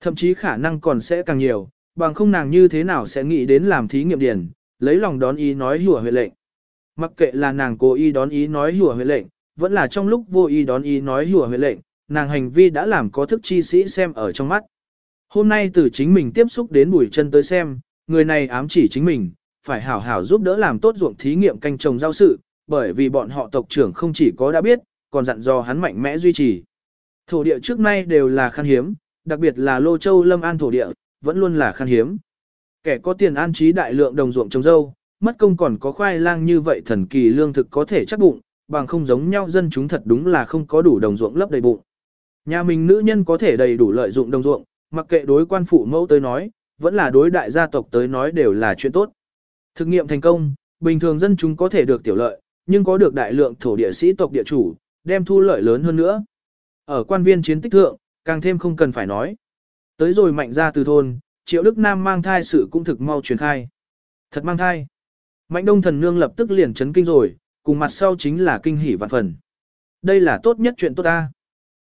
Thậm chí khả năng còn sẽ càng nhiều, bằng không nàng như thế nào sẽ nghĩ đến làm thí nghiệm điển, lấy lòng đón ý nói hùa huệ lệnh. Mặc kệ là nàng cố ý đón ý nói hùa huệ lệnh, vẫn là trong lúc vô ý đón ý nói hùa huệ lệnh, nàng hành vi đã làm có thức chi sĩ xem ở trong mắt. Hôm nay từ chính mình tiếp xúc đến bùi chân tới xem, người này ám chỉ chính mình, phải hảo hảo giúp đỡ làm tốt ruộng thí nghiệm canh trồng rau sự, bởi vì bọn họ tộc trưởng không chỉ có đã biết, còn dặn dò hắn mạnh mẽ duy trì. Thổ địa trước nay đều là khan hiếm, đặc biệt là Lô Châu Lâm An thổ địa, vẫn luôn là khan hiếm. Kẻ có tiền an trí đại lượng đồng ruộng trồng dâu, mất công còn có khoai lang như vậy thần kỳ lương thực có thể chắc bụng, bằng không giống nhau dân chúng thật đúng là không có đủ đồng ruộng lấp đầy bụng. Nhà mình nữ nhân có thể đầy đủ lợi dụng đồng ruộng, mặc kệ đối quan phụ mẫu tới nói, vẫn là đối đại gia tộc tới nói đều là chuyện tốt. Thực nghiệm thành công, bình thường dân chúng có thể được tiểu lợi, nhưng có được đại lượng thổ địa sĩ tộc địa chủ, đem thu lợi lớn hơn nữa. Ở quan viên chiến tích thượng, càng thêm không cần phải nói. Tới rồi mạnh ra từ thôn, Triệu Đức Nam mang thai sự cũng thực mau truyền khai. Thật mang thai. Mạnh đông thần nương lập tức liền chấn kinh rồi, cùng mặt sau chính là kinh hỉ vạn phần. Đây là tốt nhất chuyện tốt ta.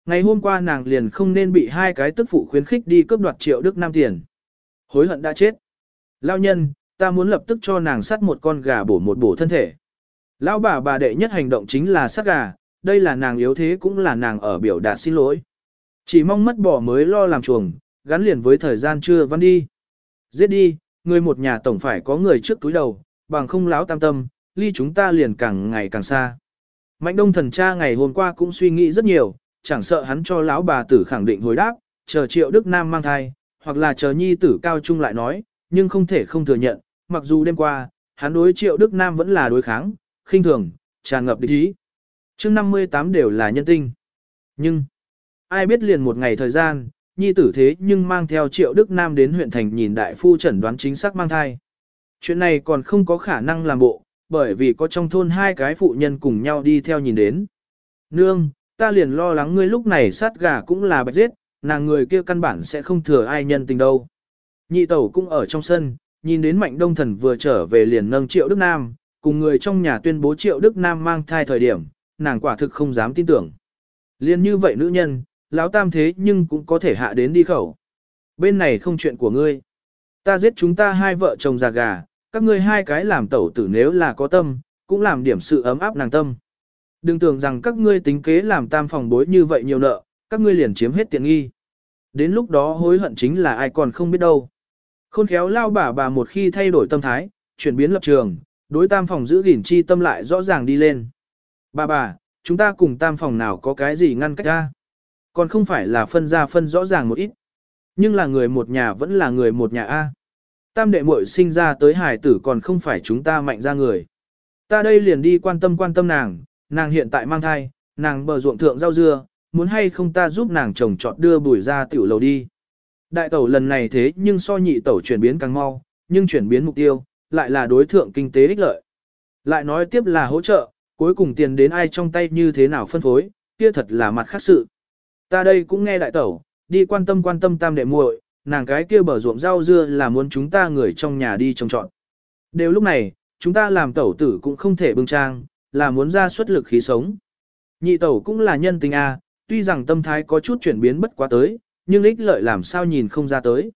Ngày hôm qua nàng liền không nên bị hai cái tức phụ khuyến khích đi cướp đoạt Triệu Đức Nam tiền. Hối hận đã chết. Lao nhân, ta muốn lập tức cho nàng sắt một con gà bổ một bổ thân thể. Lão bà bà đệ nhất hành động chính là sát gà, đây là nàng yếu thế cũng là nàng ở biểu đạt xin lỗi. Chỉ mong mất bỏ mới lo làm chuồng, gắn liền với thời gian chưa văn đi. Giết đi, người một nhà tổng phải có người trước túi đầu, bằng không láo tam tâm, ly chúng ta liền càng ngày càng xa. Mạnh đông thần cha ngày hôm qua cũng suy nghĩ rất nhiều, chẳng sợ hắn cho lão bà tử khẳng định hồi đáp, chờ triệu Đức Nam mang thai, hoặc là chờ nhi tử cao trung lại nói, nhưng không thể không thừa nhận, mặc dù đêm qua, hắn đối triệu Đức Nam vẫn là đối kháng, khinh thường, tràn ngập địch ý. Trước 58 đều là nhân tinh. Nhưng, ai biết liền một ngày thời gian, nhi tử thế nhưng mang theo triệu Đức Nam đến huyện thành nhìn đại phu chẩn đoán chính xác mang thai. Chuyện này còn không có khả năng làm bộ, bởi vì có trong thôn hai cái phụ nhân cùng nhau đi theo nhìn đến. Nương, ta liền lo lắng ngươi lúc này sát gà cũng là bạch giết, nàng người kia căn bản sẽ không thừa ai nhân tình đâu. Nhị tẩu cũng ở trong sân, nhìn đến mạnh đông thần vừa trở về liền nâng triệu Đức Nam, cùng người trong nhà tuyên bố triệu Đức Nam mang thai thời điểm, nàng quả thực không dám tin tưởng. Liên như vậy nữ nhân, lão tam thế nhưng cũng có thể hạ đến đi khẩu. Bên này không chuyện của ngươi. Ta giết chúng ta hai vợ chồng già gà, các ngươi hai cái làm tẩu tử nếu là có tâm, cũng làm điểm sự ấm áp nàng tâm. Đừng tưởng rằng các ngươi tính kế làm tam phòng bối như vậy nhiều nợ, các ngươi liền chiếm hết tiện nghi. Đến lúc đó hối hận chính là ai còn không biết đâu. Khôn khéo lao bà bà một khi thay đổi tâm thái, chuyển biến lập trường, đối tam phòng giữ gìn chi tâm lại rõ ràng đi lên. Bà bà, chúng ta cùng tam phòng nào có cái gì ngăn cách ra? Còn không phải là phân ra phân rõ ràng một ít. Nhưng là người một nhà vẫn là người một nhà A. Tam đệ muội sinh ra tới hải tử còn không phải chúng ta mạnh ra người. Ta đây liền đi quan tâm quan tâm nàng, nàng hiện tại mang thai, nàng bờ ruộng thượng rau dưa, muốn hay không ta giúp nàng chồng chọn đưa bùi ra tiểu lầu đi. Đại tẩu lần này thế nhưng so nhị tẩu chuyển biến càng mau, nhưng chuyển biến mục tiêu, lại là đối thượng kinh tế ích lợi. Lại nói tiếp là hỗ trợ, cuối cùng tiền đến ai trong tay như thế nào phân phối, kia thật là mặt khác sự ta đây cũng nghe đại tẩu, đi quan tâm quan tâm tam đệ muội, nàng cái kia bờ ruộng rau dưa là muốn chúng ta người trong nhà đi trồng trọn. Đều lúc này, chúng ta làm tẩu tử cũng không thể bưng trang, là muốn ra xuất lực khí sống. Nhị tẩu cũng là nhân tình a, tuy rằng tâm thái có chút chuyển biến bất quá tới, nhưng ích lợi làm sao nhìn không ra tới.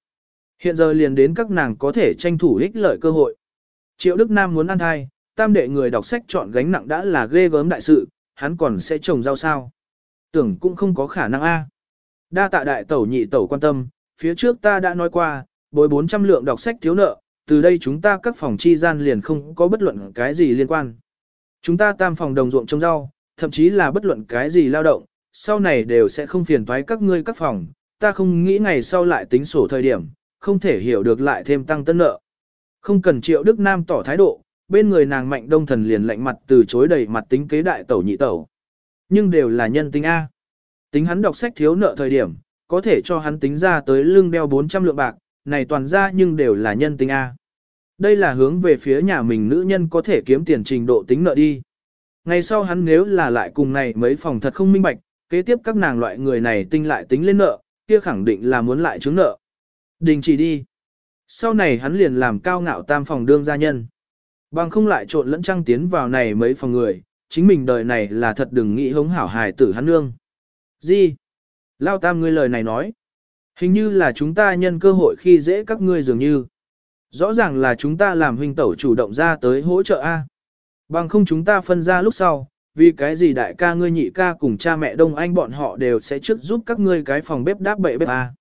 Hiện giờ liền đến các nàng có thể tranh thủ ích lợi cơ hội. Triệu Đức Nam muốn ăn thai, tam đệ người đọc sách chọn gánh nặng đã là ghê gớm đại sự, hắn còn sẽ trồng rau sao. Tưởng cũng không có khả năng a. Đa tạ đại tẩu nhị tẩu quan tâm, phía trước ta đã nói qua, bồi 400 lượng đọc sách thiếu nợ, từ đây chúng ta các phòng chi gian liền không có bất luận cái gì liên quan. Chúng ta tam phòng đồng ruộng trồng rau, thậm chí là bất luận cái gì lao động, sau này đều sẽ không phiền toái các ngươi các phòng, ta không nghĩ ngày sau lại tính sổ thời điểm, không thể hiểu được lại thêm tăng tân nợ. Không cần triệu Đức Nam tỏ thái độ, bên người nàng mạnh đông thần liền lạnh mặt từ chối đầy mặt tính kế đại tẩu nhị tẩu. Nhưng đều là nhân tính A. Tính hắn đọc sách thiếu nợ thời điểm, có thể cho hắn tính ra tới lưng đeo 400 lượng bạc, này toàn ra nhưng đều là nhân tính A. Đây là hướng về phía nhà mình nữ nhân có thể kiếm tiền trình độ tính nợ đi. Ngày sau hắn nếu là lại cùng này mấy phòng thật không minh bạch, kế tiếp các nàng loại người này tinh lại tính lên nợ, kia khẳng định là muốn lại chứng nợ. Đình chỉ đi. Sau này hắn liền làm cao ngạo tam phòng đương gia nhân. Bằng không lại trộn lẫn trăng tiến vào này mấy phòng người, chính mình đời này là thật đừng nghĩ hống hảo hài tử hắn nương. Gì? Lao tam ngươi lời này nói. Hình như là chúng ta nhân cơ hội khi dễ các ngươi dường như. Rõ ràng là chúng ta làm huynh tẩu chủ động ra tới hỗ trợ A. Bằng không chúng ta phân ra lúc sau, vì cái gì đại ca ngươi nhị ca cùng cha mẹ đông anh bọn họ đều sẽ trước giúp các ngươi cái phòng bếp đáp bậy bếp A.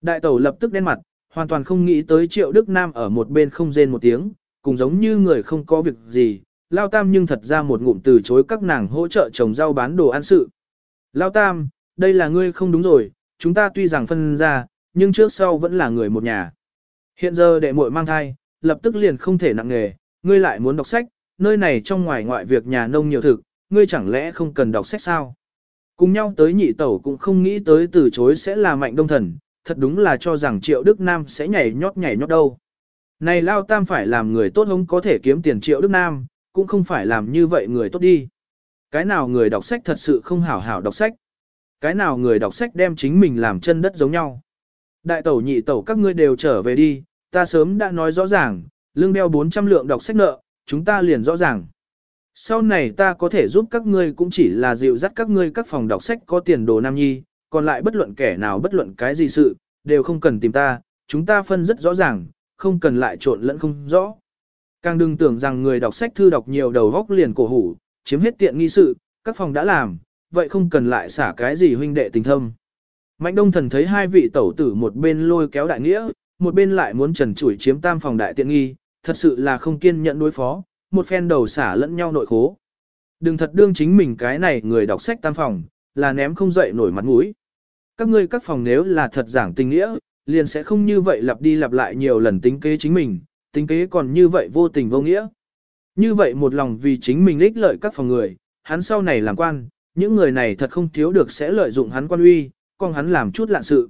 Đại tẩu lập tức đen mặt, hoàn toàn không nghĩ tới triệu Đức Nam ở một bên không rên một tiếng, cùng giống như người không có việc gì, Lao Tam nhưng thật ra một ngụm từ chối các nàng hỗ trợ trồng rau bán đồ ăn sự. Lao Tam, đây là ngươi không đúng rồi, chúng ta tuy rằng phân ra, nhưng trước sau vẫn là người một nhà. Hiện giờ đệ muội mang thai, lập tức liền không thể nặng nghề, ngươi lại muốn đọc sách, nơi này trong ngoài ngoại việc nhà nông nhiều thực, ngươi chẳng lẽ không cần đọc sách sao? Cùng nhau tới nhị tẩu cũng không nghĩ tới từ chối sẽ là mạnh đông thần, thật đúng là cho rằng triệu Đức Nam sẽ nhảy nhót nhảy nhót đâu. Này Lao Tam phải làm người tốt không có thể kiếm tiền triệu Đức Nam, cũng không phải làm như vậy người tốt đi. Cái nào người đọc sách thật sự không hảo hảo đọc sách. Cái nào người đọc sách đem chính mình làm chân đất giống nhau. Đại tẩu nhị tẩu các ngươi đều trở về đi, ta sớm đã nói rõ ràng, lương đeo 400 lượng đọc sách nợ, chúng ta liền rõ ràng. Sau này ta có thể giúp các ngươi cũng chỉ là dịu dắt các ngươi các phòng đọc sách có tiền đồ nam nhi, còn lại bất luận kẻ nào bất luận cái gì sự, đều không cần tìm ta, chúng ta phân rất rõ ràng, không cần lại trộn lẫn không rõ. Càng đừng tưởng rằng người đọc sách thư đọc nhiều đầu góc liền cổ hủ, chiếm hết tiện nghi sự, các phòng đã làm, vậy không cần lại xả cái gì huynh đệ tình thâm. Mạnh đông thần thấy hai vị tẩu tử một bên lôi kéo đại nghĩa, một bên lại muốn trần chủi chiếm tam phòng đại tiện nghi, thật sự là không kiên nhẫn đối phó, một phen đầu xả lẫn nhau nội khố. Đừng thật đương chính mình cái này người đọc sách tam phòng, là ném không dậy nổi mặt mũi. Các ngươi các phòng nếu là thật giảng tình nghĩa, liền sẽ không như vậy lặp đi lặp lại nhiều lần tính kế chính mình, tính kế còn như vậy vô tình vô nghĩa. Như vậy một lòng vì chính mình ích lợi các phòng người, hắn sau này làm quan, những người này thật không thiếu được sẽ lợi dụng hắn quan uy, còn hắn làm chút lạ sự.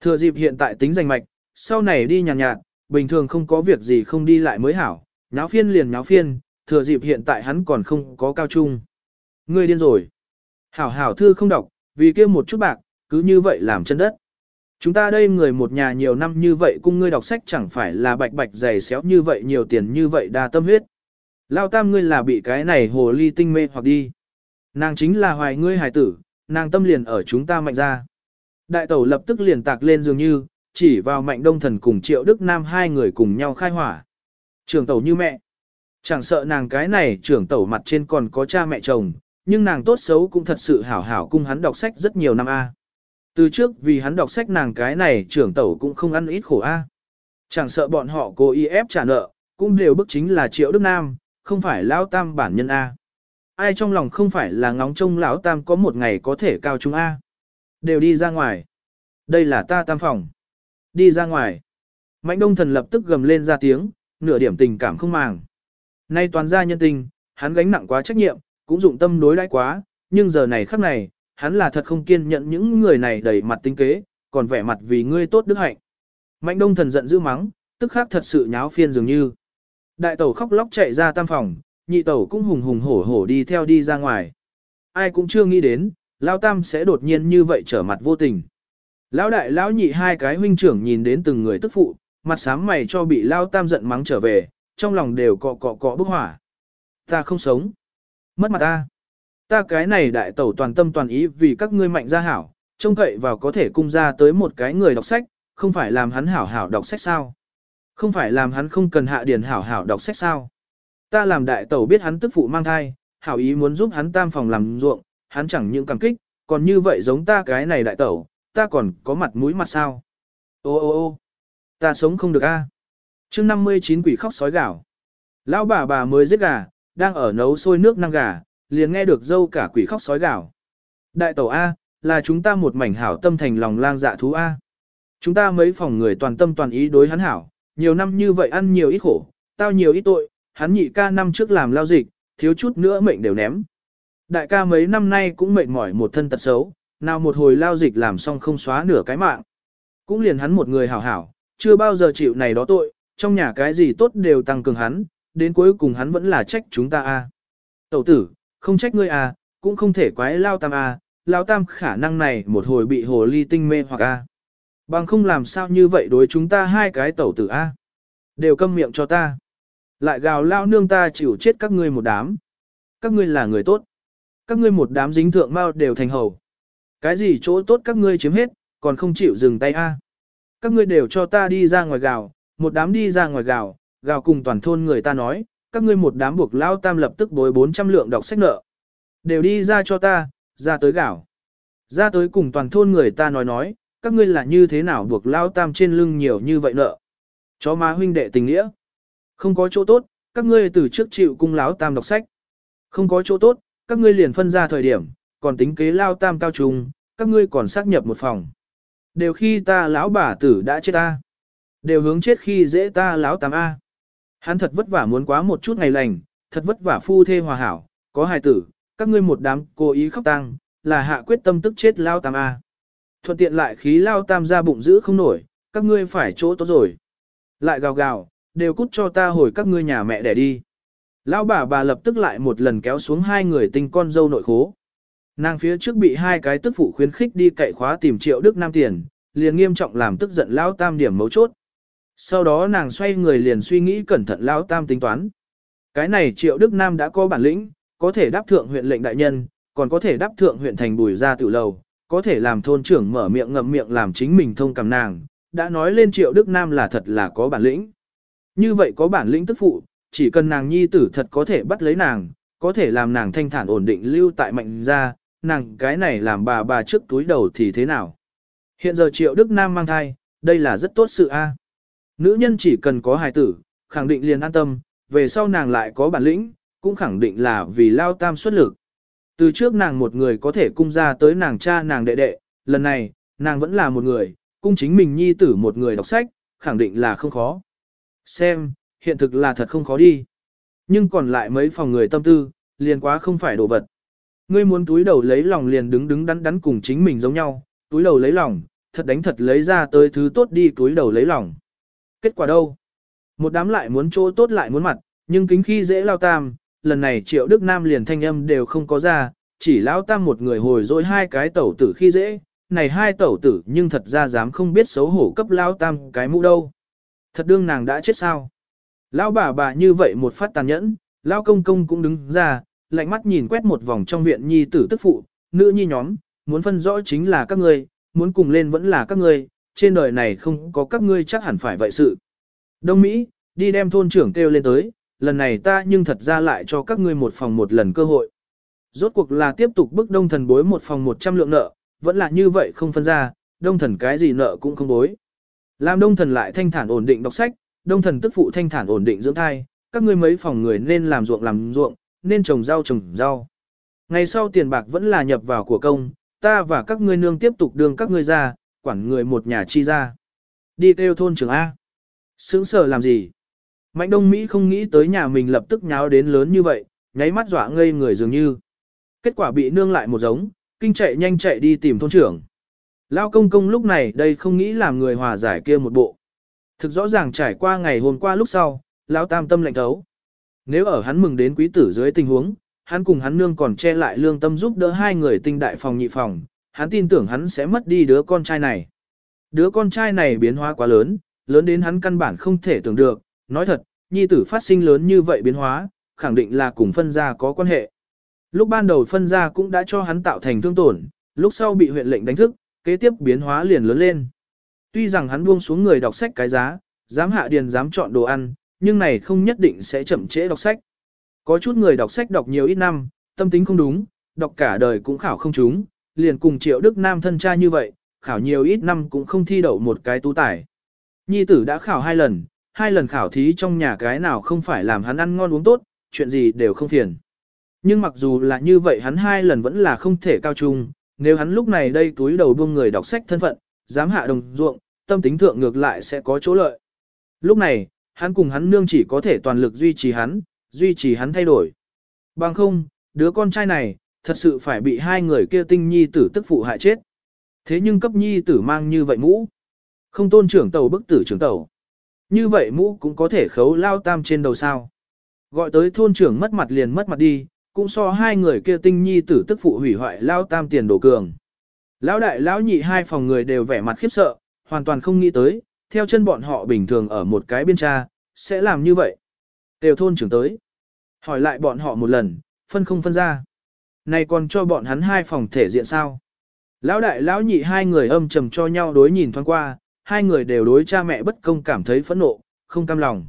Thừa dịp hiện tại tính danh mạch, sau này đi nhàn nhạt, nhạt, bình thường không có việc gì không đi lại mới hảo, nháo phiên liền nháo phiên, thừa dịp hiện tại hắn còn không có cao trung. Ngươi điên rồi. Hảo hảo thư không đọc, vì kia một chút bạc, cứ như vậy làm chân đất. Chúng ta đây người một nhà nhiều năm như vậy cung ngươi đọc sách chẳng phải là bạch bạch dày xéo như vậy nhiều tiền như vậy đa tâm huyết. Lao tam ngươi là bị cái này hồ ly tinh mê hoặc đi. Nàng chính là hoài ngươi hài tử, nàng tâm liền ở chúng ta mạnh ra. Đại tẩu lập tức liền tạc lên dường như, chỉ vào mạnh đông thần cùng triệu đức nam hai người cùng nhau khai hỏa. Trưởng tẩu như mẹ. Chẳng sợ nàng cái này trưởng tẩu mặt trên còn có cha mẹ chồng, nhưng nàng tốt xấu cũng thật sự hảo hảo cung hắn đọc sách rất nhiều năm a. Từ trước vì hắn đọc sách nàng cái này trưởng tẩu cũng không ăn ít khổ a. Chẳng sợ bọn họ cố ý ép trả nợ, cũng đều bức chính là triệu đức nam, không phải lão tam bản nhân a. Ai trong lòng không phải là ngóng trông lão tam có một ngày có thể cao chúng a. Đều đi ra ngoài. Đây là ta tam phòng. Đi ra ngoài. Mạnh đông thần lập tức gầm lên ra tiếng, nửa điểm tình cảm không màng. Nay toàn gia nhân tình, hắn gánh nặng quá trách nhiệm, cũng dụng tâm đối đãi quá, nhưng giờ này khắc này, hắn là thật không kiên nhẫn những người này đầy mặt tinh kế, còn vẻ mặt vì ngươi tốt đức hạnh. Mạnh đông thần giận dữ mắng, tức khắc thật sự nháo phiên dường như. Đại tẩu khóc lóc chạy ra tam phòng, nhị tẩu cũng hùng hùng hổ hổ đi theo đi ra ngoài. Ai cũng chưa nghĩ đến, Lão Tam sẽ đột nhiên như vậy trở mặt vô tình. Lão đại lão nhị hai cái huynh trưởng nhìn đến từng người tức phụ, mặt sám mày cho bị Lão Tam giận mắng trở về, trong lòng đều cọ cọ cọ bức hỏa. Ta không sống. Mất mặt ta. Ta cái này đại tẩu toàn tâm toàn ý vì các ngươi mạnh gia hảo, trông cậy vào có thể cung ra tới một cái người đọc sách, không phải làm hắn hảo hảo đọc sách sao. Không phải làm hắn không cần hạ điển hảo hảo đọc sách sao. Ta làm đại tẩu biết hắn tức phụ mang thai, hảo ý muốn giúp hắn tam phòng làm ruộng, hắn chẳng những cảm kích, còn như vậy giống ta cái này đại tẩu, ta còn có mặt mũi mặt sao. Ô ô ô ta sống không được a. À? Chương 59 quỷ khóc sói gạo. Lão bà bà mới giết gà, đang ở nấu sôi nước năng gà, liền nghe được dâu cả quỷ khóc sói gào. Đại tẩu A, là chúng ta một mảnh hảo tâm thành lòng lang dạ thú A. Chúng ta mấy phòng người toàn tâm toàn ý đối hắn hảo, nhiều năm như vậy ăn nhiều ít khổ, tao nhiều ít tội, hắn nhị ca năm trước làm lao dịch, thiếu chút nữa mệnh đều ném. Đại ca mấy năm nay cũng mệt mỏi một thân tật xấu, nào một hồi lao dịch làm xong không xóa nửa cái mạng. Cũng liền hắn một người hảo hảo, chưa bao giờ chịu này đó tội, trong nhà cái gì tốt đều tăng cường hắn, đến cuối cùng hắn vẫn là trách chúng ta a. Tẩu tử, không trách ngươi à? cũng không thể quái lao tam à? lao tam khả năng này một hồi bị hồ ly tinh mê hoặc a. Bằng không làm sao như vậy đối chúng ta hai cái tẩu tử a. Đều câm miệng cho ta. Lại gào lao nương ta chịu chết các ngươi một đám. Các ngươi là người tốt. Các ngươi một đám dính thượng mau đều thành hầu. Cái gì chỗ tốt các ngươi chiếm hết, còn không chịu dừng tay a. Các ngươi đều cho ta đi ra ngoài gào, một đám đi ra ngoài gào, gào cùng toàn thôn người ta nói, các ngươi một đám buộc lao tam lập tức bối 400 lượng đọc sách nợ. Đều đi ra cho ta, ra tới gào. Ra tới cùng toàn thôn người ta nói nói, các ngươi là như thế nào buộc lao tam trên lưng nhiều như vậy nợ. Chó má huynh đệ tình nghĩa. Không có chỗ tốt, các ngươi từ trước chịu cung lão tam đọc sách. Không có chỗ tốt, các ngươi liền phân ra thời điểm, còn tính kế lao tam cao trùng, các ngươi còn xác nhập một phòng. Đều khi ta lão bà tử đã chết ta. Đều hướng chết khi dễ ta lão tam A. Hắn thật vất vả muốn quá một chút ngày lành, thật vất vả phu thê hòa hảo, có hài tử, các ngươi một đám cố ý khóc tăng, là hạ quyết tâm tức chết lao tam A. Thuận tiện lại khí lao tam ra bụng giữ không nổi, các ngươi phải chỗ tốt rồi. Lại gào gào, đều cút cho ta hồi các ngươi nhà mẹ để đi. Lão bà bà lập tức lại một lần kéo xuống hai người tinh con dâu nội khố. Nàng phía trước bị hai cái tức phụ khuyến khích đi cậy khóa tìm triệu đức nam tiền, liền nghiêm trọng làm tức giận lão tam điểm mấu chốt. Sau đó nàng xoay người liền suy nghĩ cẩn thận lão tam tính toán. Cái này triệu đức nam đã có bản lĩnh, có thể đáp thượng huyện lệnh đại nhân, còn có thể đáp thượng huyện thành bùi ra tự lầu, có thể làm thôn trưởng mở miệng ngậm miệng làm chính mình thông cảm nàng, đã nói lên triệu đức nam là thật là có bản lĩnh. Như vậy có bản lĩnh tức phụ, chỉ cần nàng nhi tử thật có thể bắt lấy nàng, có thể làm nàng thanh thản ổn định lưu tại mạnh ra, nàng cái này làm bà bà trước túi đầu thì thế nào. Hiện giờ triệu đức nam mang thai, đây là rất tốt sự a. Nữ nhân chỉ cần có hài tử, khẳng định liền an tâm, về sau nàng lại có bản lĩnh, cũng khẳng định là vì lao tam xuất lực. Từ trước nàng một người có thể cung ra tới nàng cha nàng đệ đệ, lần này, nàng vẫn là một người, cung chính mình nhi tử một người đọc sách, khẳng định là không khó. Xem, hiện thực là thật không khó đi. Nhưng còn lại mấy phòng người tâm tư, liền quá không phải đồ vật. Ngươi muốn túi đầu lấy lòng liền đứng đứng đắn đắn cùng chính mình giống nhau, túi đầu lấy lòng, thật đánh thật lấy ra tới thứ tốt đi túi đầu lấy lòng. Kết quả đâu? Một đám lại muốn chỗ tốt lại muốn mặt, nhưng kính khi dễ lao tam, lần này triệu đức nam liền thanh âm đều không có ra, chỉ lao tam một người hồi dối hai cái tẩu tử khi dễ, này hai tẩu tử nhưng thật ra dám không biết xấu hổ cấp lao tam cái mũ đâu. Thật đương nàng đã chết sao? Lão bà bà như vậy một phát tàn nhẫn, lao công công cũng đứng ra, lạnh mắt nhìn quét một vòng trong viện nhi tử tức phụ, nữ nhi nhóm, muốn phân rõ chính là các ngươi, muốn cùng lên vẫn là các ngươi, trên đời này không có các ngươi chắc hẳn phải vậy sự. Đông Mỹ, đi đem thôn trưởng kêu lên tới, lần này ta nhưng thật ra lại cho các ngươi một phòng một lần cơ hội. Rốt cuộc là tiếp tục bức đông thần bối một phòng một trăm lượng nợ, vẫn là như vậy không phân ra, đông thần cái gì nợ cũng không bối. Làm đông thần lại thanh thản ổn định đọc sách, đông thần tức phụ thanh thản ổn định dưỡng thai, các ngươi mấy phòng người nên làm ruộng làm ruộng, nên trồng rau trồng rau. Ngày sau tiền bạc vẫn là nhập vào của công, ta và các ngươi nương tiếp tục đường các ngươi ra, quản người một nhà chi ra. Đi kêu thôn trưởng A. Sướng sở làm gì? Mạnh đông Mỹ không nghĩ tới nhà mình lập tức nháo đến lớn như vậy, nháy mắt dọa ngây người dường như. Kết quả bị nương lại một giống, kinh chạy nhanh chạy đi tìm thôn trưởng. Lao công công lúc này đây không nghĩ làm người hòa giải kia một bộ. Thực rõ ràng trải qua ngày hôm qua lúc sau, Lão tam tâm lạnh thấu. Nếu ở hắn mừng đến quý tử dưới tình huống, hắn cùng hắn nương còn che lại lương tâm giúp đỡ hai người tinh đại phòng nhị phòng, hắn tin tưởng hắn sẽ mất đi đứa con trai này. Đứa con trai này biến hóa quá lớn, lớn đến hắn căn bản không thể tưởng được, nói thật, nhi tử phát sinh lớn như vậy biến hóa, khẳng định là cùng phân gia có quan hệ. Lúc ban đầu phân gia cũng đã cho hắn tạo thành thương tổn, lúc sau bị huyện lệnh đánh thức, kế tiếp biến hóa liền lớn lên. Tuy rằng hắn buông xuống người đọc sách cái giá, dám hạ điền dám chọn đồ ăn, nhưng này không nhất định sẽ chậm trễ đọc sách. Có chút người đọc sách đọc nhiều ít năm, tâm tính không đúng, đọc cả đời cũng khảo không trúng, liền cùng triệu đức nam thân cha như vậy, khảo nhiều ít năm cũng không thi đậu một cái tú tài. Nhi tử đã khảo hai lần, hai lần khảo thí trong nhà cái nào không phải làm hắn ăn ngon uống tốt, chuyện gì đều không phiền. Nhưng mặc dù là như vậy hắn hai lần vẫn là không thể cao trung, nếu hắn lúc này đây túi đầu buông người đọc sách thân phận, dám hạ đồng ruộng, tâm tính thượng ngược lại sẽ có chỗ lợi. Lúc này, hắn cùng hắn nương chỉ có thể toàn lực duy trì hắn, duy trì hắn thay đổi. Bằng không, đứa con trai này, thật sự phải bị hai người kia tinh nhi tử tức phụ hại chết. Thế nhưng cấp nhi tử mang như vậy mũ. Không tôn trưởng tàu bức tử trưởng tàu. Như vậy mũ cũng có thể khấu lao tam trên đầu sao. Gọi tới thôn trưởng mất mặt liền mất mặt đi, cũng so hai người kia tinh nhi tử tức phụ hủy hoại lao tam tiền đồ cường. Lão đại lão nhị hai phòng người đều vẻ mặt khiếp sợ, hoàn toàn không nghĩ tới, theo chân bọn họ bình thường ở một cái biên tra, sẽ làm như vậy. Đều thôn trưởng tới. Hỏi lại bọn họ một lần, phân không phân ra. Này còn cho bọn hắn hai phòng thể diện sao? Lão đại lão nhị hai người âm trầm cho nhau đối nhìn thoáng qua, hai người đều đối cha mẹ bất công cảm thấy phẫn nộ, không cam lòng.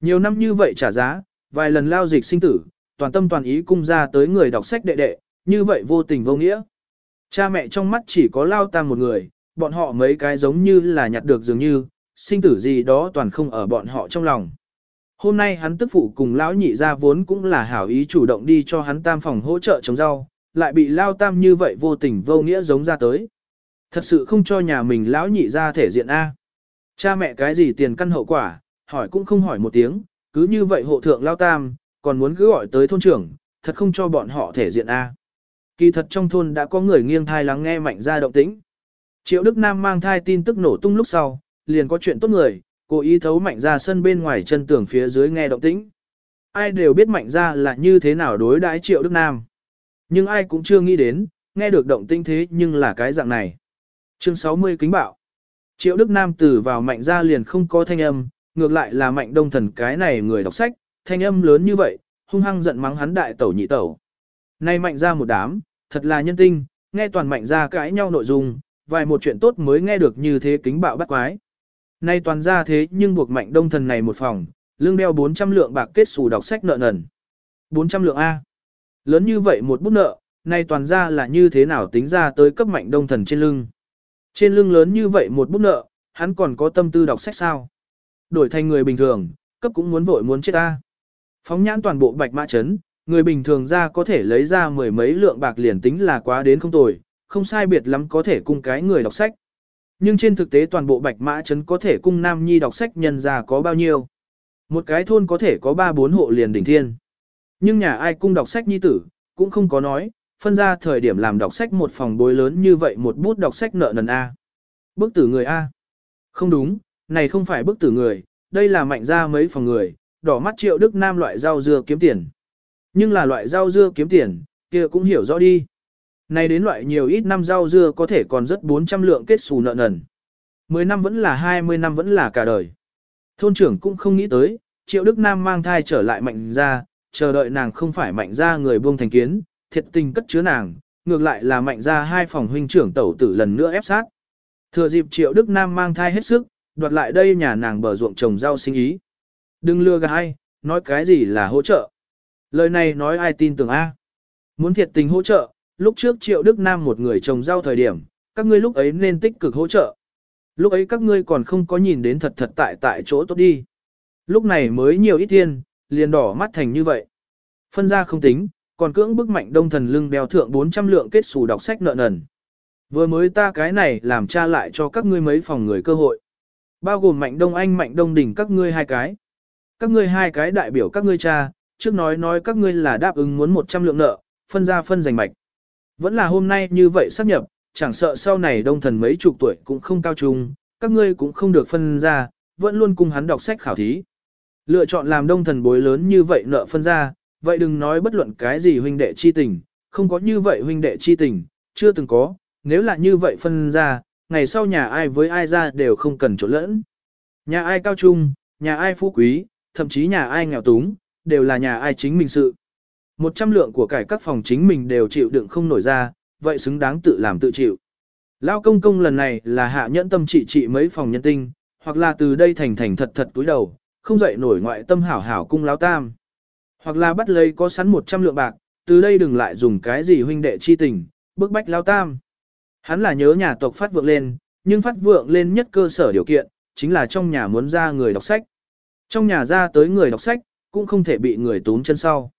Nhiều năm như vậy trả giá, vài lần lao dịch sinh tử, toàn tâm toàn ý cung ra tới người đọc sách đệ đệ, như vậy vô tình vô nghĩa. Cha mẹ trong mắt chỉ có lao tam một người, bọn họ mấy cái giống như là nhặt được dường như, sinh tử gì đó toàn không ở bọn họ trong lòng. Hôm nay hắn tức phụ cùng lão nhị ra vốn cũng là hảo ý chủ động đi cho hắn tam phòng hỗ trợ trồng rau, lại bị lao tam như vậy vô tình vô nghĩa giống ra tới. Thật sự không cho nhà mình lão nhị ra thể diện A. Cha mẹ cái gì tiền căn hậu quả, hỏi cũng không hỏi một tiếng, cứ như vậy hộ thượng lao tam, còn muốn cứ gọi tới thôn trưởng, thật không cho bọn họ thể diện A. Kỳ thật trong thôn đã có người nghiêng thai lắng nghe mạnh ra động tĩnh. Triệu Đức Nam mang thai tin tức nổ tung lúc sau, liền có chuyện tốt người, cố ý thấu mạnh ra sân bên ngoài chân tường phía dưới nghe động tĩnh. Ai đều biết mạnh ra là như thế nào đối đãi Triệu Đức Nam. Nhưng ai cũng chưa nghĩ đến, nghe được động tĩnh thế nhưng là cái dạng này. Chương 60 kính bạo. Triệu Đức Nam từ vào mạnh ra liền không có thanh âm, ngược lại là mạnh đông thần cái này người đọc sách, thanh âm lớn như vậy, hung hăng giận mắng hắn đại tẩu nhị tẩu. Nay mạnh ra một đám, thật là nhân tinh, nghe toàn mạnh ra cãi nhau nội dung, vài một chuyện tốt mới nghe được như thế kính bạo bắt quái. Nay toàn ra thế nhưng buộc mạnh đông thần này một phòng, lương đeo 400 lượng bạc kết xù đọc sách nợ nần. 400 lượng A. Lớn như vậy một bút nợ, nay toàn ra là như thế nào tính ra tới cấp mạnh đông thần trên lưng. Trên lưng lớn như vậy một bút nợ, hắn còn có tâm tư đọc sách sao. Đổi thành người bình thường, cấp cũng muốn vội muốn chết ta. Phóng nhãn toàn bộ bạch mã chấn, người bình thường ra có thể lấy ra mười mấy lượng bạc liền tính là quá đến không tồi, không sai biệt lắm có thể cung cái người đọc sách. Nhưng trên thực tế toàn bộ bạch mã chấn có thể cung nam nhi đọc sách nhân ra có bao nhiêu. Một cái thôn có thể có 3-4 hộ liền đỉnh thiên. Nhưng nhà ai cung đọc sách nhi tử, cũng không có nói, phân ra thời điểm làm đọc sách một phòng bối lớn như vậy một bút đọc sách nợ nần A. Bức tử người A. Không đúng, này không phải bức tử người, đây là mạnh ra mấy phòng người, đỏ mắt triệu đức nam loại rau dưa kiếm tiền. Nhưng là loại rau dưa kiếm tiền, kia cũng hiểu rõ đi. Này đến loại nhiều ít năm rau dưa có thể còn rất 400 lượng kết xù nợ nần. 10 năm vẫn là 20 năm vẫn là cả đời. Thôn trưởng cũng không nghĩ tới, Triệu Đức Nam mang thai trở lại mạnh ra, chờ đợi nàng không phải mạnh ra người buông thành kiến, thiệt tình cất chứa nàng, ngược lại là mạnh ra hai phòng huynh trưởng tẩu tử lần nữa ép sát. Thừa dịp Triệu Đức Nam mang thai hết sức, đoạt lại đây nhà nàng bờ ruộng trồng rau sinh ý. Đừng lừa gạt ai, nói cái gì là hỗ trợ. Lời này nói ai tin tưởng A. Muốn thiệt tình hỗ trợ, lúc trước Triệu Đức Nam một người trồng rau thời điểm, các ngươi lúc ấy nên tích cực hỗ trợ. Lúc ấy các ngươi còn không có nhìn đến thật thật tại tại chỗ tốt đi. Lúc này mới nhiều ít thiên, liền đỏ mắt thành như vậy. Phân ra không tính, còn cưỡng bức mạnh đông thần lưng đeo thượng 400 lượng kết xù đọc sách nợ nần. Vừa mới ta cái này làm cha lại cho các ngươi mấy phòng người cơ hội. Bao gồm mạnh đông anh mạnh đông đỉnh các ngươi hai cái. Các ngươi hai cái đại biểu các ngươi cha, trước nói nói các ngươi là đáp ứng muốn 100 lượng nợ, phân ra phân giành mạch. Vẫn là hôm nay như vậy sắp nhập, chẳng sợ sau này đông thần mấy chục tuổi cũng không cao trung, các ngươi cũng không được phân ra, vẫn luôn cùng hắn đọc sách khảo thí. Lựa chọn làm đông thần bối lớn như vậy nợ phân ra, vậy đừng nói bất luận cái gì huynh đệ chi tình, không có như vậy huynh đệ chi tình, chưa từng có, nếu là như vậy phân ra, ngày sau nhà ai với ai ra đều không cần trộn lẫn. Nhà ai cao trung, nhà ai phú quý, thậm chí nhà ai nghèo túng, đều là nhà ai chính mình sự. Một trăm lượng của cải các phòng chính mình đều chịu đựng không nổi ra, vậy xứng đáng tự làm tự chịu. Lao công công lần này là hạ nhẫn tâm trị trị mấy phòng nhân tinh, hoặc là từ đây thành thành thật thật túi đầu, không dậy nổi ngoại tâm hảo hảo cung láo tam. Hoặc là bắt lấy có sẵn 100 lượng bạc, từ đây đừng lại dùng cái gì huynh đệ chi tình, bức bách lao tam. Hắn là nhớ nhà tộc phát vượng lên, nhưng phát vượng lên nhất cơ sở điều kiện, chính là trong nhà muốn ra người đọc sách. Trong nhà ra tới người đọc sách, cũng không thể bị người tốn chân sau.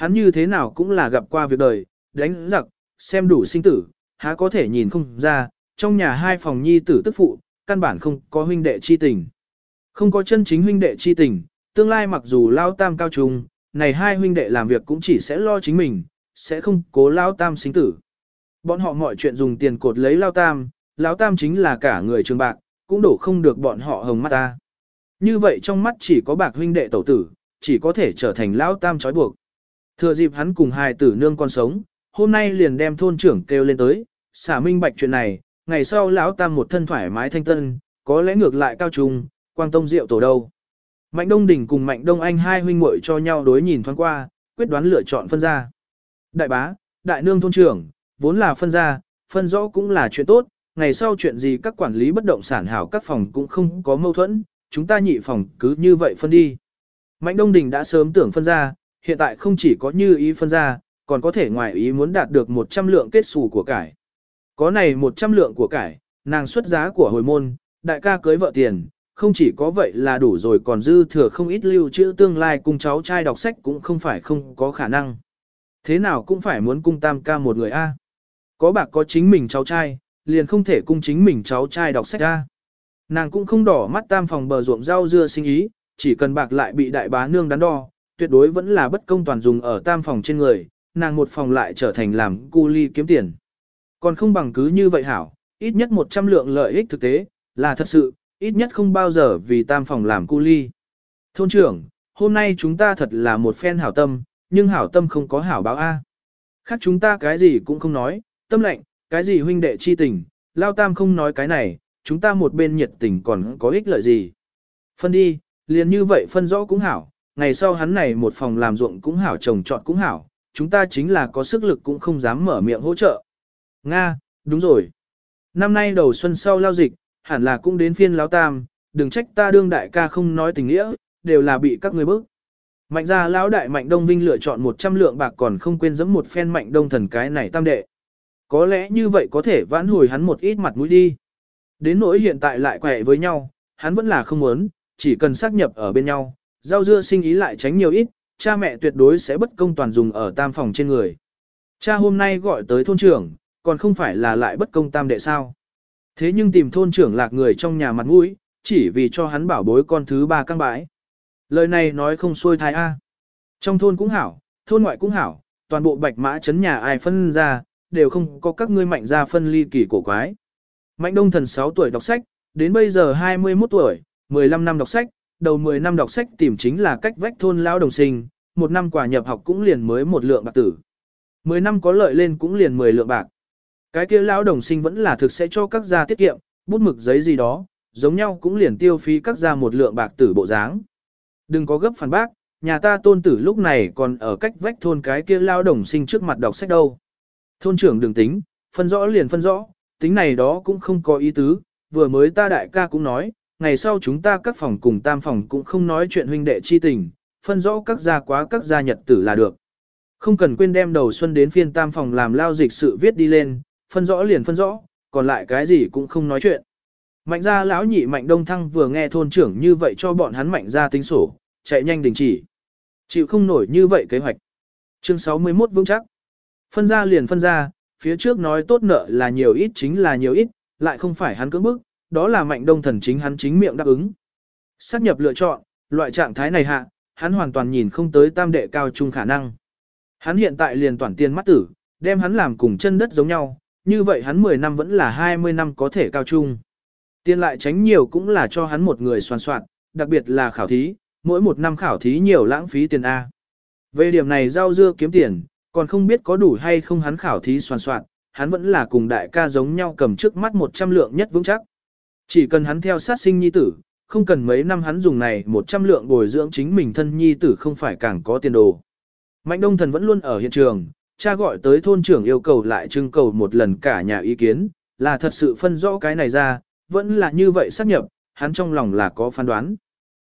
Hắn như thế nào cũng là gặp qua việc đời, đánh giặc, xem đủ sinh tử, há có thể nhìn không ra, trong nhà hai phòng nhi tử tức phụ, căn bản không có huynh đệ chi tình. Không có chân chính huynh đệ chi tình, tương lai mặc dù lao tam cao trung, này hai huynh đệ làm việc cũng chỉ sẽ lo chính mình, sẽ không cố lao tam sinh tử. Bọn họ mọi chuyện dùng tiền cột lấy lao tam, lao tam chính là cả người trường bạc, cũng đổ không được bọn họ hồng mắt ta. Như vậy trong mắt chỉ có bạc huynh đệ tẩu tử, chỉ có thể trở thành lao tam trói buộc. Thừa dịp hắn cùng hai tử nương con sống, hôm nay liền đem thôn trưởng kêu lên tới, xả minh bạch chuyện này, ngày sau lão tam một thân thoải mái thanh tân, có lẽ ngược lại cao trung, quang tông rượu tổ đâu. Mạnh Đông Đình cùng Mạnh Đông Anh hai huynh muội cho nhau đối nhìn thoáng qua, quyết đoán lựa chọn phân ra. Đại bá, đại nương thôn trưởng, vốn là phân ra, phân rõ cũng là chuyện tốt, ngày sau chuyện gì các quản lý bất động sản hảo các phòng cũng không có mâu thuẫn, chúng ta nhị phòng cứ như vậy phân đi. Mạnh Đông Đình đã sớm tưởng phân ra, hiện tại không chỉ có như ý phân ra, còn có thể ngoài ý muốn đạt được 100 lượng kết xù của cải. Có này 100 lượng của cải, nàng xuất giá của hồi môn, đại ca cưới vợ tiền, không chỉ có vậy là đủ rồi còn dư thừa không ít lưu trữ tương lai cùng cháu trai đọc sách cũng không phải không có khả năng. Thế nào cũng phải muốn cung tam ca một người A. Có bạc có chính mình cháu trai, liền không thể cung chính mình cháu trai đọc sách A. Nàng cũng không đỏ mắt tam phòng bờ ruộng rau dưa sinh ý, chỉ cần bạc lại bị đại bá nương đắn đo, tuyệt đối vẫn là bất công toàn dùng ở tam phòng trên người, nàng một phòng lại trở thành làm cu ly kiếm tiền. Còn không bằng cứ như vậy hảo, ít nhất 100 lượng lợi ích thực tế, là thật sự, ít nhất không bao giờ vì tam phòng làm cu ly. Thôn trưởng, hôm nay chúng ta thật là một phen hảo tâm, nhưng hảo tâm không có hảo báo A. Khác chúng ta cái gì cũng không nói, tâm lệnh, cái gì huynh đệ chi tình, lao tam không nói cái này, chúng ta một bên nhiệt tình còn có ích lợi gì. Phân đi, liền như vậy phân rõ cũng hảo, ngày sau hắn này một phòng làm ruộng cũng hảo trồng trọt cũng hảo, chúng ta chính là có sức lực cũng không dám mở miệng hỗ trợ. Nga, đúng rồi. Năm nay đầu xuân sau lao dịch, hẳn là cũng đến phiên lão tam, đừng trách ta đương đại ca không nói tình nghĩa, đều là bị các người bức. Mạnh ra lão đại mạnh đông vinh lựa chọn 100 lượng bạc còn không quên giẫm một phen mạnh đông thần cái này tam đệ. Có lẽ như vậy có thể vãn hồi hắn một ít mặt mũi đi. Đến nỗi hiện tại lại quẹ với nhau, hắn vẫn là không muốn, chỉ cần xác nhập ở bên nhau, rau dưa sinh ý lại tránh nhiều ít, cha mẹ tuyệt đối sẽ bất công toàn dùng ở tam phòng trên người. Cha hôm nay gọi tới thôn trưởng, còn không phải là lại bất công tam đệ sao. Thế nhưng tìm thôn trưởng lạc người trong nhà mặt mũi, chỉ vì cho hắn bảo bối con thứ ba căng bãi. Lời này nói không xuôi thai A. Trong thôn cũng hảo, thôn ngoại cũng hảo, toàn bộ bạch mã chấn nhà ai phân ra, đều không có các ngươi mạnh ra phân ly kỳ cổ quái. Mạnh đông thần 6 tuổi đọc sách, đến bây giờ 21 tuổi, 15 năm đọc sách, đầu 10 năm đọc sách tìm chính là cách vách thôn lao đồng sinh, một năm quả nhập học cũng liền mới một lượng bạc tử. 10 năm có lợi lên cũng liền 10 lượng bạc. Cái kia lão đồng sinh vẫn là thực sẽ cho các gia tiết kiệm, bút mực giấy gì đó, giống nhau cũng liền tiêu phí các gia một lượng bạc tử bộ dáng. Đừng có gấp phản bác, nhà ta tôn tử lúc này còn ở cách vách thôn cái kia lão đồng sinh trước mặt đọc sách đâu. Thôn trưởng đừng tính, phân rõ liền phân rõ, tính này đó cũng không có ý tứ, vừa mới ta đại ca cũng nói, ngày sau chúng ta các phòng cùng tam phòng cũng không nói chuyện huynh đệ chi tình, phân rõ các gia quá các gia nhật tử là được. Không cần quên đem đầu xuân đến phiên tam phòng làm lao dịch sự viết đi lên, phân rõ liền phân rõ, còn lại cái gì cũng không nói chuyện. Mạnh gia lão nhị mạnh đông thăng vừa nghe thôn trưởng như vậy cho bọn hắn mạnh gia tính sổ, chạy nhanh đình chỉ. Chịu không nổi như vậy kế hoạch. Chương 61 vững chắc. Phân ra liền phân ra, phía trước nói tốt nợ là nhiều ít chính là nhiều ít, lại không phải hắn cưỡng bức, đó là mạnh đông thần chính hắn chính miệng đáp ứng. Sát nhập lựa chọn, loại trạng thái này hạ, hắn hoàn toàn nhìn không tới tam đệ cao trung khả năng. Hắn hiện tại liền toàn tiên mắt tử, đem hắn làm cùng chân đất giống nhau, như vậy hắn 10 năm vẫn là 20 năm có thể cao trung. tiên lại tránh nhiều cũng là cho hắn một người soàn soạn, đặc biệt là khảo thí, mỗi một năm khảo thí nhiều lãng phí tiền A. Về điểm này giao dưa kiếm tiền, còn không biết có đủ hay không hắn khảo thí soàn soạn, hắn vẫn là cùng đại ca giống nhau cầm trước mắt 100 lượng nhất vững chắc. Chỉ cần hắn theo sát sinh nhi tử, không cần mấy năm hắn dùng này 100 lượng bồi dưỡng chính mình thân nhi tử không phải càng có tiền đồ. Mạnh Đông Thần vẫn luôn ở hiện trường, cha gọi tới thôn trưởng yêu cầu lại trưng cầu một lần cả nhà ý kiến, là thật sự phân rõ cái này ra, vẫn là như vậy xác nhập, hắn trong lòng là có phán đoán.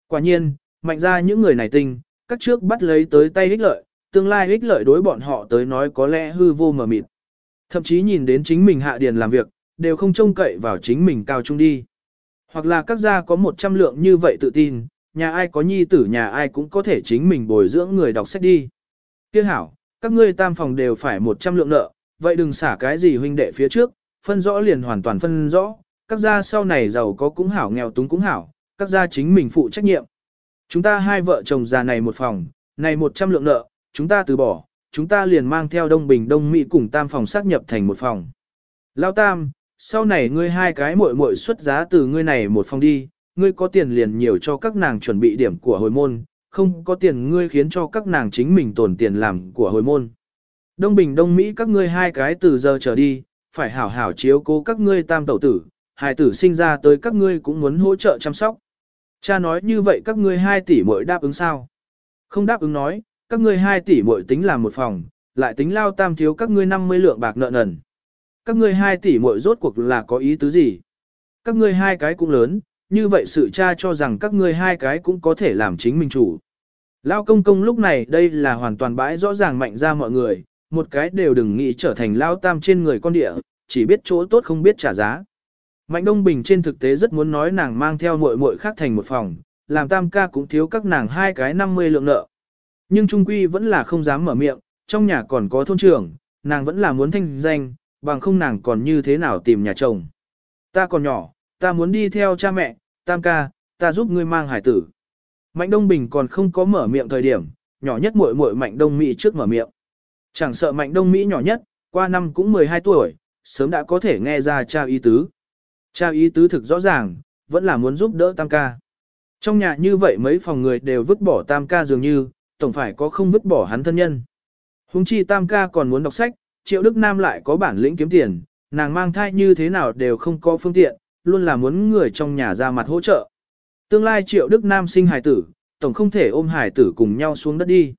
Quả nhiên, mạnh ra những người này tinh, các trước bắt lấy tới tay ích lợi, tương lai ích lợi đối bọn họ tới nói có lẽ hư vô mờ mịt. Thậm chí nhìn đến chính mình hạ điền làm việc, đều không trông cậy vào chính mình cao trung đi. Hoặc là các gia có một trăm lượng như vậy tự tin, nhà ai có nhi tử nhà ai cũng có thể chính mình bồi dưỡng người đọc sách đi. Tiếc hảo, các ngươi tam phòng đều phải một trăm lượng nợ, vậy đừng xả cái gì huynh đệ phía trước, phân rõ liền hoàn toàn phân rõ, các gia sau này giàu có cũng hảo nghèo túng cũng hảo, các gia chính mình phụ trách nhiệm. Chúng ta hai vợ chồng già này một phòng, này một trăm lượng nợ, chúng ta từ bỏ, chúng ta liền mang theo Đông Bình Đông Mỹ cùng tam phòng xác nhập thành một phòng. Lao tam, sau này ngươi hai cái muội muội xuất giá từ ngươi này một phòng đi, ngươi có tiền liền nhiều cho các nàng chuẩn bị điểm của hồi môn, không có tiền ngươi khiến cho các nàng chính mình tổn tiền làm của hồi môn. Đông Bình Đông Mỹ các ngươi hai cái từ giờ trở đi, phải hảo hảo chiếu cố các ngươi tam tẩu tử, hài tử sinh ra tới các ngươi cũng muốn hỗ trợ chăm sóc. Cha nói như vậy các ngươi hai tỷ muội đáp ứng sao? Không đáp ứng nói, các ngươi hai tỷ muội tính làm một phòng, lại tính lao tam thiếu các ngươi 50 lượng bạc nợ nần. Các ngươi hai tỷ muội rốt cuộc là có ý tứ gì? Các ngươi hai cái cũng lớn, như vậy sự cha cho rằng các ngươi hai cái cũng có thể làm chính mình chủ. Lao công công lúc này đây là hoàn toàn bãi rõ ràng mạnh ra mọi người, một cái đều đừng nghĩ trở thành lao tam trên người con địa, chỉ biết chỗ tốt không biết trả giá. Mạnh Đông Bình trên thực tế rất muốn nói nàng mang theo muội muội khác thành một phòng, làm tam ca cũng thiếu các nàng hai cái 50 lượng nợ. Nhưng Trung Quy vẫn là không dám mở miệng, trong nhà còn có thôn trưởng, nàng vẫn là muốn thanh danh, bằng không nàng còn như thế nào tìm nhà chồng. Ta còn nhỏ, ta muốn đi theo cha mẹ, tam ca, ta giúp ngươi mang hải tử. Mạnh Đông Bình còn không có mở miệng thời điểm, nhỏ nhất muội muội Mạnh Đông Mỹ trước mở miệng. Chẳng sợ Mạnh Đông Mỹ nhỏ nhất, qua năm cũng 12 tuổi, sớm đã có thể nghe ra cha ý tứ. Cha ý tứ thực rõ ràng, vẫn là muốn giúp đỡ tam ca. Trong nhà như vậy mấy phòng người đều vứt bỏ tam ca dường như, tổng phải có không vứt bỏ hắn thân nhân. Hùng chi tam ca còn muốn đọc sách, triệu Đức Nam lại có bản lĩnh kiếm tiền, nàng mang thai như thế nào đều không có phương tiện, luôn là muốn người trong nhà ra mặt hỗ trợ. Tương lai triệu Đức Nam sinh hài tử, tổng không thể ôm hài tử cùng nhau xuống đất đi.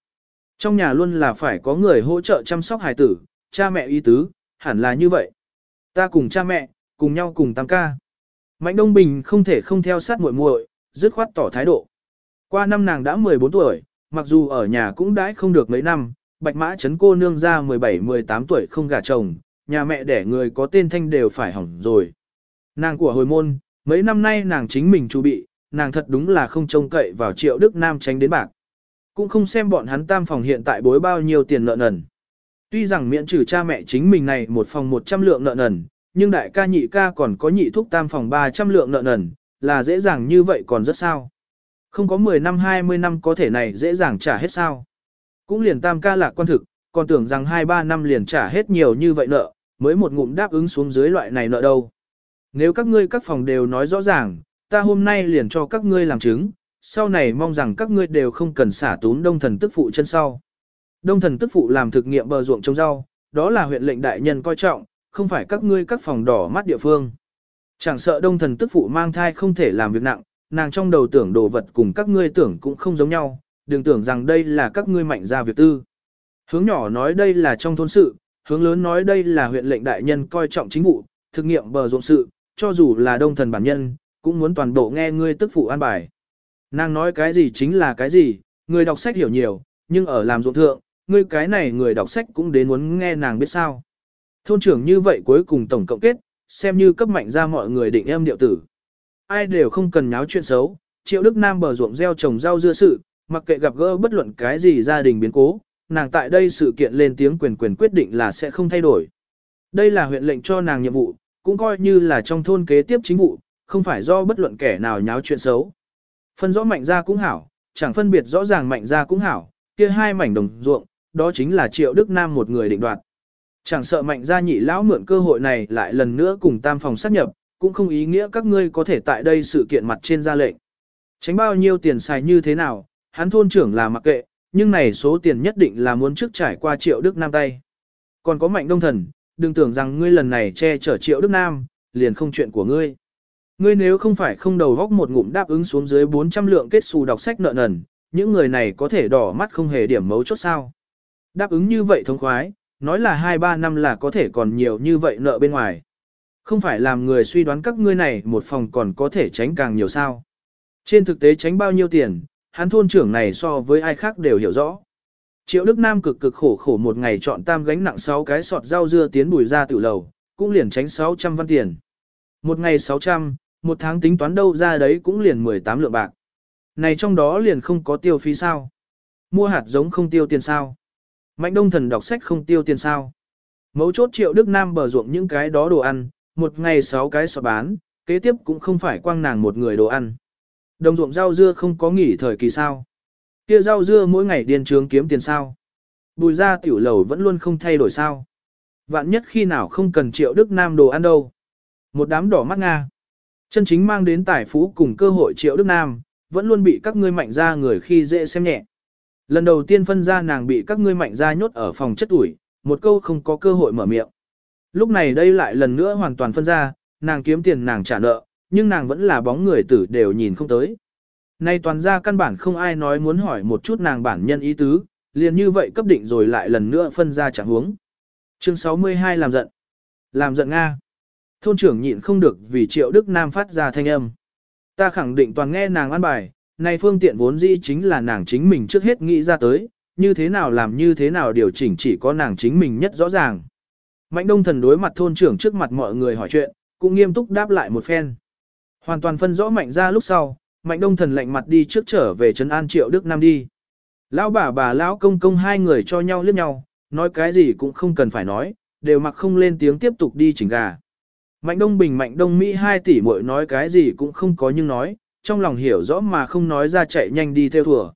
Trong nhà luôn là phải có người hỗ trợ chăm sóc hài tử, cha mẹ y tứ, hẳn là như vậy. Ta cùng cha mẹ, cùng nhau cùng tam ca. Mạnh Đông Bình không thể không theo sát muội muội, dứt khoát tỏ thái độ. Qua năm nàng đã 14 tuổi, mặc dù ở nhà cũng đãi không được mấy năm, bạch mã chấn cô nương ra 17-18 tuổi không gả chồng, nhà mẹ đẻ người có tên thanh đều phải hỏng rồi. Nàng của hồi môn, mấy năm nay nàng chính mình chu bị, nàng thật đúng là không trông cậy vào triệu Đức Nam tránh đến bạc. Cũng không xem bọn hắn tam phòng hiện tại bối bao nhiêu tiền nợ nần. Tuy rằng miễn trừ cha mẹ chính mình này một phòng 100 lượng nợ nần, nhưng đại ca nhị ca còn có nhị thúc tam phòng 300 lượng nợ nần, là dễ dàng như vậy còn rất sao. Không có 10 năm 20 năm có thể này dễ dàng trả hết sao. Cũng liền tam ca lạc quan thực, còn tưởng rằng 2-3 năm liền trả hết nhiều như vậy nợ, mới một ngụm đáp ứng xuống dưới loại này nợ đâu. Nếu các ngươi các phòng đều nói rõ ràng, ta hôm nay liền cho các ngươi làm chứng, sau này mong rằng các ngươi đều không cần xả tún đông thần tức phụ chân sau. Đông thần tức phụ làm thực nghiệm bờ ruộng trồng rau, đó là huyện lệnh đại nhân coi trọng, không phải các ngươi các phòng đỏ mắt địa phương. Chẳng sợ đông thần tức phụ mang thai không thể làm việc nặng, nàng trong đầu tưởng đồ vật cùng các ngươi tưởng cũng không giống nhau, đừng tưởng rằng đây là các ngươi mạnh ra việc tư. Hướng nhỏ nói đây là trong thôn sự, hướng lớn nói đây là huyện lệnh đại nhân coi trọng chính vụ, thực nghiệm bờ ruộng sự, cho dù là đông thần bản nhân, cũng muốn toàn bộ nghe ngươi tức phụ an bài. Nàng nói cái gì chính là cái gì, người đọc sách hiểu nhiều, nhưng ở làm ruộng thượng, ngươi cái này người đọc sách cũng đến muốn nghe nàng biết sao. Thôn trưởng như vậy cuối cùng tổng cộng kết, xem như cấp mạnh ra mọi người định em điệu tử. Ai đều không cần nháo chuyện xấu, triệu Đức Nam bờ ruộng gieo trồng rau dưa sự, mặc kệ gặp gỡ bất luận cái gì gia đình biến cố, nàng tại đây sự kiện lên tiếng quyền quyền quyết định là sẽ không thay đổi. Đây là huyện lệnh cho nàng nhiệm vụ, cũng coi như là trong thôn kế tiếp chính vụ, không phải do bất luận kẻ nào nháo chuyện xấu. Phân rõ mạnh ra cũng hảo, chẳng phân biệt rõ ràng mạnh ra cũng hảo, kia hai mảnh đồng ruộng, đó chính là triệu Đức Nam một người định đoạt. Chẳng sợ mạnh gia nhị lão mượn cơ hội này lại lần nữa cùng tam phòng sát nhập, cũng không ý nghĩa các ngươi có thể tại đây sự kiện mặt trên ra lệnh. Tránh bao nhiêu tiền xài như thế nào, hắn thôn trưởng là mặc kệ, nhưng này số tiền nhất định là muốn trước trải qua triệu Đức Nam tay. Còn có mạnh đông thần, đừng tưởng rằng ngươi lần này che chở triệu Đức Nam, liền không chuyện của ngươi. Ngươi nếu không phải không đầu góc một ngụm đáp ứng xuống dưới 400 lượng kết xù đọc sách nợ nần, những người này có thể đỏ mắt không hề điểm mấu chốt sao. Đáp ứng như vậy thông khoái, nói là 2-3 năm là có thể còn nhiều như vậy nợ bên ngoài. Không phải làm người suy đoán các ngươi này một phòng còn có thể tránh càng nhiều sao. Trên thực tế tránh bao nhiêu tiền, hắn thôn trưởng này so với ai khác đều hiểu rõ. Triệu Đức Nam cực cực khổ khổ một ngày chọn tam gánh nặng 6 cái sọt rau dưa tiến bùi ra tiểu lầu, cũng liền tránh 600 văn tiền. Một ngày 600, một tháng tính toán đâu ra đấy cũng liền 18 lượng bạc. Này trong đó liền không có tiêu phí sao? Mua hạt giống không tiêu tiền sao? Mạnh đông thần đọc sách không tiêu tiền sao? Mấu chốt triệu Đức Nam bờ ruộng những cái đó đồ ăn, một ngày 6 cái sọt bán, kế tiếp cũng không phải quang nàng một người đồ ăn. Đồng ruộng rau dưa không có nghỉ thời kỳ sao? Kia rau dưa mỗi ngày điên trướng kiếm tiền sao? Bùi ra tiểu lầu vẫn luôn không thay đổi sao? Vạn nhất khi nào không cần triệu Đức Nam đồ ăn đâu. Một đám đỏ mắt Nga. Chân chính mang đến tài phú cùng cơ hội triệu Đức Nam, vẫn luôn bị các ngươi mạnh ra người khi dễ xem nhẹ. Lần đầu tiên phân ra nàng bị các ngươi mạnh ra nhốt ở phòng chất ủi, một câu không có cơ hội mở miệng. Lúc này đây lại lần nữa hoàn toàn phân ra, nàng kiếm tiền nàng trả nợ, nhưng nàng vẫn là bóng người tử đều nhìn không tới. Nay toàn ra căn bản không ai nói muốn hỏi một chút nàng bản nhân ý tứ, liền như vậy cấp định rồi lại lần nữa phân ra chẳng huống. Chương 62 làm giận. Làm giận Nga. Thôn trưởng nhịn không được vì triệu Đức Nam phát ra thanh âm. Ta khẳng định toàn nghe nàng ăn bài, này phương tiện vốn dĩ chính là nàng chính mình trước hết nghĩ ra tới, như thế nào làm như thế nào điều chỉnh chỉ có nàng chính mình nhất rõ ràng. Mạnh đông thần đối mặt thôn trưởng trước mặt mọi người hỏi chuyện, cũng nghiêm túc đáp lại một phen. Hoàn toàn phân rõ mạnh ra lúc sau, mạnh đông thần lạnh mặt đi trước trở về trấn an triệu Đức Nam đi. Lão bà bà lão công công hai người cho nhau liếc nhau, nói cái gì cũng không cần phải nói, đều mặc không lên tiếng tiếp tục đi chỉnh gà. Mạnh Đông Bình Mạnh Đông Mỹ hai tỷ muội nói cái gì cũng không có nhưng nói, trong lòng hiểu rõ mà không nói ra chạy nhanh đi theo thùa.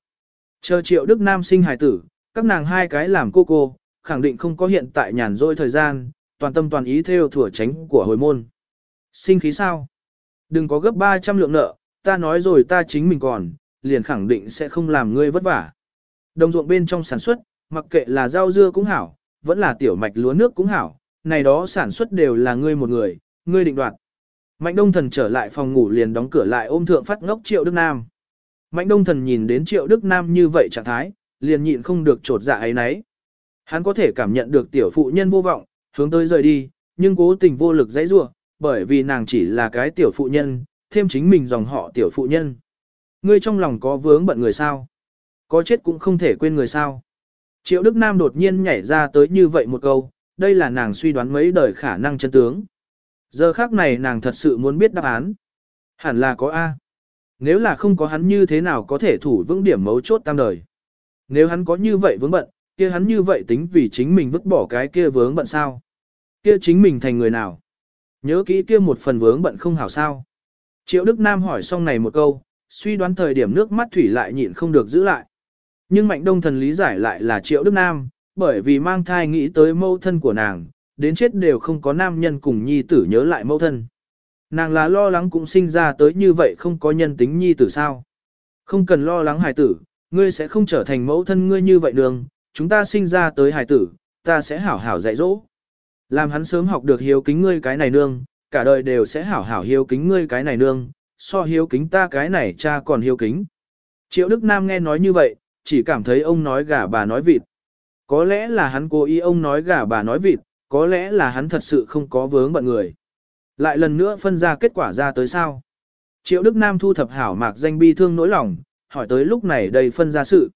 Chờ triệu Đức Nam sinh hài tử, các nàng hai cái làm cô cô, khẳng định không có hiện tại nhàn rỗi thời gian, toàn tâm toàn ý theo thùa tránh của hồi môn. Sinh khí sao? Đừng có gấp 300 lượng nợ, ta nói rồi ta chính mình còn, liền khẳng định sẽ không làm ngươi vất vả. Đồng ruộng bên trong sản xuất, mặc kệ là rau dưa cũng hảo, vẫn là tiểu mạch lúa nước cũng hảo, này đó sản xuất đều là ngươi một người, ngươi định đoạt. Mạnh đông thần trở lại phòng ngủ liền đóng cửa lại ôm thượng phát ngốc triệu Đức Nam. Mạnh đông thần nhìn đến triệu Đức Nam như vậy trạng thái, liền nhịn không được trột dạ ấy nấy. Hắn có thể cảm nhận được tiểu phụ nhân vô vọng, hướng tới rời đi, nhưng cố tình vô lực dãy rua, bởi vì nàng chỉ là cái tiểu phụ nhân, thêm chính mình dòng họ tiểu phụ nhân. Ngươi trong lòng có vướng bận người sao? Có chết cũng không thể quên người sao? Triệu Đức Nam đột nhiên nhảy ra tới như vậy một câu, đây là nàng suy đoán mấy đời khả năng chân tướng. Giờ khác này nàng thật sự muốn biết đáp án. Hẳn là có A. Nếu là không có hắn như thế nào có thể thủ vững điểm mấu chốt tam đời. Nếu hắn có như vậy vướng bận, kia hắn như vậy tính vì chính mình vứt bỏ cái kia vướng bận sao. Kia chính mình thành người nào. Nhớ kỹ kia một phần vướng bận không hảo sao. Triệu Đức Nam hỏi xong này một câu, suy đoán thời điểm nước mắt thủy lại nhịn không được giữ lại. Nhưng Mạnh Đông Thần lý giải lại là Triệu Đức Nam, bởi vì mang thai nghĩ tới mâu thân của nàng, đến chết đều không có nam nhân cùng nhi tử nhớ lại mẫu thân. Nàng là lo lắng cũng sinh ra tới như vậy không có nhân tính nhi tử sao. Không cần lo lắng hài tử, ngươi sẽ không trở thành mẫu thân ngươi như vậy đường, chúng ta sinh ra tới hài tử, ta sẽ hảo hảo dạy dỗ. Làm hắn sớm học được hiếu kính ngươi cái này nương, cả đời đều sẽ hảo hảo hiếu kính ngươi cái này nương, so hiếu kính ta cái này cha còn hiếu kính. Triệu Đức Nam nghe nói như vậy, chỉ cảm thấy ông nói gà bà nói vịt. Có lẽ là hắn cố ý ông nói gà bà nói vịt, có lẽ là hắn thật sự không có vướng bận người. Lại lần nữa phân ra kết quả ra tới sao. Triệu Đức Nam thu thập hảo mạc danh bi thương nỗi lòng, hỏi tới lúc này đây phân ra sự.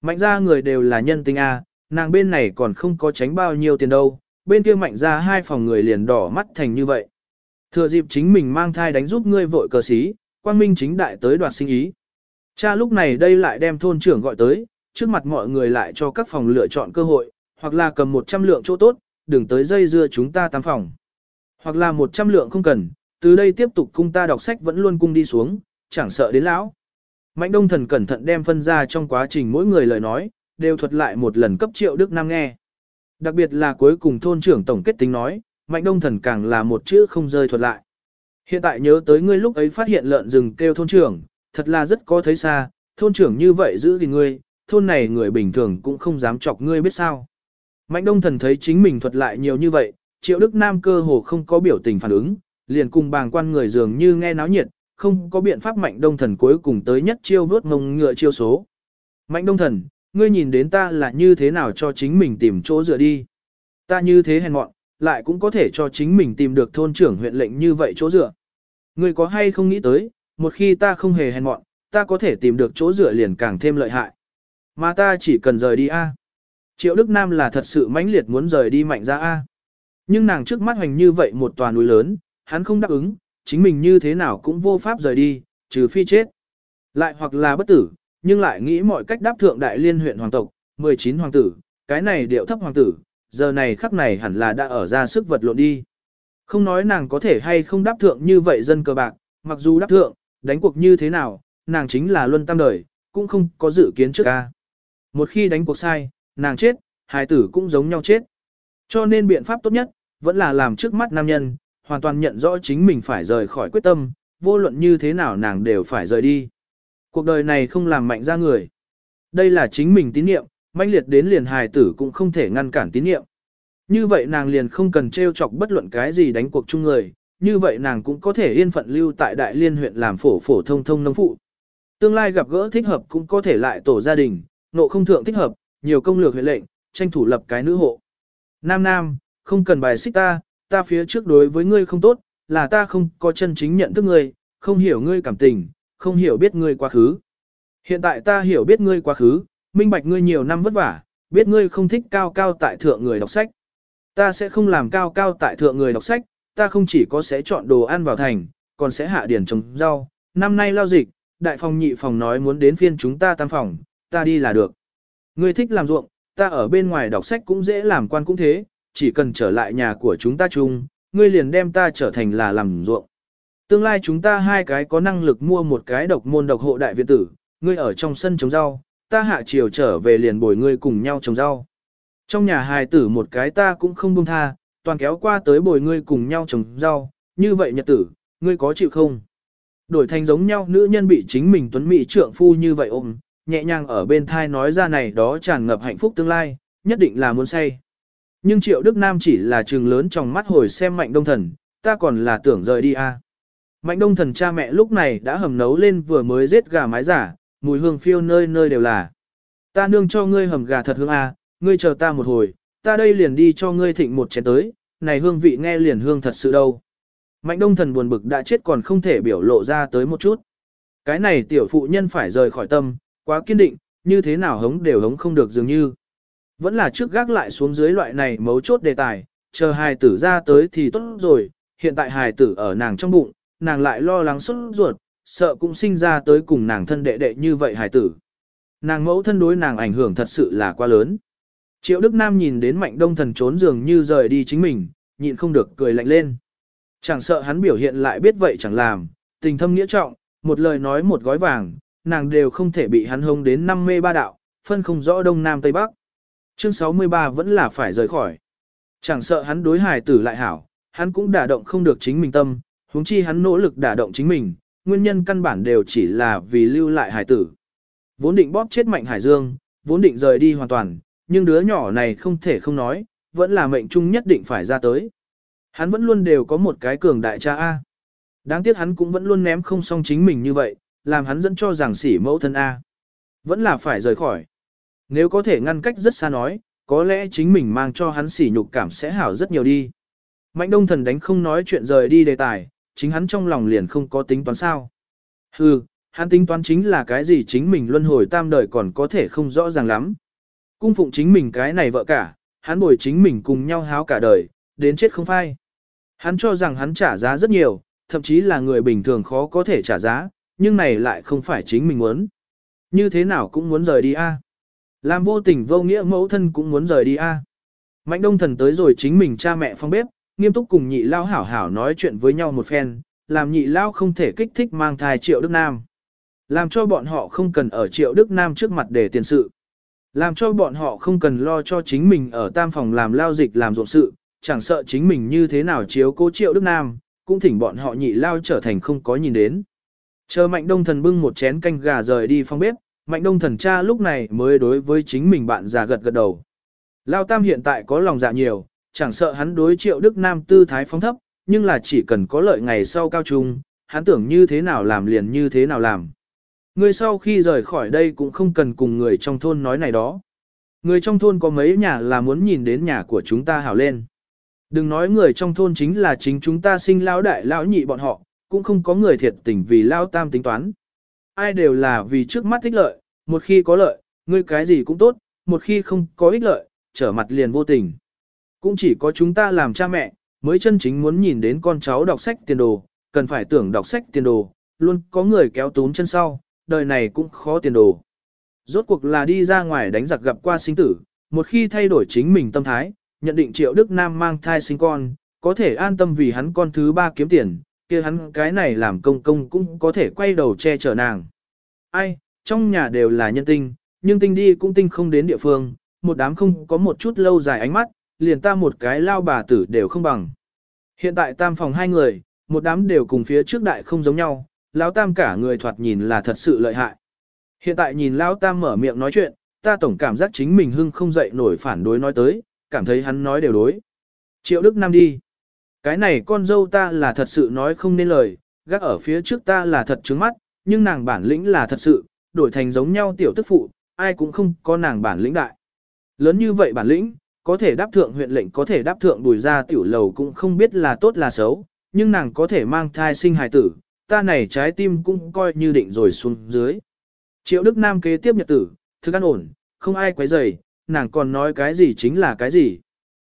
Mạnh ra người đều là nhân tình A, nàng bên này còn không có tránh bao nhiêu tiền đâu, bên kia mạnh ra hai phòng người liền đỏ mắt thành như vậy. Thừa dịp chính mình mang thai đánh giúp ngươi vội cờ xí, quang minh chính đại tới đoạt sinh ý. Cha lúc này đây lại đem thôn trưởng gọi tới, trước mặt mọi người lại cho các phòng lựa chọn cơ hội, hoặc là cầm 100 lượng chỗ tốt, đừng tới dây dưa chúng ta tám phòng. Hoặc là 100 lượng không cần, từ đây tiếp tục cung ta đọc sách vẫn luôn cung đi xuống, chẳng sợ đến lão. Mạnh đông thần cẩn thận đem phân ra trong quá trình mỗi người lời nói, đều thuật lại một lần cấp triệu Đức Nam nghe. Đặc biệt là cuối cùng thôn trưởng tổng kết tính nói, mạnh đông thần càng là một chữ không rơi thuật lại. Hiện tại nhớ tới ngươi lúc ấy phát hiện lợn rừng kêu thôn trưởng, thật là rất có thấy xa, thôn trưởng như vậy giữ thì ngươi, thôn này người bình thường cũng không dám chọc ngươi biết sao. Mạnh đông thần thấy chính mình thuật lại nhiều như vậy, triệu đức nam cơ hồ không có biểu tình phản ứng, liền cùng bàng quan người dường như nghe náo nhiệt, không có biện pháp mạnh đông thần cuối cùng tới nhất chiêu vớt ngông ngựa chiêu số. Mạnh đông thần, ngươi nhìn đến ta là như thế nào cho chính mình tìm chỗ dựa đi. Ta như thế hèn mọn, lại cũng có thể cho chính mình tìm được thôn trưởng huyện lệnh như vậy chỗ dựa. Ngươi có hay không nghĩ tới, một khi ta không hề hèn mọn, ta có thể tìm được chỗ dựa liền càng thêm lợi hại. Mà ta chỉ cần rời đi A. Triệu Đức Nam là thật sự mãnh liệt muốn rời đi mạnh ra A. Nhưng nàng trước mắt hoành như vậy một tòa núi lớn, hắn không đáp ứng, chính mình như thế nào cũng vô pháp rời đi, trừ phi chết. Lại hoặc là bất tử, nhưng lại nghĩ mọi cách đáp thượng đại liên huyện hoàng tộc, 19 hoàng tử, cái này điệu thấp hoàng tử, giờ này khắc này hẳn là đã ở ra sức vật lộn đi. Không nói nàng có thể hay không đáp thượng như vậy dân cờ bạc, mặc dù đáp thượng, đánh cuộc như thế nào, nàng chính là luân tam đời, cũng không có dự kiến trước ca. Một khi đánh cuộc sai, nàng chết, hài tử cũng giống nhau chết. Cho nên biện pháp tốt nhất, vẫn là làm trước mắt nam nhân, hoàn toàn nhận rõ chính mình phải rời khỏi quyết tâm, vô luận như thế nào nàng đều phải rời đi. Cuộc đời này không làm mạnh ra người. Đây là chính mình tín niệm, mãnh liệt đến liền hài tử cũng không thể ngăn cản tín niệm. Như vậy nàng liền không cần trêu chọc bất luận cái gì đánh cuộc chung người, như vậy nàng cũng có thể yên phận lưu tại Đại Liên huyện làm phổ phổ thông thông nông phụ. Tương lai gặp gỡ thích hợp cũng có thể lại tổ gia đình, nộ không thượng thích hợp, nhiều công lược huyện lệnh, tranh thủ lập cái nữ hộ. Nam Nam, không cần bài xích ta, ta phía trước đối với ngươi không tốt, là ta không có chân chính nhận thức ngươi, không hiểu ngươi cảm tình, không hiểu biết ngươi quá khứ. Hiện tại ta hiểu biết ngươi quá khứ, minh bạch ngươi nhiều năm vất vả, biết ngươi không thích cao cao tại thượng người đọc sách. Ta sẽ không làm cao cao tại thượng người đọc sách, ta không chỉ có sẽ chọn đồ ăn vào thành, còn sẽ hạ điển trồng rau. Năm nay lao dịch, đại phòng nhị phòng nói muốn đến phiên chúng ta tam phòng, ta đi là được. Ngươi thích làm ruộng, ta ở bên ngoài đọc sách cũng dễ làm quan cũng thế, chỉ cần trở lại nhà của chúng ta chung, ngươi liền đem ta trở thành là làm ruộng. Tương lai chúng ta hai cái có năng lực mua một cái độc môn độc hộ đại viện tử, ngươi ở trong sân trồng rau, ta hạ chiều trở về liền bồi ngươi cùng nhau trồng rau. Trong nhà hài tử một cái ta cũng không buông tha, toàn kéo qua tới bồi ngươi cùng nhau trồng rau, như vậy nhật tử, ngươi có chịu không? Đổi thành giống nhau nữ nhân bị chính mình tuấn mỹ trượng phu như vậy ôm, nhẹ nhàng ở bên thai nói ra này đó tràn ngập hạnh phúc tương lai, nhất định là muốn say. Nhưng triệu Đức Nam chỉ là trường lớn trong mắt hồi xem mạnh đông thần, ta còn là tưởng rời đi à. Mạnh đông thần cha mẹ lúc này đã hầm nấu lên vừa mới giết gà mái giả, mùi hương phiêu nơi nơi đều là. Ta nương cho ngươi hầm gà thật hương à, ngươi chờ ta một hồi, ta đây liền đi cho ngươi thịnh một chén tới, này hương vị nghe liền hương thật sự đâu. Mạnh đông thần buồn bực đã chết còn không thể biểu lộ ra tới một chút. Cái này tiểu phụ nhân phải rời khỏi tâm, quá kiên định, như thế nào hống đều hống không được dường như. Vẫn là trước gác lại xuống dưới loại này mấu chốt đề tài, chờ hài tử ra tới thì tốt rồi, hiện tại hài tử ở nàng trong bụng, nàng lại lo lắng xuất ruột, sợ cũng sinh ra tới cùng nàng thân đệ đệ như vậy hài tử. Nàng mẫu thân đối nàng ảnh hưởng thật sự là quá lớn. Triệu Đức Nam nhìn đến mạnh đông thần trốn dường như rời đi chính mình, nhịn không được cười lạnh lên. Chẳng sợ hắn biểu hiện lại biết vậy chẳng làm, tình thâm nghĩa trọng, một lời nói một gói vàng, nàng đều không thể bị hắn hông đến năm mê ba đạo, phân không rõ đông nam tây bắc. Chương 63 vẫn là phải rời khỏi. Chẳng sợ hắn đối hài tử lại hảo, hắn cũng đả động không được chính mình tâm, huống chi hắn nỗ lực đả động chính mình, nguyên nhân căn bản đều chỉ là vì lưu lại Hải tử. Vốn định bóp chết mạnh hải dương, vốn định rời đi hoàn toàn, nhưng đứa nhỏ này không thể không nói, vẫn là mệnh trung nhất định phải ra tới. Hắn vẫn luôn đều có một cái cường đại cha A. Đáng tiếc hắn cũng vẫn luôn ném không xong chính mình như vậy, làm hắn dẫn cho rằng sỉ mẫu thân A. Vẫn là phải rời khỏi. Nếu có thể ngăn cách rất xa nói, có lẽ chính mình mang cho hắn sỉ nhục cảm sẽ hảo rất nhiều đi. Mạnh đông thần đánh không nói chuyện rời đi đề tài, chính hắn trong lòng liền không có tính toán sao. Hừ, hắn tính toán chính là cái gì chính mình luân hồi tam đời còn có thể không rõ ràng lắm. Cung phụng chính mình cái này vợ cả, hắn bồi chính mình cùng nhau háo cả đời, đến chết không phai. Hắn cho rằng hắn trả giá rất nhiều, thậm chí là người bình thường khó có thể trả giá, nhưng này lại không phải chính mình muốn. Như thế nào cũng muốn rời đi a. Làm vô tình vô nghĩa mẫu thân cũng muốn rời đi a. Mạnh đông thần tới rồi chính mình cha mẹ phong bếp, nghiêm túc cùng nhị lao hảo hảo nói chuyện với nhau một phen, làm nhị lao không thể kích thích mang thai triệu Đức Nam. Làm cho bọn họ không cần ở triệu Đức Nam trước mặt để tiền sự. Làm cho bọn họ không cần lo cho chính mình ở tam phòng làm lao dịch làm ruộng sự, chẳng sợ chính mình như thế nào chiếu cố triệu Đức Nam, cũng thỉnh bọn họ nhị lao trở thành không có nhìn đến. Chờ mạnh đông thần bưng một chén canh gà rời đi phong bếp, mạnh đông thần cha lúc này mới đối với chính mình bạn già gật gật đầu. Lao Tam hiện tại có lòng dạ nhiều, chẳng sợ hắn đối triệu Đức Nam tư thái phóng thấp, nhưng là chỉ cần có lợi ngày sau cao trung, hắn tưởng như thế nào làm liền như thế nào làm. Người sau khi rời khỏi đây cũng không cần cùng người trong thôn nói này đó. Người trong thôn có mấy nhà là muốn nhìn đến nhà của chúng ta hảo lên. Đừng nói người trong thôn chính là chính chúng ta sinh lão đại lão nhị bọn họ, cũng không có người thiệt tình vì lao tam tính toán. Ai đều là vì trước mắt ích lợi, một khi có lợi, ngươi cái gì cũng tốt, một khi không có ích lợi, trở mặt liền vô tình. Cũng chỉ có chúng ta làm cha mẹ, mới chân chính muốn nhìn đến con cháu đọc sách tiền đồ, cần phải tưởng đọc sách tiền đồ, luôn có người kéo tún chân sau, đời này cũng khó tiền đồ. Rốt cuộc là đi ra ngoài đánh giặc gặp qua sinh tử, một khi thay đổi chính mình tâm thái, nhận định triệu Đức Nam mang thai sinh con, có thể an tâm vì hắn con thứ ba kiếm tiền, kia hắn cái này làm công công cũng có thể quay đầu che chở nàng. Ai, trong nhà đều là nhân tinh, nhưng tinh đi cũng tinh không đến địa phương, một đám không có một chút lâu dài ánh mắt, liền ta một cái lao bà tử đều không bằng. Hiện tại tam phòng hai người, một đám đều cùng phía trước đại không giống nhau, lão tam cả người thoạt nhìn là thật sự lợi hại. Hiện tại nhìn lão tam mở miệng nói chuyện, ta tổng cảm giác chính mình hưng không dậy nổi phản đối nói tới, cảm thấy hắn nói đều đối. Triệu Đức Nam đi. Cái này con dâu ta là thật sự nói không nên lời, gác ở phía trước ta là thật trứng mắt, nhưng nàng bản lĩnh là thật sự, đổi thành giống nhau tiểu tức phụ, ai cũng không có nàng bản lĩnh đại. Lớn như vậy bản lĩnh, có thể đáp thượng huyện lệnh có thể đáp thượng đùi ra tiểu lầu cũng không biết là tốt là xấu, nhưng nàng có thể mang thai sinh hài tử, ta này trái tim cũng coi như định rồi xuống dưới. Triệu Đức Nam kế tiếp nhật tử, thức ăn ổn, không ai quấy rầy, nàng còn nói cái gì chính là cái gì.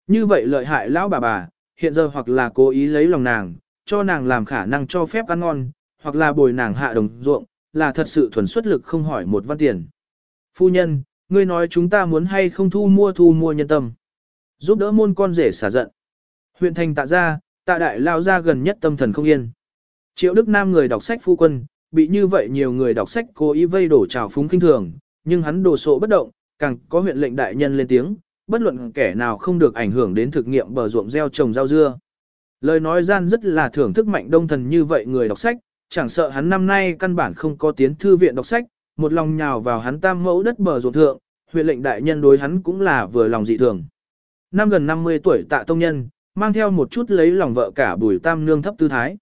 Như vậy lợi hại lão bà bà, hiện giờ hoặc là cố ý lấy lòng nàng, cho nàng làm khả năng cho phép ăn ngon, hoặc là bồi nàng hạ đồng ruộng, là thật sự thuần xuất lực không hỏi một văn tiền. Phu nhân, ngươi nói chúng ta muốn hay không thu mua thu mua nhân tâm. Giúp đỡ môn con rể xả giận. Huyện thành tạ ra, tạ đại lao ra gần nhất tâm thần không yên. Triệu Đức Nam người đọc sách phu quân, bị như vậy nhiều người đọc sách cố ý vây đổ trào phúng kinh thường, nhưng hắn đồ sộ bất động, càng có huyện lệnh đại nhân lên tiếng, bất luận kẻ nào không được ảnh hưởng đến thực nghiệm bờ ruộng gieo trồng rau dưa. Lời nói gian rất là thưởng thức mạnh đông thần như vậy người đọc sách, chẳng sợ hắn năm nay căn bản không có tiến thư viện đọc sách, một lòng nhào vào hắn tam mẫu đất bờ ruộng thượng, huyện lệnh đại nhân đối hắn cũng là vừa lòng dị thường. Năm gần 50 tuổi tạ tông nhân, mang theo một chút lấy lòng vợ cả bùi tam nương thấp tư thái.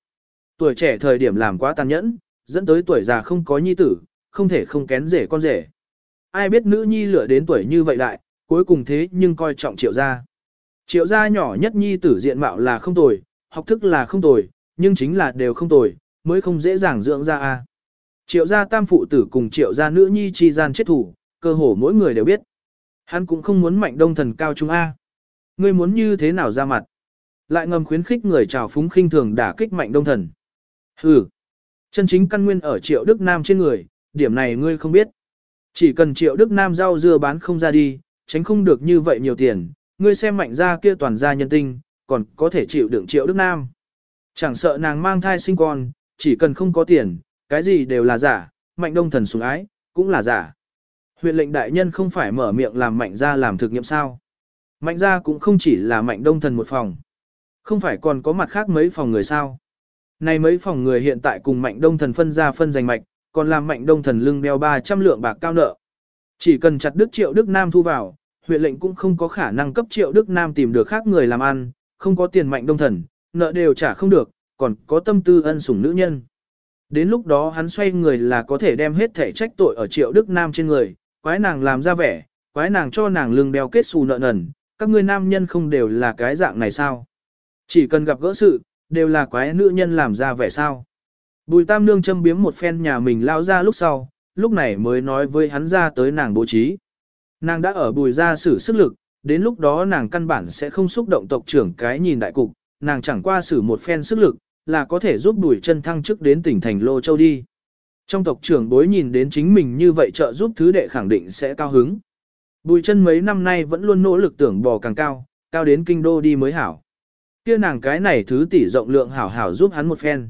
Tuổi trẻ thời điểm làm quá tàn nhẫn, dẫn tới tuổi già không có nhi tử, không thể không kén rể con rể. Ai biết nữ nhi lựa đến tuổi như vậy đại, cuối cùng thế nhưng coi trọng triệu gia. Triệu gia nhỏ nhất nhi tử diện mạo là không tồi, học thức là không tồi, nhưng chính là đều không tồi, mới không dễ dàng dưỡng ra a. Triệu gia tam phụ tử cùng triệu gia nữ nhi chi gian chết thủ, cơ hồ mỗi người đều biết. Hắn cũng không muốn mạnh đông thần cao trung A. Ngươi muốn như thế nào ra mặt? Lại ngầm khuyến khích người trào phúng khinh thường đả kích mạnh đông thần. Hừ. Chân chính căn nguyên ở triệu Đức Nam trên người, điểm này ngươi không biết. Chỉ cần triệu Đức Nam rau dưa bán không ra đi, tránh không được như vậy nhiều tiền, ngươi xem mạnh ra kia toàn gia nhân tinh, còn có thể chịu đựng triệu Đức Nam. Chẳng sợ nàng mang thai sinh con, chỉ cần không có tiền, cái gì đều là giả, mạnh đông thần sủng ái, cũng là giả. Huyện lệnh đại nhân không phải mở miệng làm mạnh ra làm thực nghiệm sao. Mạnh ra cũng không chỉ là mạnh đông thần một phòng. Không phải còn có mặt khác mấy phòng người sao. Này mấy phòng người hiện tại cùng mạnh đông thần phân ra phân giành mạch, còn làm mạnh đông thần lưng đeo 300 lượng bạc cao nợ. Chỉ cần chặt Đức Triệu Đức Nam thu vào, huyện lệnh cũng không có khả năng cấp Triệu Đức Nam tìm được khác người làm ăn, không có tiền mạnh đông thần, nợ đều trả không được, còn có tâm tư ân sủng nữ nhân. Đến lúc đó hắn xoay người là có thể đem hết thể trách tội ở Triệu Đức Nam trên người, quái nàng làm ra vẻ, quái nàng cho nàng lưng đeo kết xù nợ nần, các ngươi nam nhân không đều là cái dạng này sao? Chỉ cần gặp gỡ sự, đều là quái nữ nhân làm ra vẻ sao? Bùi tam nương châm biếm một phen nhà mình lao ra lúc sau, lúc này mới nói với hắn ra tới nàng bố trí. Nàng đã ở bùi ra sử sức lực, đến lúc đó nàng căn bản sẽ không xúc động tộc trưởng cái nhìn đại cục, nàng chẳng qua sử một phen sức lực, là có thể giúp đuổi chân thăng chức đến tỉnh thành Lô Châu đi. Trong tộc trưởng bối nhìn đến chính mình như vậy trợ giúp thứ đệ khẳng định sẽ cao hứng. Bùi chân mấy năm nay vẫn luôn nỗ lực tưởng bò càng cao, cao đến kinh đô đi mới hảo. Kia nàng cái này thứ tỷ rộng lượng hảo hảo giúp hắn một phen.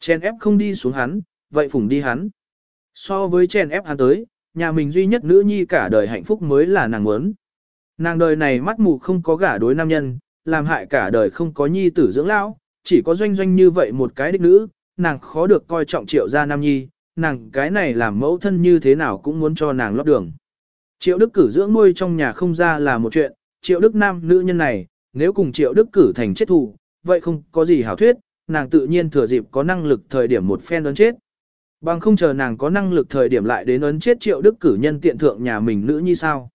Chen ép không đi xuống hắn, vậy phủng đi hắn. So với chen ép hắn tới, nhà mình duy nhất nữ nhi cả đời hạnh phúc mới là nàng muốn. Nàng đời này mắt mù không có gả đối nam nhân, làm hại cả đời không có nhi tử dưỡng lão, chỉ có doanh doanh như vậy một cái đích nữ, nàng khó được coi trọng triệu gia nam nhi, nàng cái này làm mẫu thân như thế nào cũng muốn cho nàng lót đường. Triệu Đức cử dưỡng nuôi trong nhà không ra là một chuyện, Triệu Đức nam nữ nhân này, nếu cùng Triệu Đức cử thành chết thù, vậy không có gì hảo thuyết, nàng tự nhiên thừa dịp có năng lực thời điểm một phen ấn chết. Bằng không chờ nàng có năng lực thời điểm lại đến ấn chết Triệu Đức cử nhân tiện thượng nhà mình nữ như sao.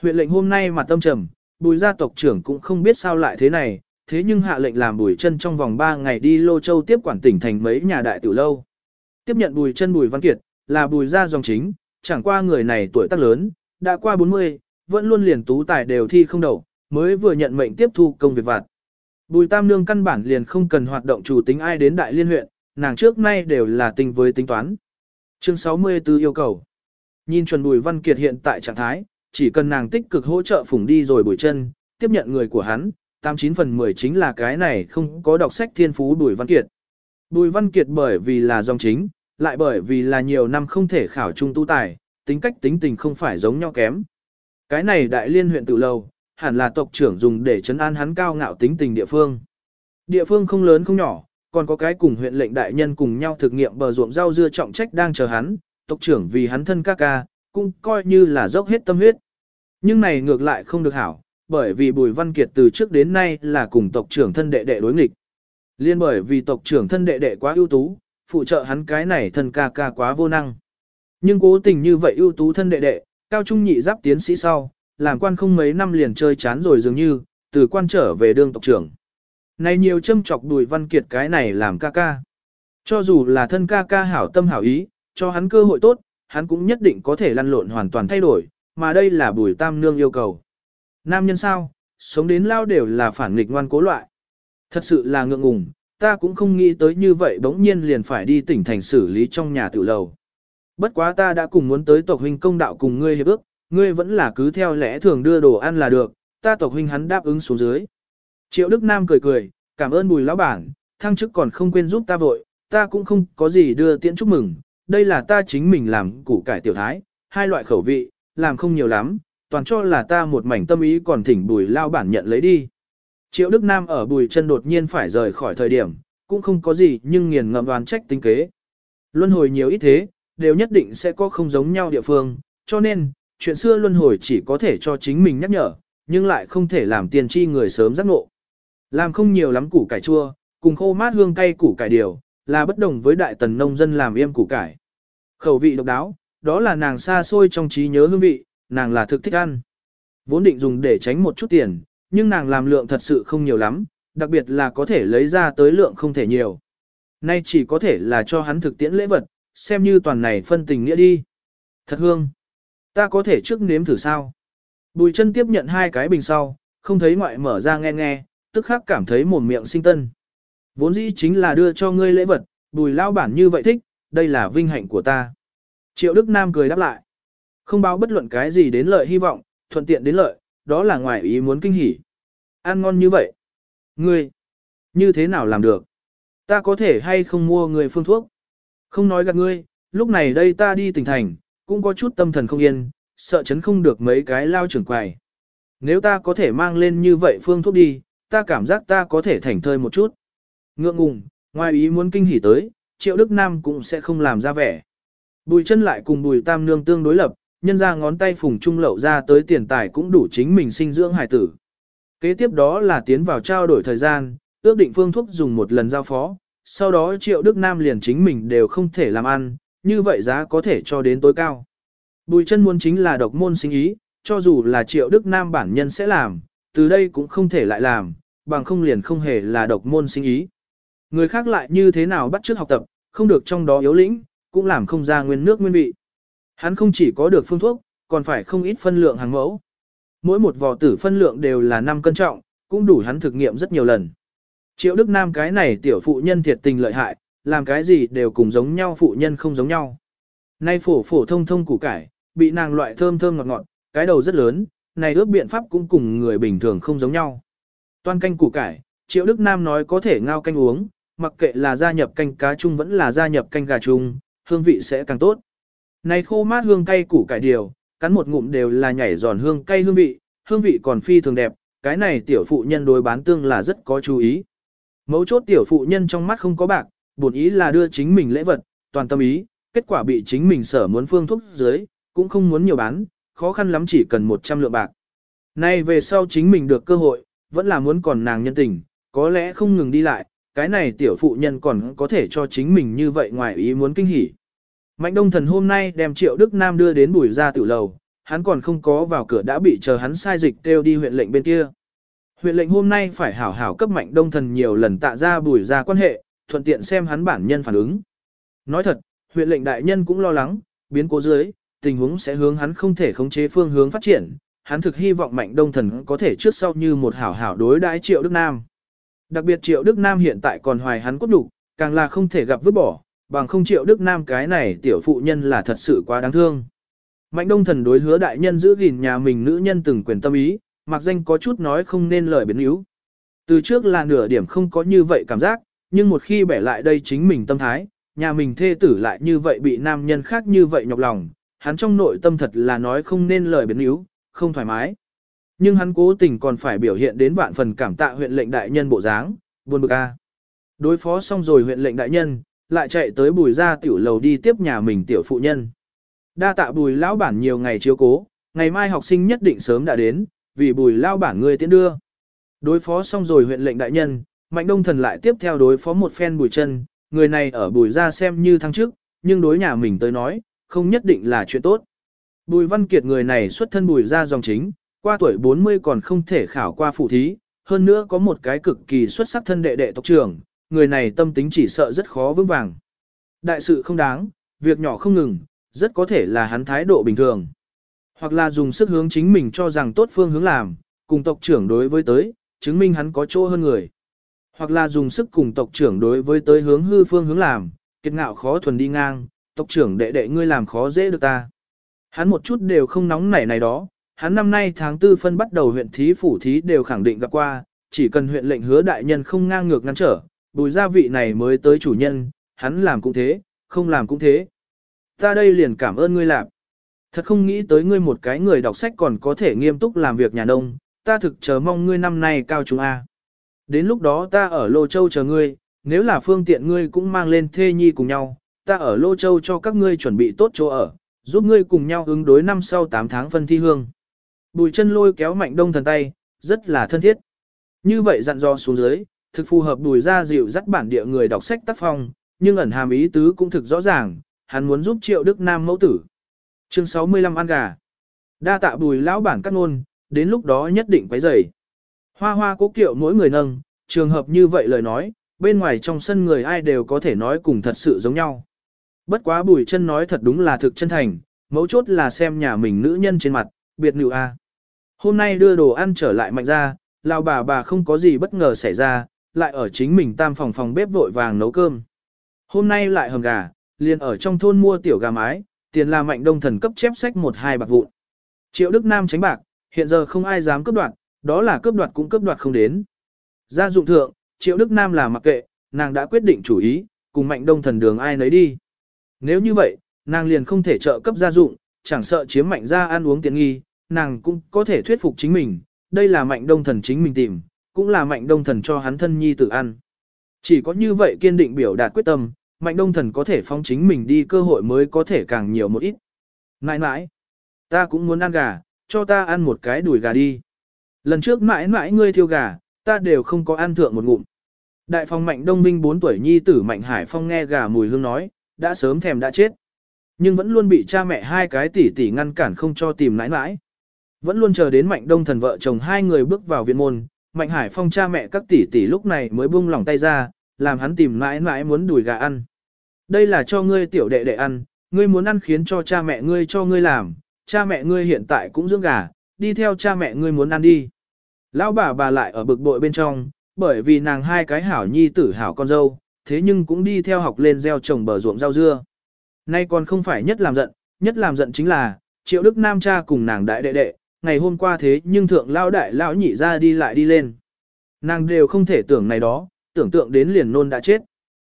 Huyện lệnh hôm nay mà tâm trầm, bùi gia tộc trưởng cũng không biết sao lại thế này, thế nhưng hạ lệnh làm bùi chân trong vòng 3 ngày đi Lô Châu tiếp quản tỉnh thành mấy nhà đại tiểu lâu. Tiếp nhận bùi chân bùi văn kiệt, là bùi gia dòng chính, chẳng qua người này tuổi tác lớn, đã qua 40, vẫn luôn liền tú tài đều thi không đậu, mới vừa nhận mệnh tiếp thu công việc vặt. Bùi tam nương căn bản liền không cần hoạt động chủ tính ai đến đại liên huyện, nàng trước nay đều là tình với tính toán. Chương 64 yêu cầu. Nhìn chuẩn bùi văn kiệt hiện tại trạng thái, chỉ cần nàng tích cực hỗ trợ phủng đi rồi bùi chân, tiếp nhận người của hắn, 89 phần 10 chính là cái này không có đọc sách thiên phú Bùi Văn Kiệt. Bùi Văn Kiệt bởi vì là dòng chính, lại bởi vì là nhiều năm không thể khảo trung tu tài, tính cách tính tình không phải giống nhau kém. Cái này đại liên huyện tự lâu, hẳn là tộc trưởng dùng để chấn an hắn cao ngạo tính tình địa phương. Địa phương không lớn không nhỏ, còn có cái cùng huyện lệnh đại nhân cùng nhau thực nghiệm bờ ruộng rau dưa trọng trách đang chờ hắn, tộc trưởng vì hắn thân ca ca, cũng coi như là dốc hết tâm huyết. Nhưng này ngược lại không được hảo, bởi vì Bùi Văn Kiệt từ trước đến nay là cùng tộc trưởng thân đệ đệ đối nghịch. Liên bởi vì tộc trưởng thân đệ đệ quá ưu tú, phụ trợ hắn cái này thân ca ca quá vô năng. Nhưng cố tình như vậy ưu tú thân đệ đệ, cao trung nhị giáp tiến sĩ sau, làm quan không mấy năm liền chơi chán rồi dường như, từ quan trở về đương tộc trưởng. Này nhiều châm chọc Bùi Văn Kiệt cái này làm ca ca. Cho dù là thân ca ca hảo tâm hảo ý, cho hắn cơ hội tốt, hắn cũng nhất định có thể lăn lộn hoàn toàn thay đổi, mà đây là Bùi Tam Nương yêu cầu. Nam nhân sao, sống đến lao đều là phản nghịch ngoan cố loại. Thật sự là ngượng ngùng, ta cũng không nghĩ tới như vậy bỗng nhiên liền phải đi tỉnh thành xử lý trong nhà tự lầu. Bất quá ta đã cùng muốn tới tộc huynh công đạo cùng ngươi hiệp ước, ngươi vẫn là cứ theo lẽ thường đưa đồ ăn là được, ta tộc huynh hắn đáp ứng xuống dưới. Triệu Đức Nam cười cười, cảm ơn bùi lão bản, thăng chức còn không quên giúp ta vội, ta cũng không có gì đưa tiễn chúc mừng, đây là ta chính mình làm củ cải tiểu thái, hai loại khẩu vị, làm không nhiều lắm, toàn cho là ta một mảnh tâm ý còn thỉnh bùi lao bản nhận lấy đi. Triệu Đức Nam ở bùi chân đột nhiên phải rời khỏi thời điểm, cũng không có gì nhưng nghiền ngậm đoán trách tính kế. Luân hồi nhiều ít thế, đều nhất định sẽ có không giống nhau địa phương, cho nên, chuyện xưa luân hồi chỉ có thể cho chính mình nhắc nhở, nhưng lại không thể làm tiền tri người sớm giác ngộ. Làm không nhiều lắm củ cải chua, cùng khô mát hương cay củ cải điều, là bất đồng với đại tần nông dân làm yêm củ cải. Khẩu vị độc đáo, đó là nàng xa xôi trong trí nhớ hương vị, nàng là thực thích ăn. Vốn định dùng để tránh một chút tiền, nhưng nàng làm lượng thật sự không nhiều lắm, đặc biệt là có thể lấy ra tới lượng không thể nhiều. Nay chỉ có thể là cho hắn thực tiễn lễ vật, xem như toàn này phân tình nghĩa đi. Thật hương. Ta có thể trước nếm thử sao? Bùi chân tiếp nhận hai cái bình sau, không thấy ngoại mở ra nghe nghe, tức khắc cảm thấy mồm miệng sinh tân. Vốn dĩ chính là đưa cho ngươi lễ vật, bùi lao bản như vậy thích, đây là vinh hạnh của ta. Triệu Đức Nam cười đáp lại. Không báo bất luận cái gì đến lợi hy vọng, thuận tiện đến lợi, đó là ngoài ý muốn kinh hỉ. Ăn ngon như vậy. Ngươi, như thế nào làm được? Ta có thể hay không mua người phương thuốc? Không nói gạt ngươi, lúc này đây ta đi tỉnh thành, cũng có chút tâm thần không yên, sợ chấn không được mấy cái lao trưởng quầy. Nếu ta có thể mang lên như vậy phương thuốc đi, ta cảm giác ta có thể thành thơi một chút. Ngượng ngùng, ngoài ý muốn kinh hỉ tới, triệu Đức Nam cũng sẽ không làm ra vẻ. Bùi chân lại cùng bùi tam nương tương đối lập, nhân ra ngón tay phùng trung lậu ra tới tiền tài cũng đủ chính mình sinh dưỡng hải tử. Kế tiếp đó là tiến vào trao đổi thời gian, ước định phương thuốc dùng một lần giao phó, sau đó triệu Đức Nam liền chính mình đều không thể làm ăn, như vậy giá có thể cho đến tối cao. Bùi chân muốn chính là độc môn sinh ý, cho dù là triệu Đức Nam bản nhân sẽ làm, từ đây cũng không thể lại làm, bằng không liền không hề là độc môn sinh ý. Người khác lại như thế nào bắt chước học tập, không được trong đó yếu lĩnh, cũng làm không ra nguyên nước nguyên vị. Hắn không chỉ có được phương thuốc, còn phải không ít phân lượng hàng mẫu. Mỗi một vò tử phân lượng đều là 5 cân trọng, cũng đủ hắn thực nghiệm rất nhiều lần. Triệu Đức Nam cái này tiểu phụ nhân thiệt tình lợi hại, làm cái gì đều cùng giống nhau phụ nhân không giống nhau. Nay phổ phổ thông thông củ cải, bị nàng loại thơm thơm ngọt ngọt, cái đầu rất lớn, này ước biện pháp cũng cùng người bình thường không giống nhau. Toan canh củ cải, Triệu Đức Nam nói có thể ngao canh uống, mặc kệ là gia nhập canh cá chung vẫn là gia nhập canh gà chung, hương vị sẽ càng tốt. Này khô mát hương cay củ cải điều, cắn một ngụm đều là nhảy giòn hương cay hương vị, hương vị còn phi thường đẹp, cái này tiểu phụ nhân đối bán tương là rất có chú ý. Mấu chốt tiểu phụ nhân trong mắt không có bạc, bổn ý là đưa chính mình lễ vật, toàn tâm ý, kết quả bị chính mình sở muốn phương thuốc dưới, cũng không muốn nhiều bán, khó khăn lắm chỉ cần 100 lượng bạc. Nay về sau chính mình được cơ hội, vẫn là muốn còn nàng nhân tình, có lẽ không ngừng đi lại, cái này tiểu phụ nhân còn có thể cho chính mình như vậy ngoài ý muốn kinh hỉ. Mạnh đông thần hôm nay đem triệu Đức Nam đưa đến bùi ra tiểu lầu, hắn còn không có vào cửa đã bị chờ hắn sai dịch kêu đi huyện lệnh bên kia. Huyện lệnh hôm nay phải hảo hảo cấp mạnh đông thần nhiều lần tạ ra bùi ra quan hệ, thuận tiện xem hắn bản nhân phản ứng. Nói thật, huyện lệnh đại nhân cũng lo lắng, biến cố dưới, tình huống sẽ hướng hắn không thể khống chế phương hướng phát triển, hắn thực hy vọng mạnh đông thần có thể trước sau như một hảo hảo đối đãi triệu Đức Nam. Đặc biệt triệu Đức Nam hiện tại còn hoài hắn cốt đủ, càng là không thể gặp vứt bỏ, bằng không triệu Đức Nam cái này tiểu phụ nhân là thật sự quá đáng thương. Mạnh đông thần đối hứa đại nhân giữ gìn nhà mình nữ nhân từng quyền tâm ý, mặc danh có chút nói không nên lời biến yếu. Từ trước là nửa điểm không có như vậy cảm giác, nhưng một khi bẻ lại đây chính mình tâm thái, nhà mình thê tử lại như vậy bị nam nhân khác như vậy nhọc lòng, hắn trong nội tâm thật là nói không nên lời biến yếu, không thoải mái. Nhưng hắn cố tình còn phải biểu hiện đến vạn phần cảm tạ huyện lệnh đại nhân bộ dáng, buồn bực a. Đối phó xong rồi huyện lệnh đại nhân, lại chạy tới bùi ra tiểu lầu đi tiếp nhà mình tiểu phụ nhân. Đa tạ bùi lão bản nhiều ngày chiếu cố, ngày mai học sinh nhất định sớm đã đến, vì bùi lão bản người tiến đưa. Đối phó xong rồi huyện lệnh đại nhân, mạnh đông thần lại tiếp theo đối phó một phen bùi chân, người này ở bùi ra xem như thăng chức, nhưng đối nhà mình tới nói, không nhất định là chuyện tốt. Bùi văn kiệt người này xuất thân bùi ra dòng chính, qua tuổi 40 còn không thể khảo qua phụ thí, hơn nữa có một cái cực kỳ xuất sắc thân đệ đệ tộc trưởng, người này tâm tính chỉ sợ rất khó vững vàng. Đại sự không đáng, việc nhỏ không ngừng, rất có thể là hắn thái độ bình thường. Hoặc là dùng sức hướng chính mình cho rằng tốt phương hướng làm, cùng tộc trưởng đối với tới, chứng minh hắn có chỗ hơn người. Hoặc là dùng sức cùng tộc trưởng đối với tới hướng hư phương hướng làm, kiệt ngạo khó thuần đi ngang, tộc trưởng đệ đệ ngươi làm khó dễ được ta. Hắn một chút đều không nóng nảy này đó, hắn năm nay tháng tư phân bắt đầu huyện thí phủ thí đều khẳng định gặp qua, chỉ cần huyện lệnh hứa đại nhân không ngang ngược ngăn trở, bùi gia vị này mới tới chủ nhân, hắn làm cũng thế, không làm cũng thế. Ta đây liền cảm ơn ngươi làm. Thật không nghĩ tới ngươi một cái người đọc sách còn có thể nghiêm túc làm việc nhà nông, ta thực chờ mong ngươi năm nay cao trung A. Đến lúc đó ta ở Lô Châu chờ ngươi, nếu là phương tiện ngươi cũng mang lên thê nhi cùng nhau, ta ở Lô Châu cho các ngươi chuẩn bị tốt chỗ ở, giúp ngươi cùng nhau ứng đối năm sau 8 tháng phân thi hương. Bùi chân lôi kéo mạnh đông thần tay, rất là thân thiết. Như vậy dặn dò xuống dưới, thực phù hợp bùi ra dịu dắt bản địa người đọc sách tác phong, nhưng ẩn hàm ý tứ cũng thực rõ ràng, hắn muốn giúp triệu Đức Nam mẫu tử. Chương 65 ăn gà. Đa tạ bùi lão bản cắt ngôn, đến lúc đó nhất định quấy rầy. Hoa hoa cố kiệu mỗi người nâng, trường hợp như vậy lời nói, bên ngoài trong sân người ai đều có thể nói cùng thật sự giống nhau. Bất quá bùi chân nói thật đúng là thực chân thành, mấu chốt là xem nhà mình nữ nhân trên mặt, biệt nữ a. Hôm nay đưa đồ ăn trở lại mạnh ra, lão bà bà không có gì bất ngờ xảy ra, lại ở chính mình tam phòng phòng bếp vội vàng nấu cơm. Hôm nay lại hầm gà, liền ở trong thôn mua tiểu gà mái, tiền là mạnh đông thần cấp chép sách một hai bạc vụn. Triệu Đức Nam tránh bạc, hiện giờ không ai dám cướp đoạt, đó là cướp đoạt cũng cướp đoạt không đến. Gia dụng thượng, Triệu Đức Nam là mặc kệ, nàng đã quyết định chủ ý, cùng mạnh đông thần đường ai nấy đi. Nếu như vậy, nàng liền không thể trợ cấp gia dụng, chẳng sợ chiếm mạnh ra ăn uống tiện nghi, nàng cũng có thể thuyết phục chính mình, đây là mạnh đông thần chính mình tìm, cũng là mạnh đông thần cho hắn thân nhi tự ăn. Chỉ có như vậy kiên định biểu đạt quyết tâm, mạnh đông thần có thể phóng chính mình đi cơ hội mới có thể càng nhiều một ít. nãi nãi ta cũng muốn ăn gà, cho ta ăn một cái đùi gà đi. Lần trước mãi mãi ngươi thiêu gà, ta đều không có ăn thượng một ngụm. Đại phong mạnh đông minh 4 tuổi nhi tử mạnh hải phong nghe gà mùi hương nói, đã sớm thèm đã chết. Nhưng vẫn luôn bị cha mẹ hai cái tỷ tỷ ngăn cản không cho tìm nãi nãi. Vẫn luôn chờ đến mạnh đông thần vợ chồng hai người bước vào viện môn, mạnh hải phong cha mẹ các tỷ tỷ lúc này mới buông lòng tay ra, làm hắn tìm mãi mãi muốn đùi gà ăn. Đây là cho ngươi tiểu đệ đệ ăn, ngươi muốn ăn khiến cho cha mẹ ngươi cho ngươi làm, cha mẹ ngươi hiện tại cũng dưỡng gà, đi theo cha mẹ ngươi muốn ăn đi. Lão bà bà lại ở bực bội bên trong, bởi vì nàng hai cái hảo nhi tử hảo con dâu, thế nhưng cũng đi theo học lên gieo trồng bờ ruộng rau dưa. Nay còn không phải nhất làm giận, nhất làm giận chính là, triệu đức nam cha cùng nàng đại đệ đệ, ngày hôm qua thế nhưng thượng lao đại lão nhị ra đi lại đi lên. Nàng đều không thể tưởng này đó, tưởng tượng đến liền nôn đã chết.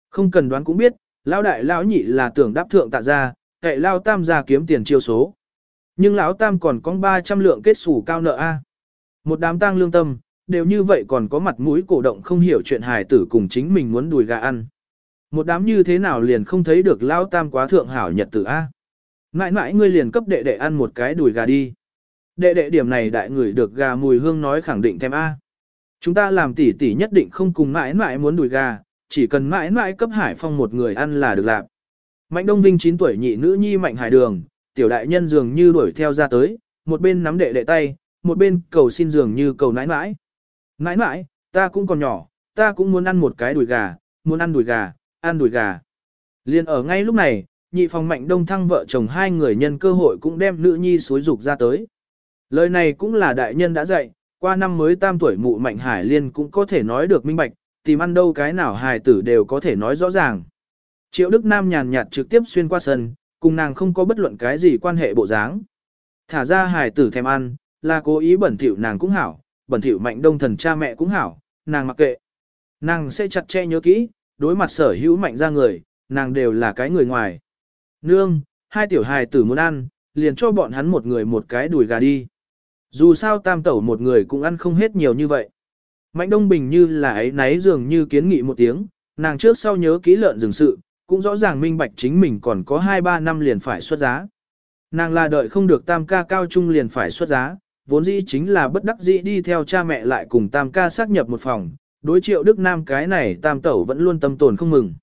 Không cần đoán cũng biết, lão đại lão nhị là tưởng đáp thượng tạ ra, cậy lao tam ra kiếm tiền chiêu số. Nhưng lão tam còn có 300 lượng kết sủ cao nợ A. Một đám tang lương tâm, đều như vậy còn có mặt mũi cổ động không hiểu chuyện hài tử cùng chính mình muốn đùi gà ăn. Một đám như thế nào liền không thấy được lão tam quá thượng hảo nhật tử A. Mãi mãi ngươi liền cấp đệ đệ ăn một cái đùi gà đi. Đệ đệ điểm này đại người được gà mùi hương nói khẳng định thèm A. Chúng ta làm tỉ tỉ nhất định không cùng mãi mãi muốn đùi gà, chỉ cần mãi mãi cấp hải phong một người ăn là được làm. Mạnh Đông Vinh 9 tuổi nhị nữ nhi Mạnh Hải Đường, tiểu đại nhân dường như đuổi theo ra tới, một bên nắm đệ đệ tay, một bên cầu xin dường như cầu nãi nãi. Nãi nãi, ta cũng còn nhỏ, ta cũng muốn ăn một cái đùi gà, muốn ăn đùi gà, ăn đùi gà. Liên ở ngay lúc này, nhị phòng Mạnh Đông Thăng vợ chồng hai người nhân cơ hội cũng đem nữ nhi xối dục ra tới. Lời này cũng là đại nhân đã dạy, qua năm mới tam tuổi mụ Mạnh Hải Liên cũng có thể nói được minh bạch, tìm ăn đâu cái nào hài tử đều có thể nói rõ ràng. Triệu Đức Nam nhàn nhạt trực tiếp xuyên qua sân, cùng nàng không có bất luận cái gì quan hệ bộ dáng. Thả ra hài tử thèm ăn, là cố ý bẩn thỉu nàng cũng hảo, bẩn thỉu mạnh đông thần cha mẹ cũng hảo, nàng mặc kệ. Nàng sẽ chặt che nhớ kỹ, đối mặt sở hữu mạnh ra người, nàng đều là cái người ngoài. Nương, hai tiểu hài tử muốn ăn, liền cho bọn hắn một người một cái đùi gà đi. Dù sao tam tẩu một người cũng ăn không hết nhiều như vậy. Mạnh Đông Bình như là ấy náy dường như kiến nghị một tiếng, nàng trước sau nhớ kỹ lợn rừng sự, cũng rõ ràng minh bạch chính mình còn có 2-3 năm liền phải xuất giá. Nàng là đợi không được tam ca cao trung liền phải xuất giá, vốn dĩ chính là bất đắc dĩ đi theo cha mẹ lại cùng tam ca xác nhập một phòng, đối triệu Đức Nam cái này tam tẩu vẫn luôn tâm tồn không mừng.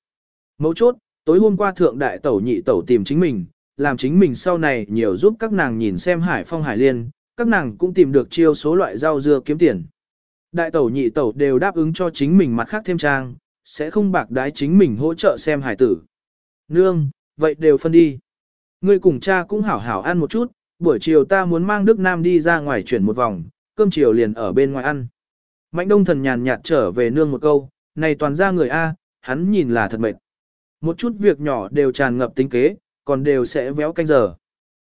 Mấu chốt, tối hôm qua thượng đại tẩu nhị tẩu tìm chính mình, làm chính mình sau này nhiều giúp các nàng nhìn xem hải phong hải liên, các nàng cũng tìm được chiêu số loại rau dưa kiếm tiền. Đại tẩu nhị tẩu đều đáp ứng cho chính mình mặt khác thêm trang, sẽ không bạc đái chính mình hỗ trợ xem hải tử. Nương, vậy đều phân đi. Ngươi cùng cha cũng hảo hảo ăn một chút, buổi chiều ta muốn mang Đức Nam đi ra ngoài chuyển một vòng, cơm chiều liền ở bên ngoài ăn. Mạnh đông thần nhàn nhạt trở về nương một câu, này toàn ra người A, hắn nhìn là thật mệt. Một chút việc nhỏ đều tràn ngập tính kế, còn đều sẽ véo canh giờ.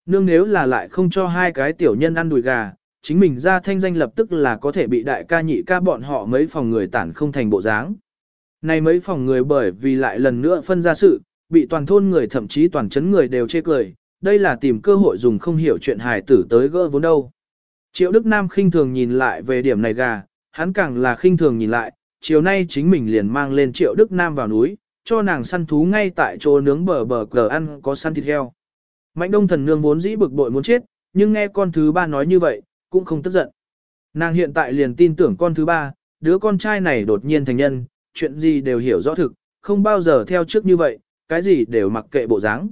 Nương nếu là lại không cho hai cái tiểu nhân ăn đùi gà, chính mình ra thanh danh lập tức là có thể bị đại ca nhị ca bọn họ mấy phòng người tản không thành bộ dáng. Này mấy phòng người bởi vì lại lần nữa phân ra sự, bị toàn thôn người thậm chí toàn chấn người đều chê cười, đây là tìm cơ hội dùng không hiểu chuyện hài tử tới gỡ vốn đâu. Triệu Đức Nam khinh thường nhìn lại về điểm này gà, hắn càng là khinh thường nhìn lại, chiều nay chính mình liền mang lên Triệu Đức Nam vào núi, cho nàng săn thú ngay tại chỗ nướng bờ bờ cờ ăn có săn thịt heo. Mạnh đông thần nương vốn dĩ bực bội muốn chết, nhưng nghe con thứ ba nói như vậy, cũng không tức giận. Nàng hiện tại liền tin tưởng con thứ ba, đứa con trai này đột nhiên thành nhân, chuyện gì đều hiểu rõ thực, không bao giờ theo trước như vậy, cái gì đều mặc kệ bộ dáng.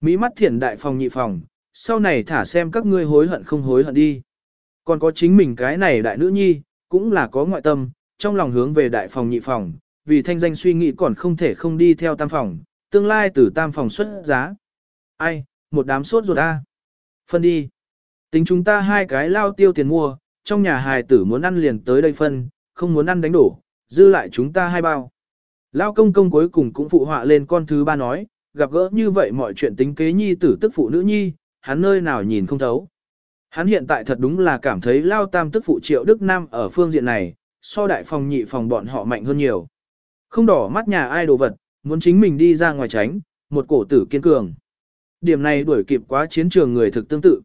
Mỹ mắt thiển đại phòng nhị phòng, sau này thả xem các ngươi hối hận không hối hận đi. Còn có chính mình cái này đại nữ nhi, cũng là có ngoại tâm, trong lòng hướng về đại phòng nhị phòng, vì thanh danh suy nghĩ còn không thể không đi theo tam phòng, tương lai từ tam phòng xuất giá. Ai, một đám sốt ruột a. Phân đi. Tính chúng ta hai cái lao tiêu tiền mua, trong nhà hài tử muốn ăn liền tới đây phân, không muốn ăn đánh đổ, dư lại chúng ta hai bao. Lao công công cuối cùng cũng phụ họa lên con thứ ba nói, gặp gỡ như vậy mọi chuyện tính kế nhi tử tức phụ nữ nhi, hắn nơi nào nhìn không thấu. Hắn hiện tại thật đúng là cảm thấy Lao tam tức phụ triệu Đức Nam ở phương diện này, so đại phòng nhị phòng bọn họ mạnh hơn nhiều. Không đỏ mắt nhà ai đồ vật, muốn chính mình đi ra ngoài tránh, một cổ tử kiên cường. Điểm này đuổi kịp quá chiến trường người thực tương tự.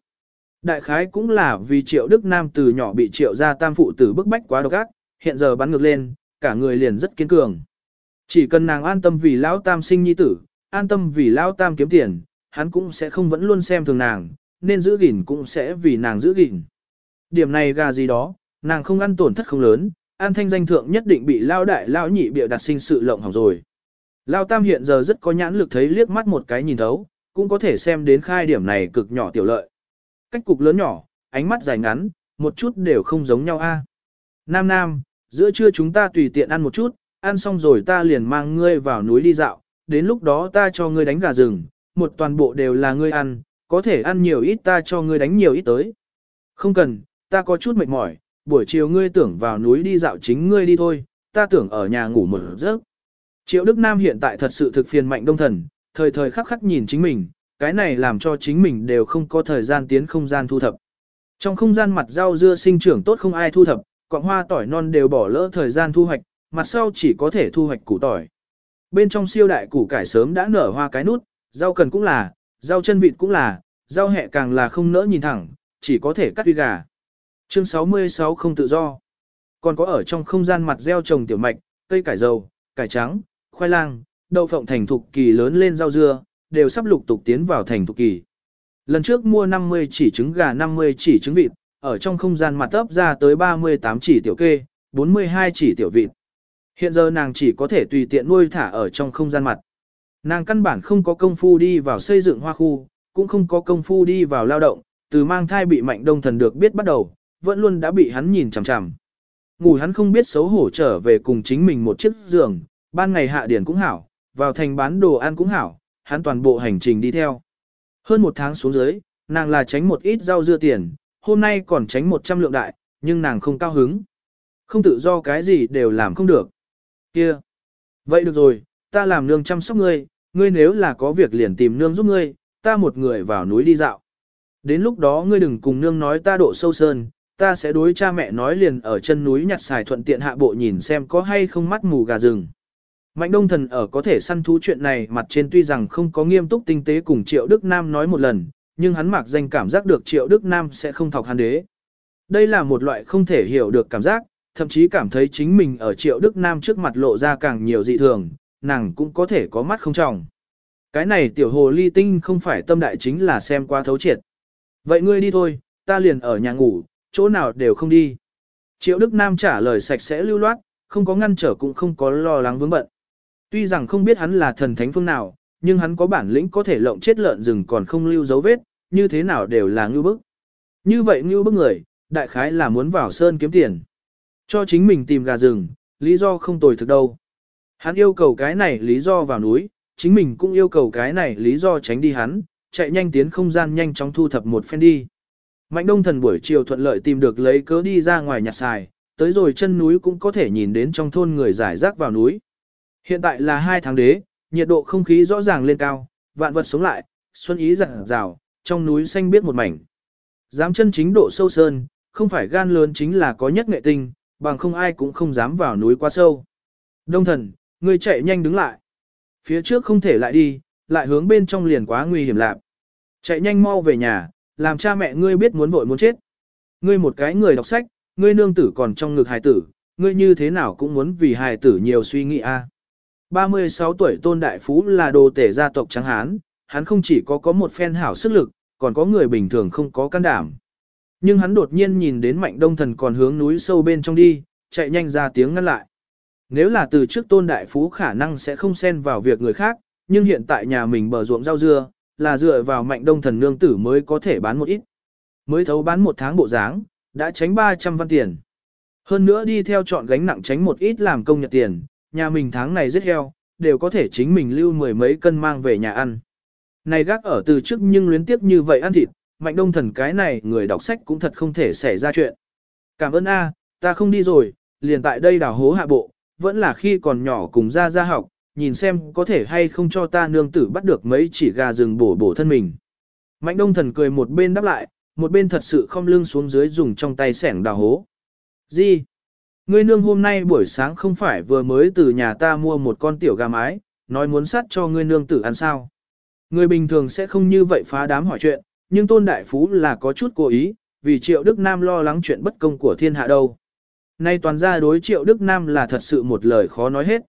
Đại khái cũng là vì triệu Đức Nam từ nhỏ bị triệu gia tam phụ tử bức bách quá độc ác, hiện giờ bắn ngược lên, cả người liền rất kiên cường. Chỉ cần nàng an tâm vì lão tam sinh nhi tử, an tâm vì lão tam kiếm tiền, hắn cũng sẽ không vẫn luôn xem thường nàng, nên giữ gìn cũng sẽ vì nàng giữ gìn. Điểm này gà gì đó, nàng không ăn tổn thất không lớn, an thanh danh thượng nhất định bị lao đại lao nhị bịa đặt sinh sự lộng hỏng rồi. Lao tam hiện giờ rất có nhãn lực thấy liếc mắt một cái nhìn thấu, cũng có thể xem đến khai điểm này cực nhỏ tiểu lợi. Cách cục lớn nhỏ, ánh mắt dài ngắn, một chút đều không giống nhau a. Nam Nam, giữa trưa chúng ta tùy tiện ăn một chút, ăn xong rồi ta liền mang ngươi vào núi đi dạo, đến lúc đó ta cho ngươi đánh gà rừng, một toàn bộ đều là ngươi ăn, có thể ăn nhiều ít ta cho ngươi đánh nhiều ít tới. Không cần, ta có chút mệt mỏi, buổi chiều ngươi tưởng vào núi đi dạo chính ngươi đi thôi, ta tưởng ở nhà ngủ một giấc. Triệu Đức Nam hiện tại thật sự thực phiền mạnh đông thần, thời thời khắc khắc nhìn chính mình, cái này làm cho chính mình đều không có thời gian tiến không gian thu thập. Trong không gian mặt rau dưa sinh trưởng tốt không ai thu thập, cọng hoa tỏi non đều bỏ lỡ thời gian thu hoạch, mặt sau chỉ có thể thu hoạch củ tỏi. Bên trong siêu đại củ cải sớm đã nở hoa cái nút, rau cần cũng là, rau chân vịt cũng là, rau hẹ càng là không nỡ nhìn thẳng, chỉ có thể cắt uy gà. Chương 66 không tự do. Còn có ở trong không gian mặt gieo trồng tiểu mạch, cây cải dầu, cải trắng, khoai lang, đậu phộng thành thục kỳ lớn lên rau dưa, đều sắp lục tục tiến vào thành thục kỳ. Lần trước mua 50 chỉ trứng gà 50 chỉ trứng vịt, ở trong không gian mặt ấp ra tới 38 chỉ tiểu kê, 42 chỉ tiểu vịt. Hiện giờ nàng chỉ có thể tùy tiện nuôi thả ở trong không gian mặt. Nàng căn bản không có công phu đi vào xây dựng hoa khu, cũng không có công phu đi vào lao động, từ mang thai bị mạnh đông thần được biết bắt đầu, vẫn luôn đã bị hắn nhìn chằm chằm. Ngủ hắn không biết xấu hổ trở về cùng chính mình một chiếc giường, ban ngày hạ điển cũng hảo, vào thành bán đồ ăn cũng hảo, hắn toàn bộ hành trình đi theo. Hơn một tháng xuống dưới, nàng là tránh một ít rau dưa tiền, hôm nay còn tránh 100 lượng đại, nhưng nàng không cao hứng. Không tự do cái gì đều làm không được. Kia. Vậy được rồi, ta làm nương chăm sóc ngươi, ngươi nếu là có việc liền tìm nương giúp ngươi, ta một người vào núi đi dạo. Đến lúc đó ngươi đừng cùng nương nói ta độ sâu sơn, ta sẽ đối cha mẹ nói liền ở chân núi nhặt xài thuận tiện hạ bộ nhìn xem có hay không mắt mù gà rừng. Mạnh đông thần ở có thể săn thú chuyện này mặt trên tuy rằng không có nghiêm túc tinh tế cùng Triệu Đức Nam nói một lần, nhưng hắn mặc danh cảm giác được Triệu Đức Nam sẽ không thọc hắn đế. Đây là một loại không thể hiểu được cảm giác, thậm chí cảm thấy chính mình ở Triệu Đức Nam trước mặt lộ ra càng nhiều dị thường, nàng cũng có thể có mắt không trọng. Cái này tiểu hồ ly tinh không phải tâm đại chính là xem qua thấu triệt. Vậy ngươi đi thôi, ta liền ở nhà ngủ, chỗ nào đều không đi. Triệu Đức Nam trả lời sạch sẽ lưu loát, không có ngăn trở cũng không có lo lắng vướng bận. Tuy rằng không biết hắn là thần thánh phương nào, nhưng hắn có bản lĩnh có thể lộng chết lợn rừng còn không lưu dấu vết, như thế nào đều là ngưu bức. Như vậy ngưu bức người, đại khái là muốn vào sơn kiếm tiền. Cho chính mình tìm gà rừng, lý do không tồi thực đâu. Hắn yêu cầu cái này lý do vào núi, chính mình cũng yêu cầu cái này lý do tránh đi hắn, chạy nhanh tiến không gian nhanh chóng thu thập một phen đi. Mạnh đông thần buổi chiều thuận lợi tìm được lấy cớ đi ra ngoài nhặt xài, tới rồi chân núi cũng có thể nhìn đến trong thôn người giải rác vào núi. Hiện tại là hai tháng đế, nhiệt độ không khí rõ ràng lên cao, vạn vật sống lại, xuân ý rạng rào, trong núi xanh biết một mảnh. Dám chân chính độ sâu sơn, không phải gan lớn chính là có nhất nghệ tinh, bằng không ai cũng không dám vào núi quá sâu. Đông thần, người chạy nhanh đứng lại. Phía trước không thể lại đi, lại hướng bên trong liền quá nguy hiểm lạc. Chạy nhanh mau về nhà, làm cha mẹ ngươi biết muốn vội muốn chết. Ngươi một cái người đọc sách, ngươi nương tử còn trong ngực hài tử, ngươi như thế nào cũng muốn vì hài tử nhiều suy nghĩ a. 36 tuổi Tôn Đại Phú là đồ tể gia tộc trắng hán, hắn không chỉ có có một phen hảo sức lực, còn có người bình thường không có can đảm. Nhưng hắn đột nhiên nhìn đến mạnh đông thần còn hướng núi sâu bên trong đi, chạy nhanh ra tiếng ngăn lại. Nếu là từ trước Tôn Đại Phú khả năng sẽ không xen vào việc người khác, nhưng hiện tại nhà mình bờ ruộng rau dưa, là dựa vào mạnh đông thần nương tử mới có thể bán một ít. Mới thấu bán một tháng bộ dáng, đã tránh 300 văn tiền. Hơn nữa đi theo chọn gánh nặng tránh một ít làm công nhật tiền, nhà mình tháng này giết heo, đều có thể chính mình lưu mười mấy cân mang về nhà ăn. Này gác ở từ trước nhưng luyến tiếp như vậy ăn thịt, mạnh đông thần cái này người đọc sách cũng thật không thể xảy ra chuyện. Cảm ơn A, ta không đi rồi, liền tại đây đào hố hạ bộ, vẫn là khi còn nhỏ cùng ra ra học, nhìn xem có thể hay không cho ta nương tử bắt được mấy chỉ gà rừng bổ bổ thân mình. Mạnh đông thần cười một bên đáp lại, một bên thật sự không lưng xuống dưới dùng trong tay sẻng đào hố. Gì? Ngươi nương hôm nay buổi sáng không phải vừa mới từ nhà ta mua một con tiểu gà mái, nói muốn sát cho ngươi nương tử ăn sao. Người bình thường sẽ không như vậy phá đám hỏi chuyện, nhưng Tôn Đại Phú là có chút cố ý, vì Triệu Đức Nam lo lắng chuyện bất công của thiên hạ đâu. Nay toàn ra đối Triệu Đức Nam là thật sự một lời khó nói hết.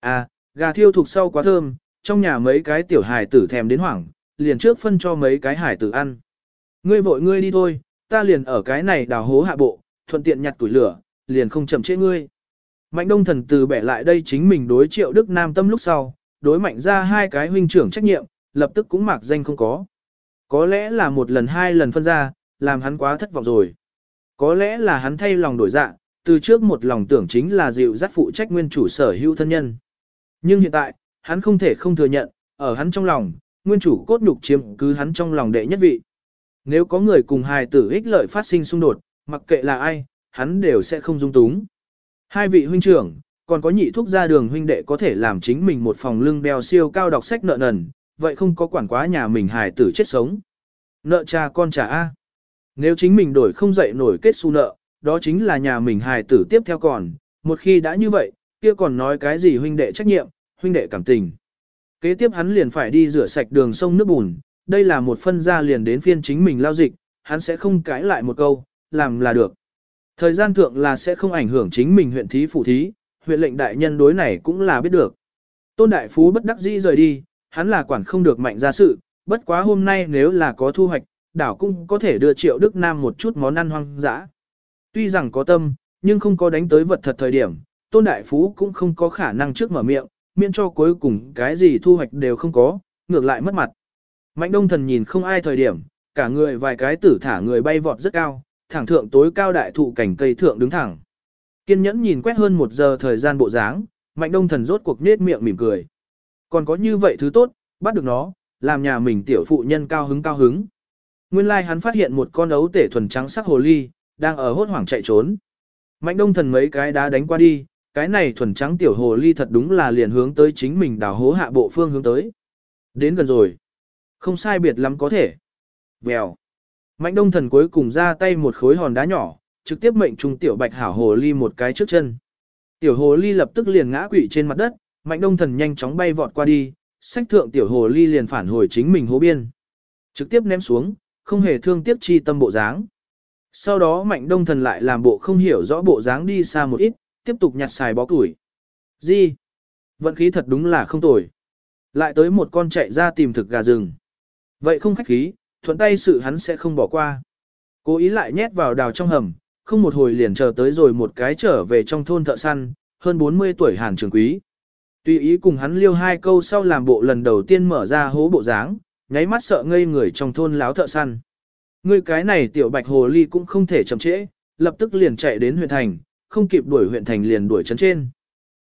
À, gà thiêu thuộc sau quá thơm, trong nhà mấy cái tiểu hài tử thèm đến hoảng, liền trước phân cho mấy cái hài tử ăn. Ngươi vội ngươi đi thôi, ta liền ở cái này đào hố hạ bộ, thuận tiện nhặt tuổi lửa, liền không chậm trễ ngươi. Mạnh đông thần từ bẻ lại đây chính mình đối triệu Đức Nam tâm lúc sau, đối mạnh ra hai cái huynh trưởng trách nhiệm, lập tức cũng mặc danh không có. Có lẽ là một lần hai lần phân ra, làm hắn quá thất vọng rồi. Có lẽ là hắn thay lòng đổi dạ, từ trước một lòng tưởng chính là dịu dắt phụ trách nguyên chủ sở hữu thân nhân. Nhưng hiện tại, hắn không thể không thừa nhận, ở hắn trong lòng, nguyên chủ cốt nhục chiếm cứ hắn trong lòng đệ nhất vị. Nếu có người cùng hài tử ích lợi phát sinh xung đột, mặc kệ là ai, hắn đều sẽ không dung túng. Hai vị huynh trưởng, còn có nhị thúc gia đường huynh đệ có thể làm chính mình một phòng lưng bèo siêu cao đọc sách nợ nần, vậy không có quản quá nhà mình hài tử chết sống. Nợ cha con trả A. Nếu chính mình đổi không dậy nổi kết xu nợ, đó chính là nhà mình hài tử tiếp theo còn, một khi đã như vậy, kia còn nói cái gì huynh đệ trách nhiệm, huynh đệ cảm tình. Kế tiếp hắn liền phải đi rửa sạch đường sông nước bùn, đây là một phân gia liền đến phiên chính mình lao dịch, hắn sẽ không cãi lại một câu, làm là được. Thời gian thượng là sẽ không ảnh hưởng chính mình huyện thí phủ thí, huyện lệnh đại nhân đối này cũng là biết được. Tôn Đại Phú bất đắc dĩ rời đi, hắn là quản không được mạnh ra sự, bất quá hôm nay nếu là có thu hoạch, đảo cũng có thể đưa Triệu Đức Nam một chút món ăn hoang dã. Tuy rằng có tâm, nhưng không có đánh tới vật thật thời điểm, Tôn Đại Phú cũng không có khả năng trước mở miệng, miễn cho cuối cùng cái gì thu hoạch đều không có, ngược lại mất mặt. Mạnh Đông Thần nhìn không ai thời điểm, cả người vài cái tử thả người bay vọt rất cao, thẳng thượng tối cao đại thụ cảnh cây thượng đứng thẳng. Kiên nhẫn nhìn quét hơn một giờ thời gian bộ dáng, Mạnh Đông Thần rốt cuộc nết miệng mỉm cười. Còn có như vậy thứ tốt, bắt được nó, làm nhà mình tiểu phụ nhân cao hứng cao hứng. Nguyên lai like hắn phát hiện một con ấu tể thuần trắng sắc hồ ly, đang ở hốt hoảng chạy trốn. Mạnh đông thần mấy cái đá đánh qua đi, cái này thuần trắng tiểu hồ ly thật đúng là liền hướng tới chính mình đào hố hạ bộ phương hướng tới. Đến gần rồi. Không sai biệt lắm có thể. Vèo. Mạnh đông thần cuối cùng ra tay một khối hòn đá nhỏ, trực tiếp mệnh trung tiểu bạch hảo hồ ly một cái trước chân. Tiểu hồ ly lập tức liền ngã quỵ trên mặt đất, mạnh đông thần nhanh chóng bay vọt qua đi, sách thượng tiểu hồ ly liền phản hồi chính mình hố biên. Trực tiếp ném xuống, không hề thương tiếc chi tâm bộ dáng. Sau đó mạnh đông thần lại làm bộ không hiểu rõ bộ dáng đi xa một ít, tiếp tục nhặt xài bó củi. Gì? Vận khí thật đúng là không tồi. Lại tới một con chạy ra tìm thực gà rừng. Vậy không khách khí, thuận tay sự hắn sẽ không bỏ qua. Cố ý lại nhét vào đào trong hầm, không một hồi liền chờ tới rồi một cái trở về trong thôn thợ săn, hơn 40 tuổi hàn trường quý. Tùy ý cùng hắn liêu hai câu sau làm bộ lần đầu tiên mở ra hố bộ dáng, nháy mắt sợ ngây người trong thôn láo thợ săn. người cái này tiểu bạch hồ ly cũng không thể chậm trễ, lập tức liền chạy đến huyện thành, không kịp đuổi huyện thành liền đuổi trấn trên.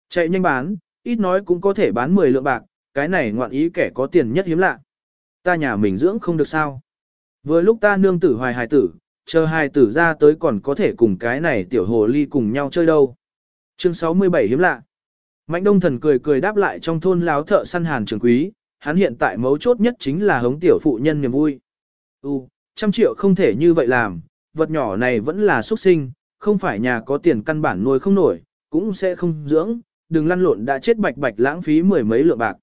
Chạy nhanh bán, ít nói cũng có thể bán 10 lượng bạc, cái này ngoạn ý kẻ có tiền nhất hiếm lạ. Ta nhà mình dưỡng không được sao. Vừa lúc ta nương tử hoài hài tử, chờ hài tử ra tới còn có thể cùng cái này tiểu hồ ly cùng nhau chơi đâu. Chương 67 hiếm lạ. Mạnh đông thần cười cười đáp lại trong thôn láo thợ săn hàn trường quý, hắn hiện tại mấu chốt nhất chính là hống tiểu phụ nhân niềm vui. U, trăm triệu không thể như vậy làm, vật nhỏ này vẫn là xuất sinh, không phải nhà có tiền căn bản nuôi không nổi, cũng sẽ không dưỡng, đừng lăn lộn đã chết bạch bạch lãng phí mười mấy lượng bạc.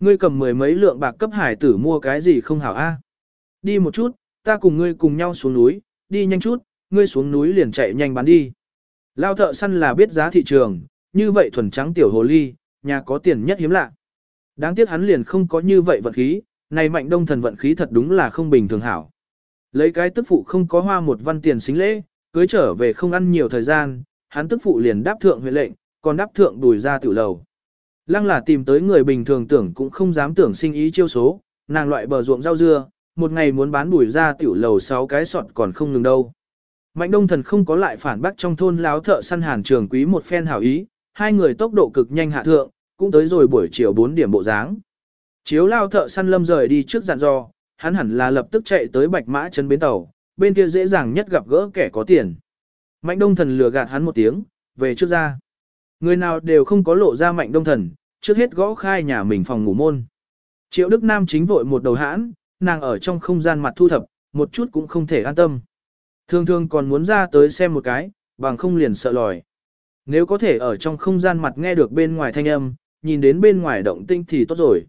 Ngươi cầm mười mấy lượng bạc cấp hải tử mua cái gì không hảo a? Đi một chút, ta cùng ngươi cùng nhau xuống núi, đi nhanh chút, ngươi xuống núi liền chạy nhanh bán đi. Lao thợ săn là biết giá thị trường, như vậy thuần trắng tiểu hồ ly, nhà có tiền nhất hiếm lạ. Đáng tiếc hắn liền không có như vậy vận khí, này mạnh đông thần vận khí thật đúng là không bình thường hảo. Lấy cái tức phụ không có hoa một văn tiền xính lễ, cưới trở về không ăn nhiều thời gian, hắn tức phụ liền đáp thượng huyện lệnh, còn đáp thượng đùi ra tiểu lầu. Lăng là tìm tới người bình thường tưởng cũng không dám tưởng sinh ý chiêu số, nàng loại bờ ruộng rau dưa, một ngày muốn bán bùi ra tiểu lầu 6 cái sọt còn không ngừng đâu. Mạnh đông thần không có lại phản bác trong thôn láo thợ săn hàn trường quý một phen hảo ý, hai người tốc độ cực nhanh hạ thượng, cũng tới rồi buổi chiều 4 điểm bộ dáng. Chiếu lao thợ săn lâm rời đi trước dặn dò, hắn hẳn là lập tức chạy tới bạch mã chân bến tàu, bên kia dễ dàng nhất gặp gỡ kẻ có tiền. Mạnh đông thần lừa gạt hắn một tiếng, về trước ra. Người nào đều không có lộ ra mạnh đông thần, trước hết gõ khai nhà mình phòng ngủ môn. Triệu Đức Nam chính vội một đầu hãn, nàng ở trong không gian mặt thu thập, một chút cũng không thể an tâm. Thường thường còn muốn ra tới xem một cái, bằng không liền sợ lòi. Nếu có thể ở trong không gian mặt nghe được bên ngoài thanh âm, nhìn đến bên ngoài động tinh thì tốt rồi.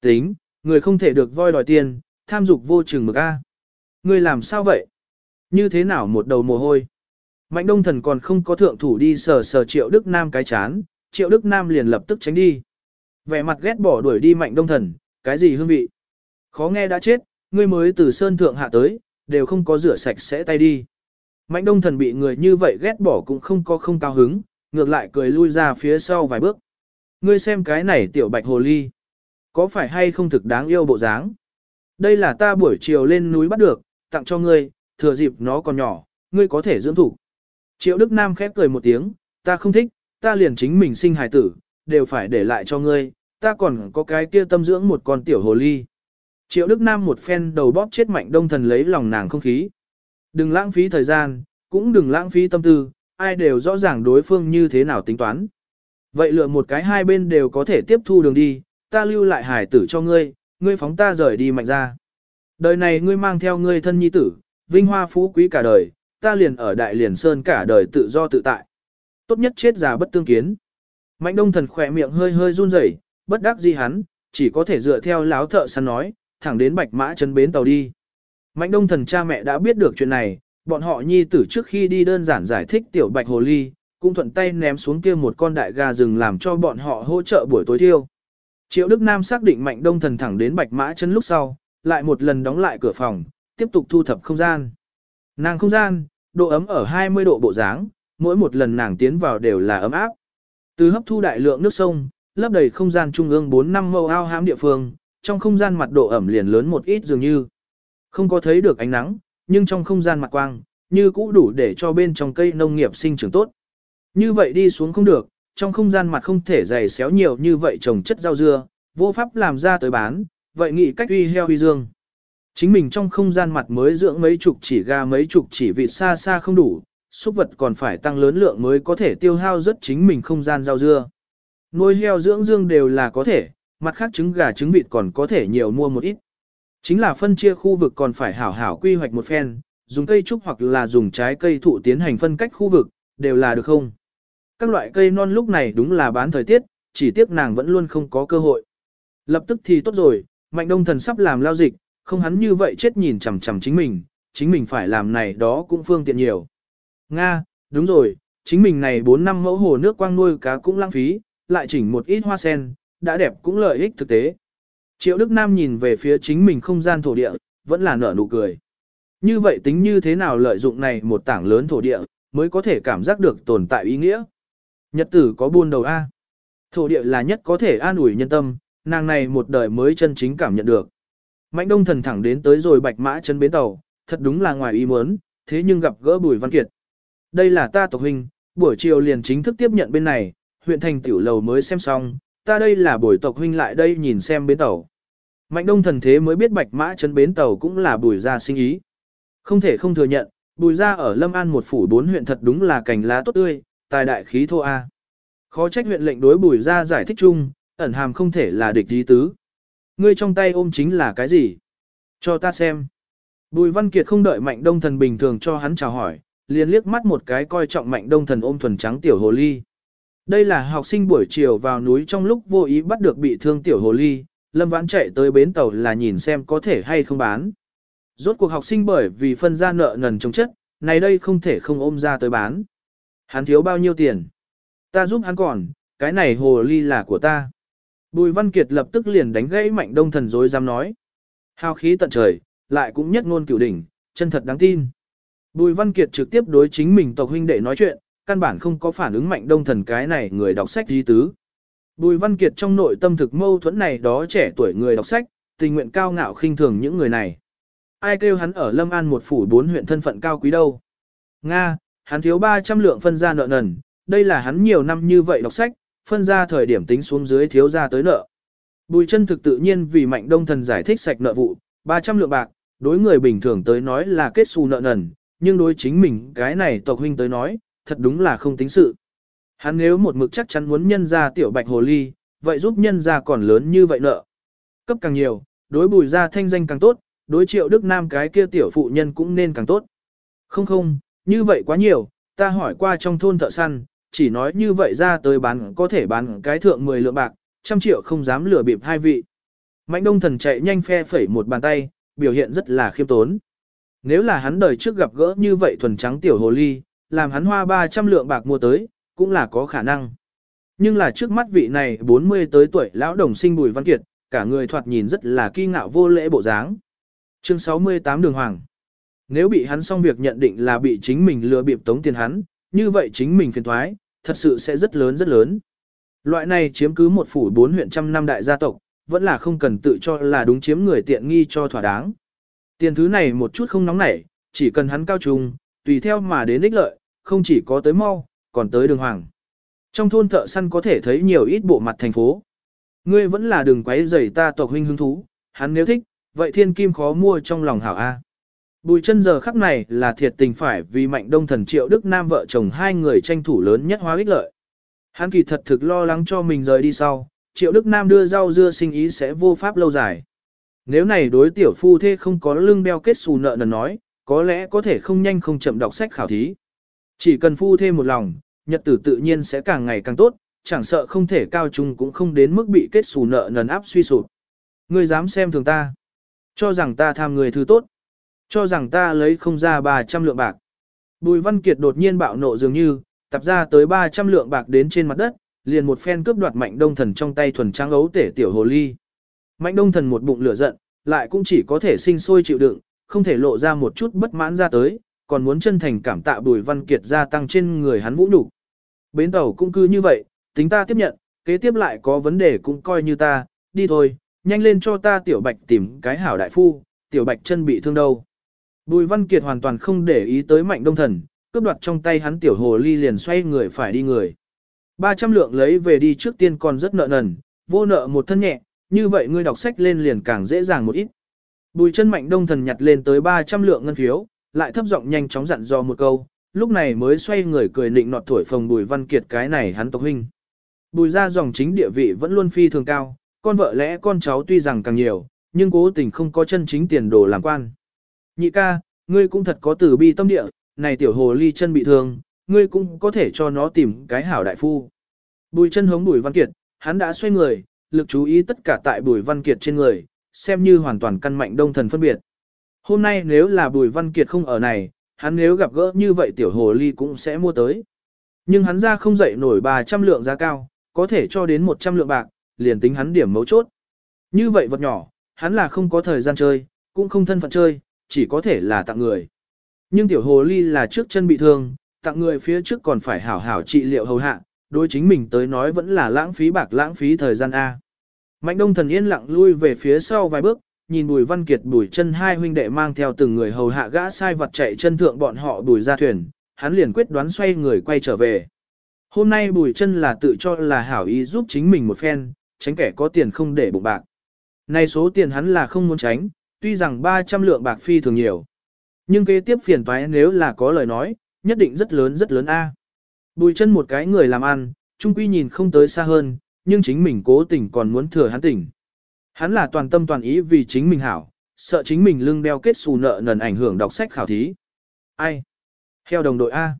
Tính, người không thể được voi đòi tiền, tham dục vô chừng mực A. Người làm sao vậy? Như thế nào một đầu mồ hôi? Mạnh đông thần còn không có thượng thủ đi sờ sờ triệu Đức Nam cái chán, triệu Đức Nam liền lập tức tránh đi. Vẻ mặt ghét bỏ đuổi đi mạnh đông thần, cái gì hương vị? Khó nghe đã chết, ngươi mới từ sơn thượng hạ tới, đều không có rửa sạch sẽ tay đi. Mạnh đông thần bị người như vậy ghét bỏ cũng không có không cao hứng, ngược lại cười lui ra phía sau vài bước. Ngươi xem cái này tiểu bạch hồ ly. Có phải hay không thực đáng yêu bộ dáng? Đây là ta buổi chiều lên núi bắt được, tặng cho ngươi, thừa dịp nó còn nhỏ, ngươi có thể dưỡng thủ. Triệu Đức Nam khép cười một tiếng, ta không thích, ta liền chính mình sinh hài tử, đều phải để lại cho ngươi, ta còn có cái kia tâm dưỡng một con tiểu hồ ly. Triệu Đức Nam một phen đầu bóp chết mạnh đông thần lấy lòng nàng không khí. Đừng lãng phí thời gian, cũng đừng lãng phí tâm tư, ai đều rõ ràng đối phương như thế nào tính toán. Vậy lựa một cái hai bên đều có thể tiếp thu đường đi, ta lưu lại hải tử cho ngươi, ngươi phóng ta rời đi mạnh ra. Đời này ngươi mang theo ngươi thân nhi tử, vinh hoa phú quý cả đời, ta liền ở đại liền sơn cả đời tự do tự tại. Tốt nhất chết già bất tương kiến. Mạnh đông thần khỏe miệng hơi hơi run rẩy, bất đắc gì hắn, chỉ có thể dựa theo láo thợ săn nói, thẳng đến bạch mã chân bến tàu đi. Mạnh đông thần cha mẹ đã biết được chuyện này, bọn họ nhi tử trước khi đi đơn giản giải thích tiểu bạch hồ ly, cũng thuận tay ném xuống kia một con đại gà rừng làm cho bọn họ hỗ trợ buổi tối thiêu. Triệu Đức Nam xác định Mạnh Đông Thần thẳng đến Bạch Mã chân lúc sau, lại một lần đóng lại cửa phòng, tiếp tục thu thập không gian. Nàng không gian, độ ấm ở 20 độ bộ dáng, mỗi một lần nàng tiến vào đều là ấm áp. Từ hấp thu đại lượng nước sông, lấp đầy không gian trung ương 4 năm mâu ao hãm địa phương, trong không gian mặt độ ẩm liền lớn một ít dường như. Không có thấy được ánh nắng, nhưng trong không gian mặt quang, như cũ đủ để cho bên trong cây nông nghiệp sinh trưởng tốt. Như vậy đi xuống không được, trong không gian mặt không thể dày xéo nhiều như vậy trồng chất rau dưa, vô pháp làm ra tới bán, vậy nghĩ cách uy heo uy dương. Chính mình trong không gian mặt mới dưỡng mấy chục chỉ gà mấy chục chỉ vịt xa xa không đủ, súc vật còn phải tăng lớn lượng mới có thể tiêu hao rất chính mình không gian rau dưa. Nuôi heo dưỡng dương đều là có thể, mặt khác trứng gà trứng vịt còn có thể nhiều mua một ít. Chính là phân chia khu vực còn phải hảo hảo quy hoạch một phen, dùng cây trúc hoặc là dùng trái cây thụ tiến hành phân cách khu vực, đều là được không? Các loại cây non lúc này đúng là bán thời tiết, chỉ tiếc nàng vẫn luôn không có cơ hội. Lập tức thì tốt rồi, Mạnh Đông Thần sắp làm lao dịch, không hắn như vậy chết nhìn chằm chằm chính mình, chính mình phải làm này đó cũng phương tiện nhiều. Nga, đúng rồi, chính mình này 4 năm mẫu hồ nước quang nuôi cá cũng lãng phí, lại chỉnh một ít hoa sen, đã đẹp cũng lợi ích thực tế. Triệu Đức Nam nhìn về phía chính mình không gian thổ địa, vẫn là nở nụ cười. Như vậy tính như thế nào lợi dụng này một tảng lớn thổ địa, mới có thể cảm giác được tồn tại ý nghĩa. Nhật tử có buôn đầu A. Thổ địa là nhất có thể an ủi nhân tâm, nàng này một đời mới chân chính cảm nhận được. Mạnh đông thần thẳng đến tới rồi bạch mã chân bến tàu, thật đúng là ngoài ý muốn, thế nhưng gặp gỡ Bùi Văn Kiệt. Đây là ta tộc huynh, buổi chiều liền chính thức tiếp nhận bên này, huyện thành tiểu lầu mới xem xong, ta đây là buổi tộc huynh lại đây nhìn xem bến tàu. Mạnh đông thần thế mới biết bạch mã chân bến tàu cũng là bùi gia sinh ý. Không thể không thừa nhận, bùi gia ở Lâm An một phủ bốn huyện thật đúng là cành lá tốt tươi, tài đại khí thô A. Khó trách huyện lệnh đối bùi gia giải thích chung, ẩn hàm không thể là địch lý tứ. Ngươi trong tay ôm chính là cái gì? Cho ta xem. Bùi Văn Kiệt không đợi Mạnh Đông Thần bình thường cho hắn chào hỏi, liền liếc mắt một cái coi trọng Mạnh Đông Thần ôm thuần trắng tiểu hồ ly. Đây là học sinh buổi chiều vào núi trong lúc vô ý bắt được bị thương tiểu hồ ly, Lâm Vãn chạy tới bến tàu là nhìn xem có thể hay không bán. Rốt cuộc học sinh bởi vì phân ra nợ nần chống chất, này đây không thể không ôm ra tới bán. Hắn thiếu bao nhiêu tiền? Ta giúp hắn còn, cái này hồ ly là của ta. Bùi Văn Kiệt lập tức liền đánh gãy mạnh đông thần dối dám nói. Hào khí tận trời, lại cũng nhất ngôn cửu đỉnh, chân thật đáng tin. Bùi Văn Kiệt trực tiếp đối chính mình tộc huynh đệ nói chuyện, căn bản không có phản ứng mạnh đông thần cái này người đọc sách di tứ. Bùi Văn Kiệt trong nội tâm thực mâu thuẫn này đó trẻ tuổi người đọc sách, tình nguyện cao ngạo khinh thường những người này. Ai kêu hắn ở Lâm An một phủ bốn huyện thân phận cao quý đâu. Nga, hắn thiếu 300 lượng phân ra nợ nần, đây là hắn nhiều năm như vậy đọc sách, phân ra thời điểm tính xuống dưới thiếu ra tới nợ. Bùi chân thực tự nhiên vì mạnh đông thần giải thích sạch nợ vụ, 300 lượng bạc, đối người bình thường tới nói là kết xù nợ nần, nhưng đối chính mình cái này tộc huynh tới nói, thật đúng là không tính sự. Hắn nếu một mực chắc chắn muốn nhân ra tiểu bạch hồ ly, vậy giúp nhân ra còn lớn như vậy nợ. Cấp càng nhiều, đối bùi ra thanh danh càng tốt, đối triệu Đức Nam cái kia tiểu phụ nhân cũng nên càng tốt. Không không, như vậy quá nhiều, ta hỏi qua trong thôn thợ săn, chỉ nói như vậy ra tới bán có thể bán cái thượng 10 lượng bạc, trăm triệu không dám lừa bịp hai vị. Mạnh đông thần chạy nhanh phe phẩy một bàn tay, biểu hiện rất là khiêm tốn. Nếu là hắn đời trước gặp gỡ như vậy thuần trắng tiểu hồ ly, làm hắn hoa 300 lượng bạc mua tới, cũng là có khả năng. Nhưng là trước mắt vị này 40 tới tuổi lão đồng sinh Bùi Văn Kiệt, cả người thoạt nhìn rất là kỳ ngạo vô lễ bộ dáng. Chương 68 Đường Hoàng Nếu bị hắn xong việc nhận định là bị chính mình lừa bịp tống tiền hắn, như vậy chính mình phiền thoái, thật sự sẽ rất lớn rất lớn. Loại này chiếm cứ một phủ bốn huyện trăm năm đại gia tộc, vẫn là không cần tự cho là đúng chiếm người tiện nghi cho thỏa đáng. Tiền thứ này một chút không nóng nảy, chỉ cần hắn cao trùng, tùy theo mà đến ích lợi, không chỉ có tới mau, còn tới đường hoàng. Trong thôn thợ săn có thể thấy nhiều ít bộ mặt thành phố. Ngươi vẫn là đường quấy rầy ta tộc huynh hứng thú, hắn nếu thích, vậy thiên kim khó mua trong lòng hảo A. Bùi chân giờ khắc này là thiệt tình phải vì mạnh đông thần triệu Đức Nam vợ chồng hai người tranh thủ lớn nhất hóa ích lợi. Hắn kỳ thật thực lo lắng cho mình rời đi sau, triệu Đức Nam đưa rau dưa sinh ý sẽ vô pháp lâu dài. Nếu này đối tiểu phu thê không có lưng đeo kết xù nợ nần nói, có lẽ có thể không nhanh không chậm đọc sách khảo thí. Chỉ cần phu thêm một lòng, nhật tử tự nhiên sẽ càng ngày càng tốt, chẳng sợ không thể cao trung cũng không đến mức bị kết xù nợ nần áp suy sụp. Ngươi dám xem thường ta, cho rằng ta tham người thứ tốt. Cho rằng ta lấy không ra 300 lượng bạc. Bùi Văn Kiệt đột nhiên bạo nộ dường như, tập ra tới 300 lượng bạc đến trên mặt đất, liền một phen cướp đoạt mạnh đông thần trong tay thuần trang ấu tể tiểu hồ ly. Mạnh đông thần một bụng lửa giận, lại cũng chỉ có thể sinh sôi chịu đựng, không thể lộ ra một chút bất mãn ra tới, còn muốn chân thành cảm tạ Bùi Văn Kiệt gia tăng trên người hắn vũ đủ. Bến tàu cũng cứ như vậy, tính ta tiếp nhận, kế tiếp lại có vấn đề cũng coi như ta, đi thôi, nhanh lên cho ta tiểu bạch tìm cái hảo đại phu, tiểu bạch chân bị thương đâu. Bùi Văn Kiệt hoàn toàn không để ý tới mạnh đông thần, cướp đoạt trong tay hắn tiểu hồ ly liền xoay người phải đi người. 300 lượng lấy về đi trước tiên còn rất nợ nần, vô nợ một thân nhẹ, như vậy ngươi đọc sách lên liền càng dễ dàng một ít. Bùi chân mạnh đông thần nhặt lên tới 300 lượng ngân phiếu, lại thấp giọng nhanh chóng dặn dò một câu, lúc này mới xoay người cười nịnh nọt thổi phồng bùi văn kiệt cái này hắn tộc huynh. Bùi ra dòng chính địa vị vẫn luôn phi thường cao, con vợ lẽ con cháu tuy rằng càng nhiều, nhưng cố tình không có chân chính tiền đồ làm quan. Nhị ca, ngươi cũng thật có tử bi tâm địa, này tiểu hồ ly chân bị thương, ngươi cũng có thể cho nó tìm cái hảo đại phu. Bùi chân hống bùi văn kiệt, hắn đã xoay người, lực chú ý tất cả tại bùi văn kiệt trên người, xem như hoàn toàn căn mạnh đông thần phân biệt. Hôm nay nếu là bùi văn kiệt không ở này, hắn nếu gặp gỡ như vậy tiểu hồ ly cũng sẽ mua tới. Nhưng hắn ra không dậy nổi 300 lượng giá cao, có thể cho đến 100 lượng bạc, liền tính hắn điểm mấu chốt. Như vậy vật nhỏ, hắn là không có thời gian chơi, cũng không thân phận chơi, chỉ có thể là tặng người. Nhưng tiểu hồ ly là trước chân bị thương, tặng người phía trước còn phải hảo hảo trị liệu hầu hạ, đối chính mình tới nói vẫn là lãng phí bạc lãng phí thời gian A. Mạnh đông thần yên lặng lui về phía sau vài bước, nhìn bùi văn kiệt bùi chân hai huynh đệ mang theo từng người hầu hạ gã sai vật chạy chân thượng bọn họ bùi ra thuyền, hắn liền quyết đoán xoay người quay trở về. Hôm nay bùi chân là tự cho là hảo ý giúp chính mình một phen, tránh kẻ có tiền không để bụng bạc. Nay số tiền hắn là không muốn tránh, tuy rằng 300 lượng bạc phi thường nhiều. Nhưng kế tiếp phiền toái nếu là có lời nói, nhất định rất lớn rất lớn a. Bùi chân một cái người làm ăn, trung quy nhìn không tới xa hơn, nhưng chính mình cố tình còn muốn thừa hắn tỉnh. Hắn là toàn tâm toàn ý vì chính mình hảo, sợ chính mình lưng đeo kết xù nợ nần ảnh hưởng đọc sách khảo thí. Ai? Theo đồng đội A.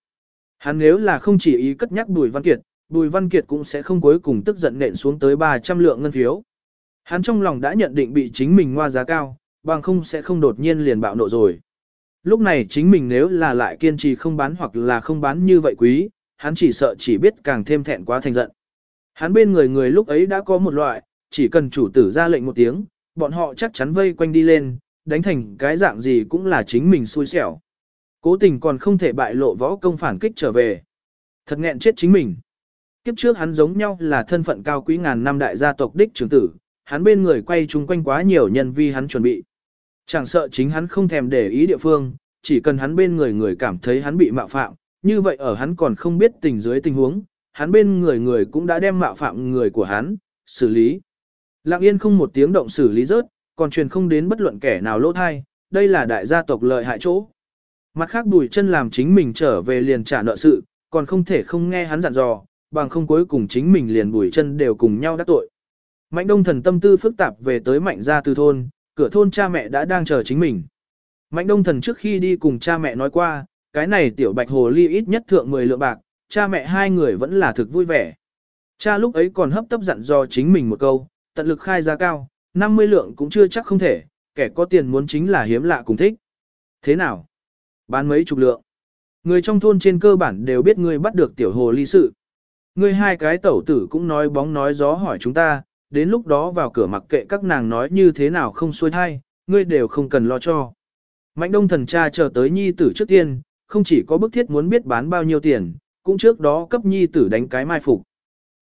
Hắn nếu là không chỉ ý cất nhắc Bùi Văn Kiệt, Bùi Văn Kiệt cũng sẽ không cuối cùng tức giận nện xuống tới 300 lượng ngân phiếu. Hắn trong lòng đã nhận định bị chính mình ngoa giá cao, bằng không sẽ không đột nhiên liền bạo nộ rồi. Lúc này chính mình nếu là lại kiên trì không bán hoặc là không bán như vậy quý, hắn chỉ sợ chỉ biết càng thêm thẹn quá thành giận. Hắn bên người người lúc ấy đã có một loại, chỉ cần chủ tử ra lệnh một tiếng, bọn họ chắc chắn vây quanh đi lên, đánh thành cái dạng gì cũng là chính mình xui xẻo. Cố tình còn không thể bại lộ võ công phản kích trở về. Thật nghẹn chết chính mình. Kiếp trước hắn giống nhau là thân phận cao quý ngàn năm đại gia tộc đích trưởng tử, hắn bên người quay chung quanh quá nhiều nhân vi hắn chuẩn bị. Chẳng sợ chính hắn không thèm để ý địa phương, chỉ cần hắn bên người người cảm thấy hắn bị mạo phạm, như vậy ở hắn còn không biết tình dưới tình huống, hắn bên người người cũng đã đem mạo phạm người của hắn, xử lý. Lặng yên không một tiếng động xử lý rớt, còn truyền không đến bất luận kẻ nào lỗ thai, đây là đại gia tộc lợi hại chỗ. Mặt khác bùi chân làm chính mình trở về liền trả nợ sự, còn không thể không nghe hắn dặn dò, bằng không cuối cùng chính mình liền bùi chân đều cùng nhau đắc tội. Mạnh đông thần tâm tư phức tạp về tới mạnh gia từ thôn, cửa thôn cha mẹ đã đang chờ chính mình. Mạnh đông thần trước khi đi cùng cha mẹ nói qua, cái này tiểu bạch hồ ly ít nhất thượng 10 lượng bạc, cha mẹ hai người vẫn là thực vui vẻ. Cha lúc ấy còn hấp tấp dặn dò chính mình một câu, tận lực khai giá cao, 50 lượng cũng chưa chắc không thể, kẻ có tiền muốn chính là hiếm lạ cùng thích. Thế nào? Bán mấy chục lượng. Người trong thôn trên cơ bản đều biết ngươi bắt được tiểu hồ ly sự. Ngươi hai cái tẩu tử cũng nói bóng nói gió hỏi chúng ta, đến lúc đó vào cửa mặc kệ các nàng nói như thế nào không xuôi thai, ngươi đều không cần lo cho. Mạnh đông thần cha chờ tới nhi tử trước tiên, không chỉ có bức thiết muốn biết bán bao nhiêu tiền, cũng trước đó cấp nhi tử đánh cái mai phục.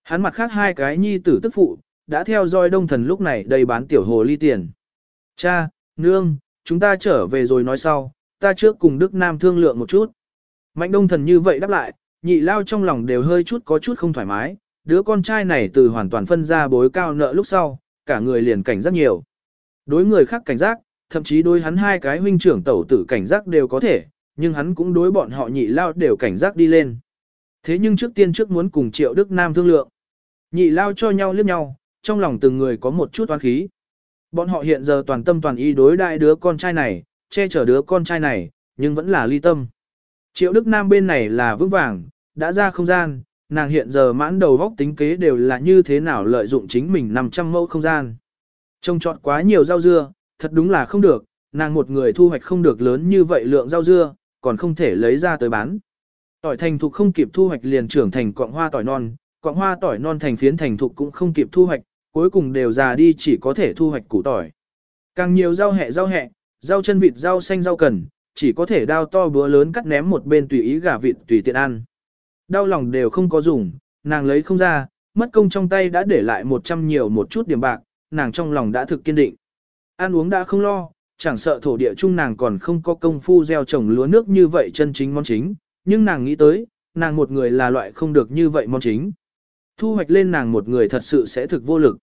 Hắn mặt khác hai cái nhi tử tức phụ, đã theo dõi đông thần lúc này đầy bán tiểu hồ ly tiền. Cha, nương, chúng ta trở về rồi nói sau, ta trước cùng Đức Nam thương lượng một chút. Mạnh đông thần như vậy đáp lại, nhị lao trong lòng đều hơi chút có chút không thoải mái, đứa con trai này từ hoàn toàn phân ra bối cao nợ lúc sau, cả người liền cảnh giác nhiều. Đối người khác cảnh giác, thậm chí đối hắn hai cái huynh trưởng tẩu tử cảnh giác đều có thể, nhưng hắn cũng đối bọn họ nhị lao đều cảnh giác đi lên. Thế nhưng trước tiên trước muốn cùng Triệu Đức Nam thương lượng. Nhị lao cho nhau liếc nhau, trong lòng từng người có một chút oán khí. Bọn họ hiện giờ toàn tâm toàn ý đối đại đứa con trai này, che chở đứa con trai này, nhưng vẫn là ly tâm. Triệu Đức Nam bên này là vững vàng, đã ra không gian, nàng hiện giờ mãn đầu vóc tính kế đều là như thế nào lợi dụng chính mình 500 mẫu không gian. Trông trọt quá nhiều rau dưa, thật đúng là không được, nàng một người thu hoạch không được lớn như vậy lượng rau dưa, còn không thể lấy ra tới bán. Tỏi thành thục không kịp thu hoạch liền trưởng thành cọng hoa tỏi non, quạng hoa tỏi non thành phiến thành thục cũng không kịp thu hoạch, cuối cùng đều già đi chỉ có thể thu hoạch củ tỏi. Càng nhiều rau hẹ rau hẹ, rau chân vịt rau xanh rau cần, chỉ có thể đao to búa lớn cắt ném một bên tùy ý gà vịt tùy tiện ăn. Đau lòng đều không có dùng, nàng lấy không ra, mất công trong tay đã để lại một trăm nhiều một chút điểm bạc, nàng trong lòng đã thực kiên định. Ăn uống đã không lo, chẳng sợ thổ địa chung nàng còn không có công phu gieo trồng lúa nước như vậy chân chính món chính, nhưng nàng nghĩ tới, nàng một người là loại không được như vậy mong chính. Thu hoạch lên nàng một người thật sự sẽ thực vô lực.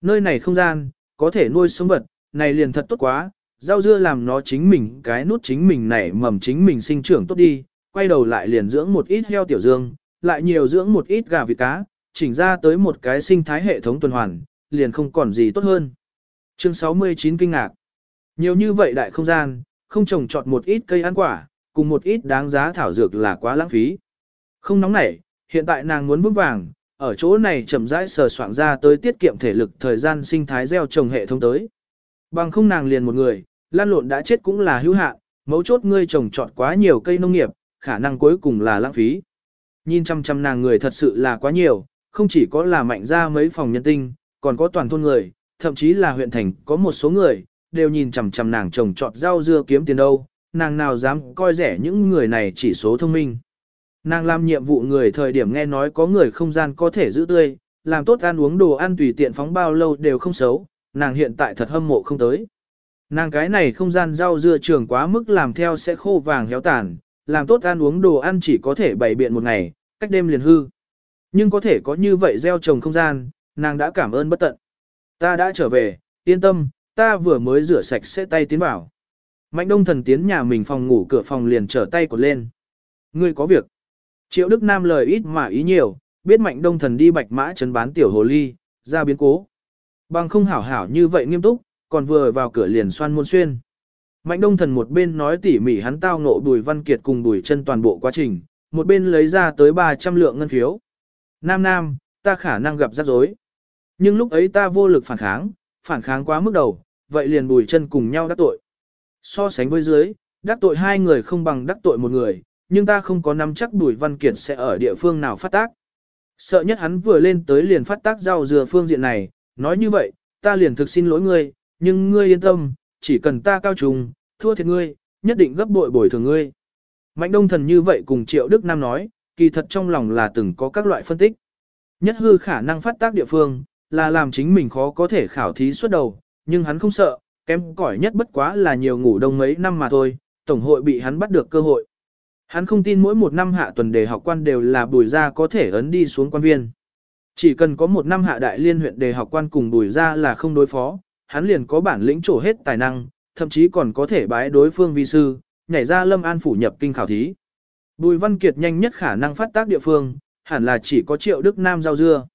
Nơi này không gian, có thể nuôi sống vật, này liền thật tốt quá, rau dưa làm nó chính mình cái nút chính mình nảy mầm chính mình sinh trưởng tốt đi, quay đầu lại liền dưỡng một ít heo tiểu dương, lại nhiều dưỡng một ít gà vịt cá, chỉnh ra tới một cái sinh thái hệ thống tuần hoàn, liền không còn gì tốt hơn. Chương 69 kinh ngạc. Nhiều như vậy đại không gian, không trồng trọt một ít cây ăn quả, cùng một ít đáng giá thảo dược là quá lãng phí. Không nóng nảy, hiện tại nàng muốn vững vàng, ở chỗ này chậm rãi sờ soạn ra tới tiết kiệm thể lực thời gian sinh thái gieo trồng hệ thống tới. Bằng không nàng liền một người, lan lộn đã chết cũng là hữu hạn, mấu chốt ngươi trồng trọt quá nhiều cây nông nghiệp, khả năng cuối cùng là lãng phí. Nhìn chăm chăm nàng người thật sự là quá nhiều, không chỉ có là mạnh ra mấy phòng nhân tinh, còn có toàn thôn người, thậm chí là huyện thành có một số người, đều nhìn chằm chằm nàng trồng trọt rau dưa kiếm tiền đâu, nàng nào dám coi rẻ những người này chỉ số thông minh. Nàng làm nhiệm vụ người thời điểm nghe nói có người không gian có thể giữ tươi, làm tốt ăn uống đồ ăn tùy tiện phóng bao lâu đều không xấu, nàng hiện tại thật hâm mộ không tới. Nàng cái này không gian rau dưa trường quá mức làm theo sẽ khô vàng héo tàn, làm tốt ăn uống đồ ăn chỉ có thể bày biện một ngày, cách đêm liền hư. Nhưng có thể có như vậy gieo trồng không gian, nàng đã cảm ơn bất tận. Ta đã trở về, yên tâm, ta vừa mới rửa sạch sẽ tay tiến vào. Mạnh đông thần tiến nhà mình phòng ngủ cửa phòng liền trở tay cột lên. Ngươi có việc. Triệu Đức Nam lời ít mà ý nhiều, biết mạnh đông thần đi bạch mã chấn bán tiểu hồ ly, ra biến cố. Bằng không hảo hảo như vậy nghiêm túc, còn vừa vào cửa liền xoan môn xuyên. Mạnh đông thần một bên nói tỉ mỉ hắn tao ngộ bùi văn kiệt cùng bùi chân toàn bộ quá trình, một bên lấy ra tới 300 lượng ngân phiếu. Nam Nam, ta khả năng gặp rắc rối. Nhưng lúc ấy ta vô lực phản kháng, phản kháng quá mức đầu, vậy liền bùi chân cùng nhau đắc tội. So sánh với dưới, đắc tội hai người không bằng đắc tội một người, nhưng ta không có nắm chắc bùi văn kiệt sẽ ở địa phương nào phát tác. Sợ nhất hắn vừa lên tới liền phát tác rau dừa phương diện này, nói như vậy, ta liền thực xin lỗi ngươi, nhưng ngươi yên tâm, chỉ cần ta cao trùng, thua thiệt ngươi, nhất định gấp bội bồi thường ngươi. Mạnh đông thần như vậy cùng Triệu Đức Nam nói, kỳ thật trong lòng là từng có các loại phân tích. Nhất hư khả năng phát tác địa phương, là làm chính mình khó có thể khảo thí suốt đầu, nhưng hắn không sợ, kém cỏi nhất bất quá là nhiều ngủ đông mấy năm mà thôi, tổng hội bị hắn bắt được cơ hội. Hắn không tin mỗi một năm hạ tuần đề học quan đều là bùi ra có thể ấn đi xuống quan viên. Chỉ cần có một năm hạ đại liên huyện đề học quan cùng bùi ra là không đối phó, hắn liền có bản lĩnh trổ hết tài năng, thậm chí còn có thể bái đối phương vi sư, nhảy ra lâm an phủ nhập kinh khảo thí. Bùi Văn Kiệt nhanh nhất khả năng phát tác địa phương, hẳn là chỉ có triệu Đức Nam giao dưa.